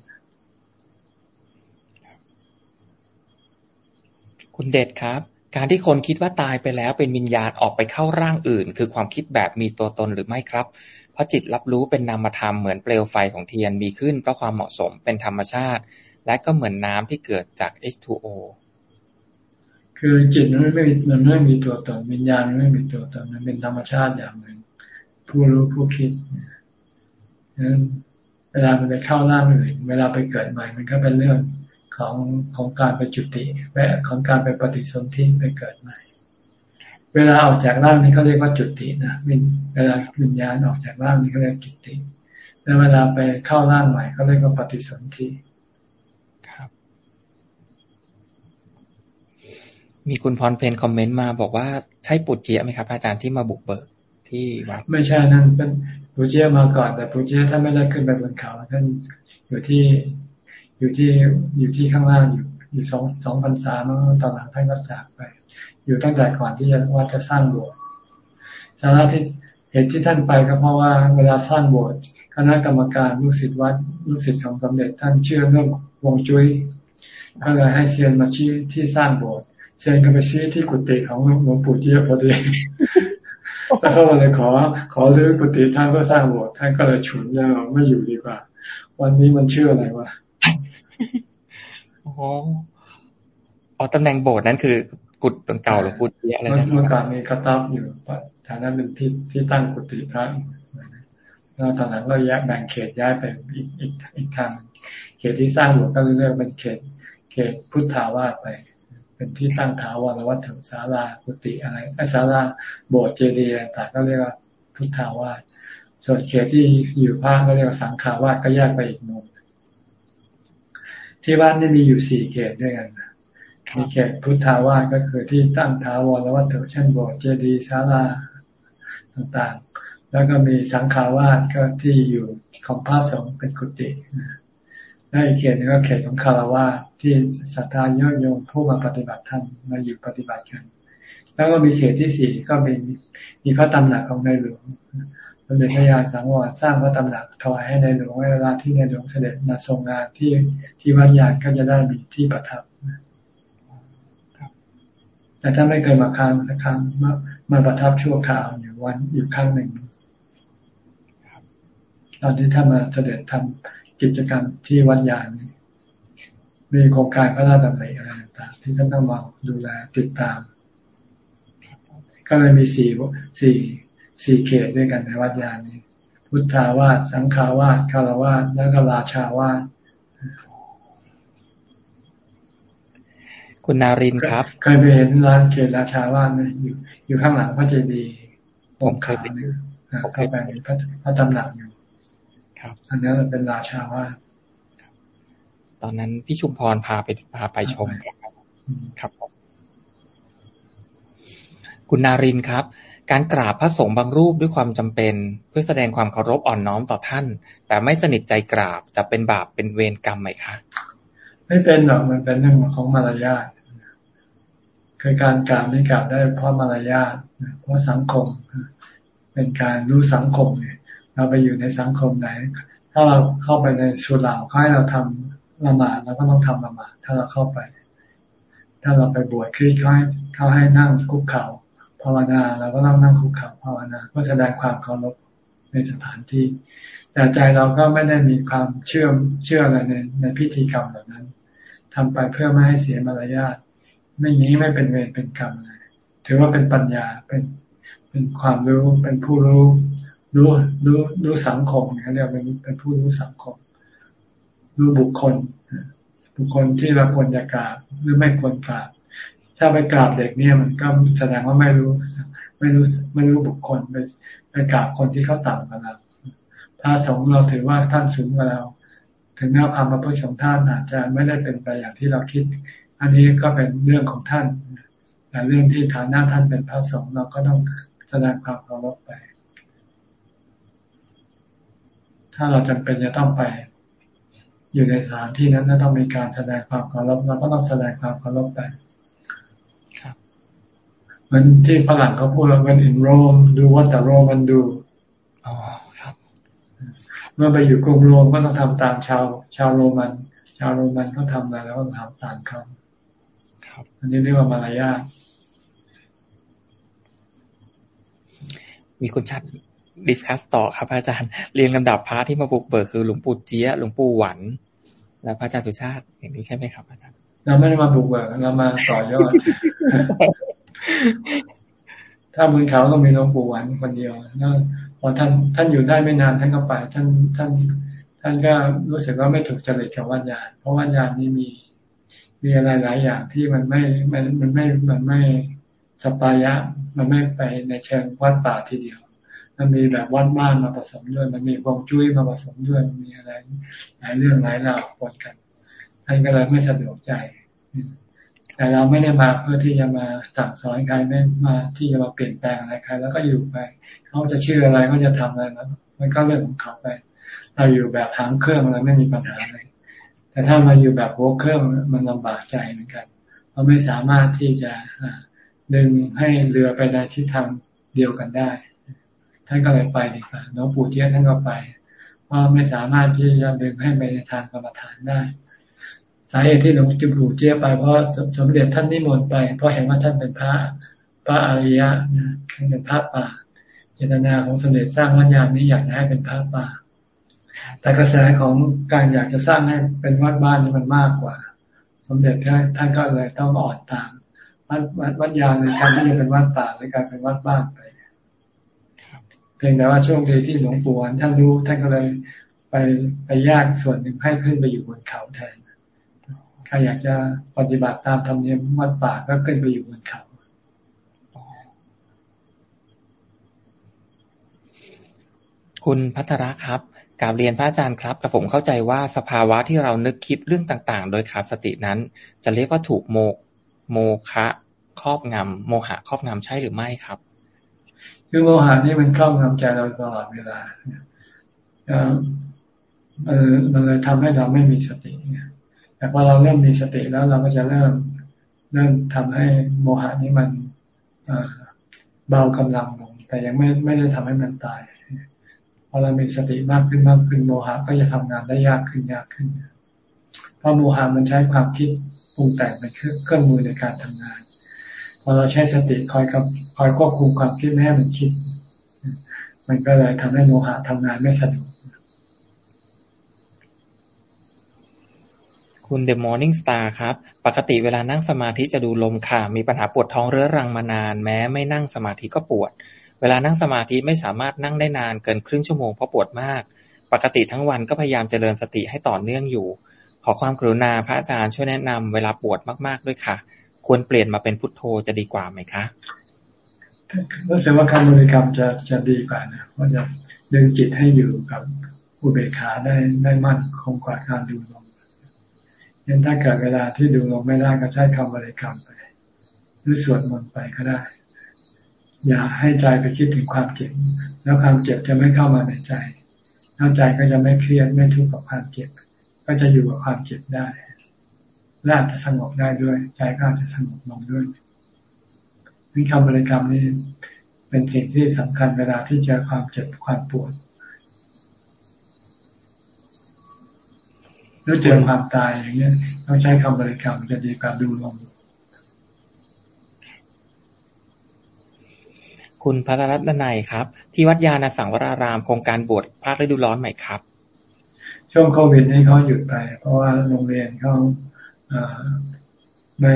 Speaker 1: คุณเดชครับ การที่คนคิดว่าตายไปแล้วเป็นวิญญาณออกไปเข้าร่างอื่น คือความคิดแบบมีตัวตนหรือไม่ครับ เพราะจิตรับรู้เป็นนามธรรมเหมือนเปลวไฟของเทียนมีขึ้นเพราะความเหมาะสมเป็นธรรมชาติ และก็เหมือนน้ำที่เกิดจาก H2O
Speaker 2: คือจิตมันไม่มันไม่มีตัวตนวิญญาณมันไม่มีตัวตนมันเป็นธรรมชาติอย่างหนึ่ง ผู้รู้ผู้คิดนั้นเวลามันไปเข้าร่างอื่น เวลาไปเกิดใหม่ มันก็เป็นเรื่องของของการไปจุติและของการไปปฏิสนธิไปเกิดใหม่ เวลาออกจากร่างนี้เขาเรียกว่าจุตินะเวลาวิญญาณออกจากร่างนี้เขาเรียกจุติ แล้วเวลาไปเข้าร่างใหม่เขาเรียกว่าปฏิสนธิ
Speaker 1: มีคุณพรเพนคอมเมนต์มาบอกว่าใช่ปุจเจียไหมครับ อาจารย์ที่มาบุกเบิก ที่วัด
Speaker 2: ไม่ใช่นั่นเป็นปูเจียมาก่อนแต่ปูเจียท่านไม่ได้ขึ้นไปบนเขาท่านอยู่ที่อยู่ที่อยู่ที่ข้างล่างอยู่อยู่สองสองพันสามตอนหลังท่านก็จากไป อยู่ตั้งแต่ก่อนที่จะว่าจะสร้างโบสถ์สาระที่เหตุที่ท่านไปก็เพราะว่าเวลาสร้างโบสถ์คณะกรรมการลูกศิษย์วัดลูกศิษย์ของสมเด็จท่านเชื่อเรื่องวงจุ้ยก็เลยให้เซียนมาชี้ที่สร้างโบสถ์เซียนก็ไปชี้ที่กุฏิของหลวงปู่เจี๊ยบพอดี แล้วเขาเลยขอ ขอรื้อกุฏิท่านก็สร้างโบสถ์ท่านก็เลยฉุนแล้วไม่อยู่ดีกว่า วันนี้มันเชื่ออะไรวะ
Speaker 1: โอ้อ๋อตำแหน่งโบสถ์นั้นคือกุฏเก่าหรือกุฏเยอะอะไร
Speaker 2: นะเมื่อก่อนมีกระต๊อบอยู่ฐานะเป็นที่ที่ตั้งกุฏิพระแล้วตอนนั้นเราแยกแบ่งเขตย้ายไปอีกอีกอีกทางเขตที่สร้างหลวงก็เรียกเป็นเขต เขตพุทธาวาสไป เป็นที่ตั้งถาวรวัตถุศาลากุฏิอะไรไอ้ศาลาโบสถ์เจดีย์ต่างก็เรียกว่าพุทธาวาสส่วนเขตที่อยู่ภาคก็เรียกว่าสังขาวาสก็แยกไปอีกมุมที่บ้านนี่มีอยู่สี่เขตด้วยกันมีเขตพุทธาวาสก็คือที่ตั้งถาวรวัตถุเช่นโบสถ์เจดีย์ศาลาต่างๆ แล้วก็มีสังขาวาสก็ที่อยู่ของพระสงฆ์เป็นกุฏิ และอีกเขตนึงก็เขตของคารวะที่ศรัทธาโยโยมผู้มาปฏิบัติธรรมมาอยู่ปฏิบัติกัน แล้วก็มีเขตที่สี่ก็มีมีพระตำหนักของในหลวงสมเด็จพระยาสังวรสร้างพระตำหนักถวายให้ในหลวงเวลาที่ในหลวงเสด็จมาทรงงานที่ที่วัดยานก็จะได้มีที่ประทับแต่ถ้าไม่เคยมาค้างสักครั้งมามาประทับชั่วคราวอยู่วันอยู่ครั้งหนึ่งตอนที่ท่านมาเสด็จทำ กิจกรรมที่วัดยานมีโครงการพระราชดำริอะไรต่างๆที่ท่านต้องมาดูแลติดตาม ก็เลยมีสี่สี่สี่เขตด้วยกันในวัดยานนี้ พุทธาวาสสังขาวาสคารวาสแล้วก็ราชาวาส
Speaker 1: คุณนารินครับ
Speaker 2: เคยไปเห็นร้านเขตราชาวาสไหมอยู่อยู่ข้างหลังพระเจดีย์
Speaker 1: ผมเคยไป
Speaker 2: ผมเคยไปเห็นพระพระตำหนักอยู่
Speaker 1: ครับ
Speaker 2: อันนี้มันเป็นราชาวาส
Speaker 1: ตอนนั้นพี่ชุมพรพาไปพาไปชมครับครับคุณนารินครับ การกราบพระสงฆ์บางรูปด้วยความจำเป็น เพื่อแสดงความเคารพอ่อนน้อมต่อท่าน แต่ไม่สนิทใจกราบจะเป็นบาปเป็นเวรกรรมไหมคะ
Speaker 2: ไม่เป็นหรอกมันเป็นเรื่องของมารยาทคือการกราบนี่กราบได้เพราะมารยาทเพราะสังคม เป็นการรู้สังคมเนี่ย เราไปอยู่ในสังคมไหน ถ้าเราเข้าไปในสุเหร่าเขาให้เราทำละหมาดเราก็ต้องทำละหมาดถ้าเราเข้าไป ถ้าเราไปบวชคือเขาให้เขาให้นั่งคุกเข่าภาวนาเราก็ต้องนั่งคุกเข่าภาวนาเพื่อแสดงความเคารพในสถานที่ แต่ใจเราก็ไม่ได้มีความเชื่อเชื่ออะไรในในพิธีกรรมแบบนั้นทำไปเพื่อไม่ให้เสียมารยาทไม่งี้ไม่เป็นเวรเป็นกรรมเลยถือว่าเป็นปัญญาเป็นเป็นความรู้เป็นผู้รู้ รู้รู้รู้สังคมเขาเรียกเป็นเป็นผู้รู้สังคม รู้บุคคล บุคคลที่เราควรจะกราบหรือไม่ควรกราบ ถ้าไปกราบเด็กเนี่ยมันก็แสดงว่าไม่รู้ ไม่รู้ไม่รู้บุคคลไปไปกราบคนที่เขาต่ำกว่าเราถ้าสงเราถือว่าท่านสูงกว่าเรา ถึงแม้ความประพฤติของท่านอาจจะไม่ได้เป็นไปอย่างที่เราคิด อันนี้ก็เป็นเรื่องของท่านแต่เรื่องที่ฐานะท่านเป็นพระสงฆ์เราก็ต้องแสดงความเคารพไป ถ้าเราจำเป็นจะต้องไป อยู่ในสถานที่นั้นต้องมีการแสดงความเคารพเราก็ต้องแสดงความเคารพไปเหมือนที่ฝรั่งเขาพูดว่า when in Rome do what the Roman do
Speaker 1: อ๋อครับ
Speaker 2: เมื่อไปอยู่กรุงโรมก็ต้องทำตามชาว ชาวโรมัน ชาวโรมันเขาทำอะไรแล้วก็ทำตามเขา
Speaker 1: ครับ
Speaker 2: อันนี้เรียกว่ามารยาท
Speaker 1: มีคุณชัด ดิสคัสต่อครับ อาจารย์เรียงลำดับพระที่มาบุกเบิกคือหลวงปู่เจี๊ยหลวงปู่หวัน และพระอาจารย์สุชาติอย่างนี้ใช่ไหมครับอาจารย์
Speaker 2: เราไม่ได้มาบุกเบิกเรามาต่อยอด ถ้าบนเขาก็มีหลวงปู่หวันคนเดียวแล้วพอท่านท่านอยู่ได้ไม่นานท่านก็ไป ท่านท่าน ท่านก็รู้สึกว่าไม่ถูกจริตกับวัญญาณเพราะวัญญาณนี้มีมีอะไรหลายอย่างที่มันไม่มันมันไม่มันไม่สปายะ มันไม่ไปในเชิงวัดป่าทีเดียว มันมีแบบวัดบ้านมาผสมด้วย มันมีวงจุ้ยมาผสมด้วยมันมีอะไรหลายเรื่องหลายราวปนกันท่านก็เลยไม่สะดวกใจ แต่เราไม่ได้มาเพื่อที่จะมาสั่งสอนใครไม่มาที่จะมาเปลี่ยนแปลงอะไรใคร แล้วก็อยู่ไปเขาจะเชื่ออะไรก็จะทำอะไรแล้วมันก็เรื่องของเขาไป เราอยู่แบบหางเครื่องอะไรไม่มีปัญหาเลยแต่แต่ถ้ามาอยู่แบบหัวเครื่องมันลำบากใจเหมือนกันเราไม่สามารถที่จะดึงให้เรือไปในทิศทางเดียวกันได้ ท่านก็เลยไปดีกว่าน้องปู่เจี๊ยท่านก็ไปเพราะไม่สามารถที่จะดึงให้ไปในทางกรรมฐานได้ สาเหตุที่หลวงปู่เจี๊ยไปเพราะสมเด็จท่านนิมนต์ไป เพราะเห็นว่าท่านเป็นพระพระอริยะนะท่านเป็นพระป่าเจตนาของสมเด็จสร้างวัดยานนี้อยากให้เป็นพระป่า แต่กระแสของการอยากจะสร้างให้เป็นวัดบ้านนี่มันมากกว่า สมเด็จท่านก็เลยต้องอ่อนตามวัดวัดวัดยางในการที่จะเป็นวัดป่าหรือการเป็นวัดบ้านไป เพียงแต่ว่าช่วงดีที่หลวงปู่ท่านรู้ท่านก็เลยไปไปแยกส่วนหนึ่งให้ขึ้นไปอยู่บนเขาแทนใครอยากจะปฏิบัติตามธรรมเนียมวัดป่าก็ขึ้นไปอยู่บนเขา
Speaker 1: คุณพัทระครับกาบเรียนพระอาจารย์ครับกับผมเข้าใจว่าสภาวะที่เรานึกคิดเรื่องต่างๆ โดยขาดสตินั้น จะเรียกว่าถูกโมกโมคะครอบงำโมหะครอบงำใช่หรือไม่ครับ
Speaker 2: คือโมหะนี่มันครอบงำใจเราตลอดเวลาเออมันเลยทำให้เราไม่มีสติแต่พอเราเริ่มมีสติแล้วเราก็จะเริ่มเริ่มทำให้โมหะนี้มันเบากำลังลงแต่ยังไม่ไม่ได้ทำให้มันตายพอเรามีสติมากขึ้นมากขึ้นโมหะก็จะทำงานได้ยากขึ้นยากขึ้น เพราะโมหะมันใช้ความคิดปรุงแต่งเป็นเครื่องมือในการทำงาน พอเราใช้สติคอยกับคอยควบคุมความคิดไม่ให้มันคิด มันก็เลยทำให้โมหะทำงานไม่สะดวก
Speaker 1: คุณเดอะมอร์นิ่งสตาร์ครับ ปกติเวลานั่งสมาธิจะดูลมค่ะ มีปัญหาปวดท้องเรื้อรังมานาน แม้ไม่นั่งสมาธิก็ปวด เวลานั่งสมาธิไม่สามารถนั่งได้นานเกินครึ่งชั่วโมงเพราะปวดมาก ปกติทั้งวันก็พยายามเจริญสติให้ต่อเนื่องอยู่ ขอความกรุณาพระอาจารย์ช่วยแนะนำเวลาปวดมากๆด้วยค่ะ ควรเปลี่ยนมาเป็นพุทโธจะดีกว่าไหมคะ
Speaker 2: รู้สึกว่าคำบริกรรมจะจะดีกว่านะว่าะจะดึงจิตให้อยู่กับอุเบกขาได้ได้มั่นคงกว่าการดูลมยันถ้าเกิดเวลาที่ดูลมไม่ได้ก็ใช้คำบริกรรมไป หรือสวดมนต์ไปก็ได้ อย่าให้ใจไปคิดถึงความเจ็บ แล้วความเจ็บจะไม่เข้ามาในใจแล้วใจก็จะไม่เครียดไม่ทุกข์กับความเจ็บ ก็จะอยู่กับความเจ็บได้ และอาจจะสงบได้ด้วย ใจก็อาจจะสงบลงด้วยวิคำบริกรรมนี่เป็นสิ่งที่สำคัญเวลาที่เจอความเจ็บความปวดหรือเจอความตายอย่างเงี้ยต้องใช้คำบริกรรมจะดีกว่าดูลม
Speaker 1: คุณพระรัตนนัยครับ ที่วัดยาณสังวรารามโครงการบวชภาคฤดูร้อนใหม่ครับ
Speaker 2: ช่วงโควิดนี้เขาหยุดไป เพราะว่าโรงเรียนเขา ไม่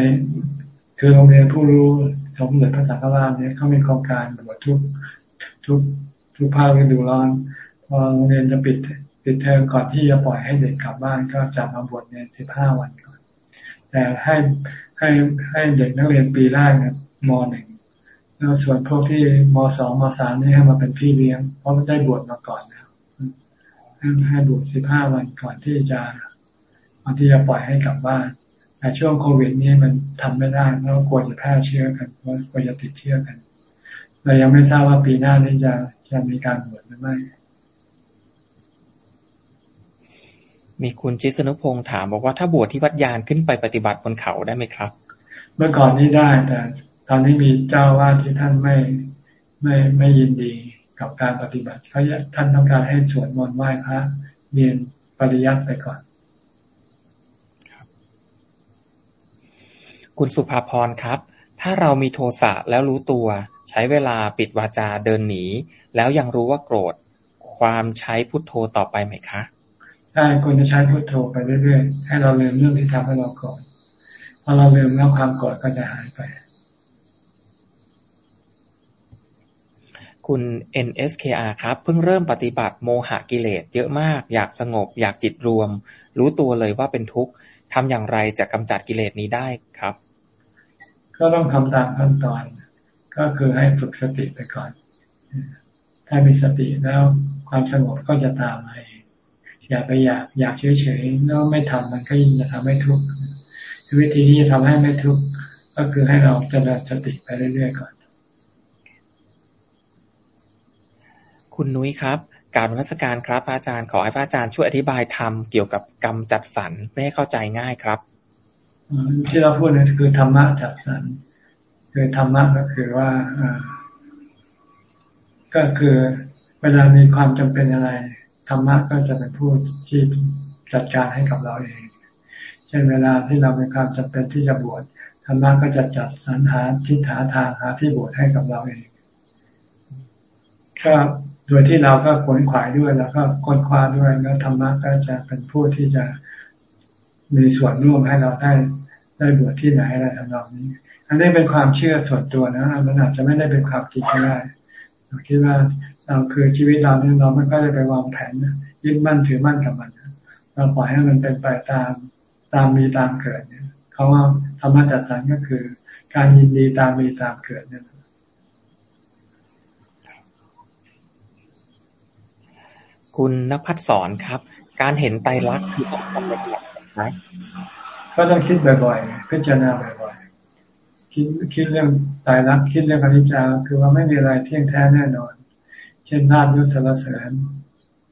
Speaker 2: คือโรงเรียนผู้รู้สมเด็จพระสังฆราชเนี่ยเขามีโครงการบวชทุกทุกทุกภาคฤดูร้อนพอโรงเรียนจะปิดปิดเทอมก่อนที่จะปล่อยให้เด็กกลับบ้าน ก็จัดมาบวชเนี่ยสิบห้าวันก่อน แต่ให้ให้ให้เด็กนักเรียนปีแรกเนี่ยมหนึ่งแล้วส่วนพวกที่มสองมสามนี่ให้มาเป็นพี่เลี้ยง เพราะมันได้บวชมาก่อนนะให้บวชสิบห้าวันก่อนที่จะก่อนที่จะปล่อยให้กลับบ้าน แต่ช่วงโควิดนี่มันทำไม่ได้แล้วกลัวจะแพร่เชื้อกันกลัวจะติดเชื้อกันเรายังไม่ทราบว่าปีหน้านี้จะจะมีการบวชหรือไม่
Speaker 1: มีคุณจิสนุพงศ์ถามบอกว่าถ้าบวชที่วัดยานขึ้นไปปฏิบัติบนเขาได้ไหมครับ
Speaker 2: เมื่อก่อนนี้ได้แต่ตอนนี้มีเจ้าว่าที่ท่านไม่ไม่ไม่ยินดีกับการปฏิบัติเขาท่านต้องการให้สวดมนต์ไหว้พระเรียนปริยัติไปก่อน
Speaker 1: คุณสุภาพรครับ ถ้าเรามีโทสะแล้วรู้ตัว ใช้เวลาปิดวาจาเดินหนี แล้วยังรู้ว่าโกรธ ความใช้พุทโธต่อไปไหมคะ
Speaker 2: ได้ควรจะใช้พุทโธไปเรื่อยๆ ให้เราลืมเรื่องที่ทำให้เราโกรธพอเราลืมแล้วความโกรธก็จะหายไป
Speaker 1: คุณ NSKR ครับ เพิ่งเริ่มปฏิบัติโมหะกิเลสเยอะมาก อยากสงบ อยากจิตรวม รู้ตัวเลยว่าเป็นทุกข์ทำอย่างไรจะกำจัดกิเลสนี้ได้ครับ
Speaker 2: ก็ต้องทำตามขั้นตอน ก็คือให้ฝึกสติไปก่อน ถ้ามีสติแล้วความสงบก็จะตามมาเองอย่าไปอยากอยากเฉยๆแล้วไม่ทำมันก็ยิ่งจะทำให้ทุกข์วิธีที่จะทำให้ไม่ทุกข์ก็คือให้เราเจริญสติไปเรื่อยๆก่อน
Speaker 1: คุณนุ้ยครับการรัชการครับอาจารย์ขอให้พระอาจารย์ช่วยอธิบายธรรมเกี่ยวกับกรรมจัดสรรไม่ให้เข้าใจง่ายครับ
Speaker 2: ที่เราพูดนี่คือธรรมะจัดสรรคือธรรมะก็คือว่าก็คือเวลามีความจำเป็นอะไรธรรมะก็จะเป็นผู้ที่จัดการให้กับเราเอง เช่นเวลาที่เรามีความจำเป็นที่จะบวชธรรมะก็จะจัดสรรหาทิศหาทางหาที่บวชให้กับเราเองก็โดยที่เราก็ขนขวายด้วยแล้วก็ค้นคว้าด้วยแล้วธรรมะก็จะเป็นผู้ที่จะ มีส่วนร่วมให้เราได้ได้บวชที่ไหนอะไรทำนองนี้ อันนี้เป็นความเชื่อส่วนตัวนะมันอาจจะไม่ได้เป็นความจริงก็ได้เราคิดว่าเราคือชีวิตเราเนี่ยเราไม่ก็ได้ไปวางแผนยึดมั่นถือมั่นกับมันเราปล่อยให้มันเป็นไปตามตามมีตามเกิดเนี่ยเขาว่าธรรมะจัดสรรก็คือ การยินดีตามมีตามเกิดเนี่ย
Speaker 1: คุณนภัสสอนครับ การเห็นไตรลักษณ์คือต้องทำละเอียด ไหม
Speaker 2: ก็ต้องคิดบ่อยๆพิจารณาบ่อยๆคิดคิดเรื่องไตรลักคิดเรื่องอนิจจาคือว่าไม่มีอะไรเที่ยงแท้แน่นอน เช่นนาฏยุสรเสริญ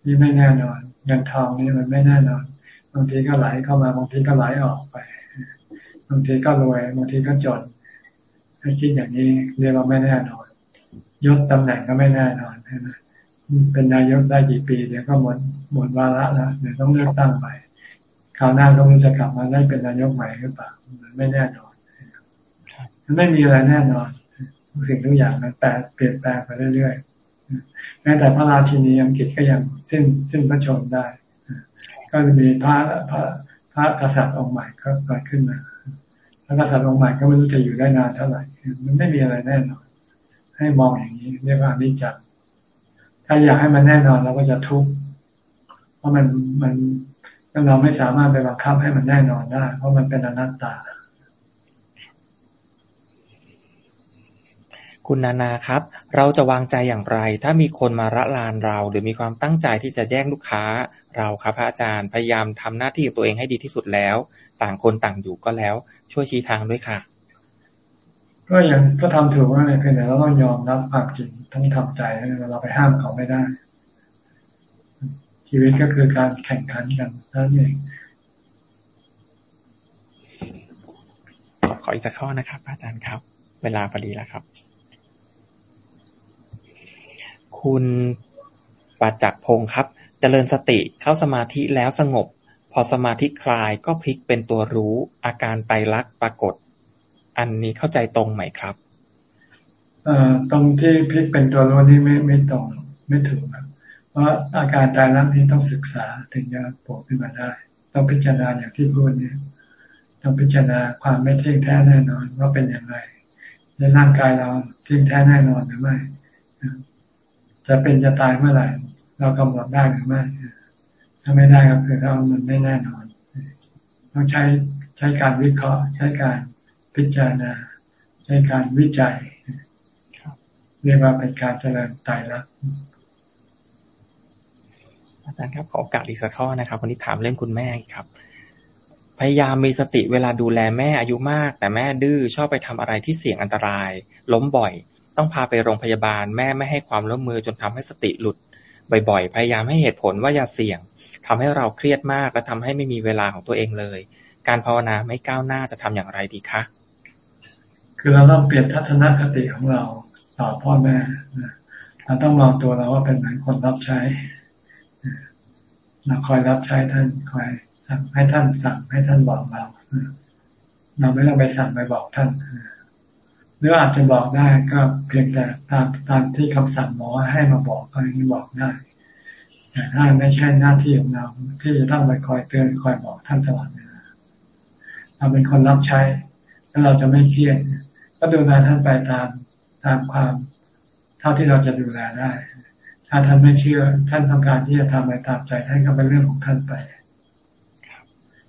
Speaker 2: นี่ไม่แน่นอนเงินทองนี่มันไม่แน่นอนบางทีก็ไหลเข้ามาบางทีก็ไหลออกไปบางทีก็รวยบางทีก็จนให้คิดอย่างนี้เรียกว่าไม่แน่นอนยศตำแหน่งก็ไม่แน่นอนใช่ไหมเป็นนายกได้กี่ปีเดี๋ยวก็หมดหมดวาระแล้วเดี๋ยวต้องเลือกตั้งใหม่ คราวหน้าก็มันจะกลับมาได้เป็นนายกใหม่หรือเปล่ามันไม่แน่นอนมันไม่มีอะไรแน่นอนทุกสิ่งทุกอย่างมันแปลเปลี่ยนแปลงไปเรื่อยๆแม้แต่พระราชินีอังกฤษก็ยังสิ้นสิ้นพระชนได้ ก็จะมีพระพระพระกษัตริย์องค์ใหม่ก็เกิดขึ้นมาพระกษัตริย์องค์ใหม่ก็ไม่รู้จะอยู่ได้นานเท่าไหร่ มันไม่มีอะไรแน่นอน ให้มองอย่างนี้เรียกว่านิจจังถ้าอยากให้มันแน่นอนเราก็จะทุกข์เพราะมันมัน เราไม่สามารถไปบังคับให้มันแน่นอนได้ เพราะมันเป็นอนัตตา
Speaker 1: คุณนานาครับ เราจะวางใจอย่างไร ถ้ามีคนมาระลานเรา หรือมีความตั้งใจที่จะแย่งลูกค้า เราครับพระอาจารย์พยายามทำหน้าที่ของตัวเองให้ดีที่สุดแล้ว ต่างคนต่างอยู่ก็แล้ว ช่วยชี้ทางด้วยค่ะ
Speaker 2: ก็ยังก็ทำถูกว่าในเพียงแต่เราต้องยอมรับความจริงต้องทำใจเราไปห้ามเขาไม่ได้ ชีวิตก็คือการแข่งขันกันนั่นเอง
Speaker 1: ขออีกสักข้อนะครับ อาจารย์ครับ เวลาพอดีแล้วครับ คุณปัจจักพงศ์ครับจเจริญสติเข้าสมาธิแล้วสงบ พอสมาธิคลายก็พลิกเป็นตัวรู้อาการไตรลักษณ์ปรากฏ อันนี้เข้าใจตรงไหมครับ
Speaker 2: ตรงที่พลิกเป็นตัวรู้นี่ไม่ไม่ตรงไม่ถูกครับ ราะอาการตายรักนี้ต้องศึกษาถึงจะโผล่ขึ้นมาได้ ต้องพิจารณาอย่างที่พูดนี่ต้องพิจารณาความไม่เที่ยงแท้แน่นอนว่าเป็นอย่างไรในร่างกายเราเที่ยงแท้แน่นอนหรือไม่จะเป็นจะตายเมื่อไหร่ เรากำหนดได้หรือไม่ถ้าไม่ได้ก็คือเรามันไม่แน่นอน ต้องใช้ใช้การวิเคราะห์ ใช้การพิจารณา ใช้การวิจัยเรียกว่าเป็นการเจริญไตรลักษณ์
Speaker 1: อาจารย์ครับขอโอกาสอีกสักข้อนะครับ วันนี้ถามเรื่องคุณแม่ครับ พยายามมีสติเวลาดูแลแม่อายุมาก แต่แม่ดื้อชอบไปทำอะไรที่เสี่ยงอันตราย ล้มบ่อย ต้องพาไปโรงพยาบาล แม่ไม่ให้ความร่วมมือจนทำให้สติหลุดบ่อยๆ พยายามให้เหตุผลว่าอย่าเสี่ยงทำให้เราเครียดมากและทำให้ไม่มีเวลาของตัวเองเลย การภาวนาไม่ก้าวหน้าจะทำอย่างไรดีคะ
Speaker 2: คือเราต้องเปลี่ยนทัศนคติของเราต่อพ่อแม่เราต้องมองตัวเราว่าเป็นเหมือนคนรับใช้ เราคอยรับใช้ท่านคอยสั่งให้ท่านสั่งให้ท่านบอกเราเราไม่ต้องไปสั่งไปบอกท่านหรืออาจจะบอกได้ก็เพียงแต่ตามตามที่คำสั่งหมอให้มาบอกก็ยังบอกได้แต่ถ้าไม่ใช่หน้าที่ของเราที่จะต้องไปคอยเตือนคอยบอกท่านตลอดเวลาเราเป็นคนรับใช้ แล้วเราจะไม่เครียดก็ดูแลท่านไปตามตามความ เท่าที่เราจะดูแลได้ ถ้าท่านไม่เชื่อ ท่านต้องการที่จะทำอะไรตามใจท่านก็เป็นเรื่องของท่านไป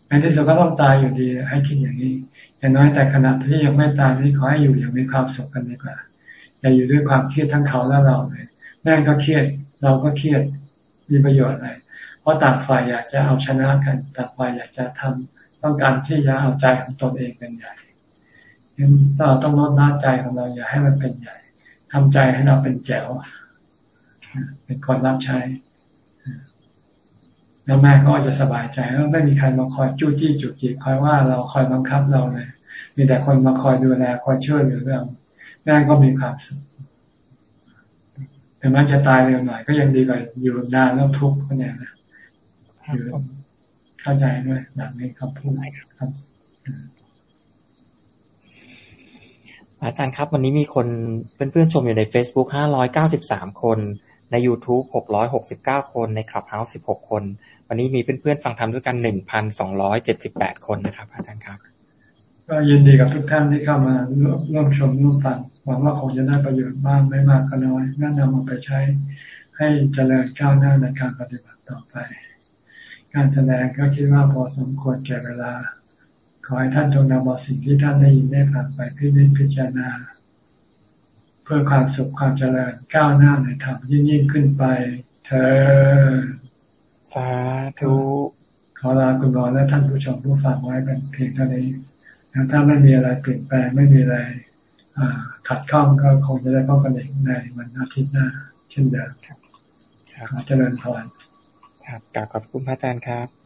Speaker 2: ในที่สุดก็ต้องตายอยู่ดี ให้คิดอย่างนี้ อย่างน้อยแต่ขณะที่ยังไม่ตายนี่ขอให้อยู่อย่างมีความสุขกันดีกว่า อย่าอยู่ด้วยความเครียดทั้งเขาและเราเลยแม่ก็เครียด เราก็เครียด มีประโยชน์อะไร เพราะต่างฝ่ายอยากจะเอาชนะกัน ต่างฝ่ายอยากจะทำต้องการที่จะเอาใจของตนเองเป็นใหญ่เราต้องลดน้าใจของเราอย่าให้มันเป็นใหญ่ทำใจให้เราเป็นแจ๋ว เป็นคนรับใช้ แล้วแม่ก็จะสบายใจแล้วไม่มีใครมาคอยจู้จี้จุกจิกคอยว่าเราคอยบังคับเราเลย มีแต่คนมาคอยดูแลคอยช่วยเหลือเราแม่ก็มีความสุขถึงแม้จะตายเร็วหน่อยก็ยังดีกว่าอยู่นานแล้วทุกข์ก็เนี่ยนะอยู่เข้าใจด้วยแบบนี้ครับพูดครับ
Speaker 1: อาจารย์ครับ วันนี้มีคนเพื่อนๆชมอยู่ใน Facebook 593 คน ใน YouTube 669คน ในคลับเฮาส์16คน วันนี้มีเพื่อนๆ ฟังธรรมด้วยกัน1,278คนนะครับ อาจารย์ครับ
Speaker 2: ก็ยินดีกับทุกท่านที่เข้ามาร่วมชมร่วมฟัง หวังว่าคงจะได้ประโยชน์บ้างไม่มากก็น้อยนั่นนำมาไปใช้ ให้เจริญก้าวหน้าในการปฏิบัติต่อไป การแสดงก็คิดว่าพอสมควรแก่เวลา ขอให้ท่านจงนำเอาสิ่งที่ท่านได้ยินได้ฟังไปพิจิตพิจารณา พื่อความสุขความเจริญก้าวหน้าในธรรมยิ่งยิ่งขึ้นไป เธอ
Speaker 1: สาธุ
Speaker 2: ขอลาคุณบอและท่านผู้ชมผู้ฟังไว้เป็นเพียงเท่านี้ถ้าไม่มีอะไรเปลี่ยนแปลงไม่มีอะไรขัดข้องก็คงจะได้พบกันอีกในวันอาทิตย์หน้า เช่นเดิมขอเจริญพร
Speaker 1: ครับกราบขอบคุณพระอาจารย์ครับ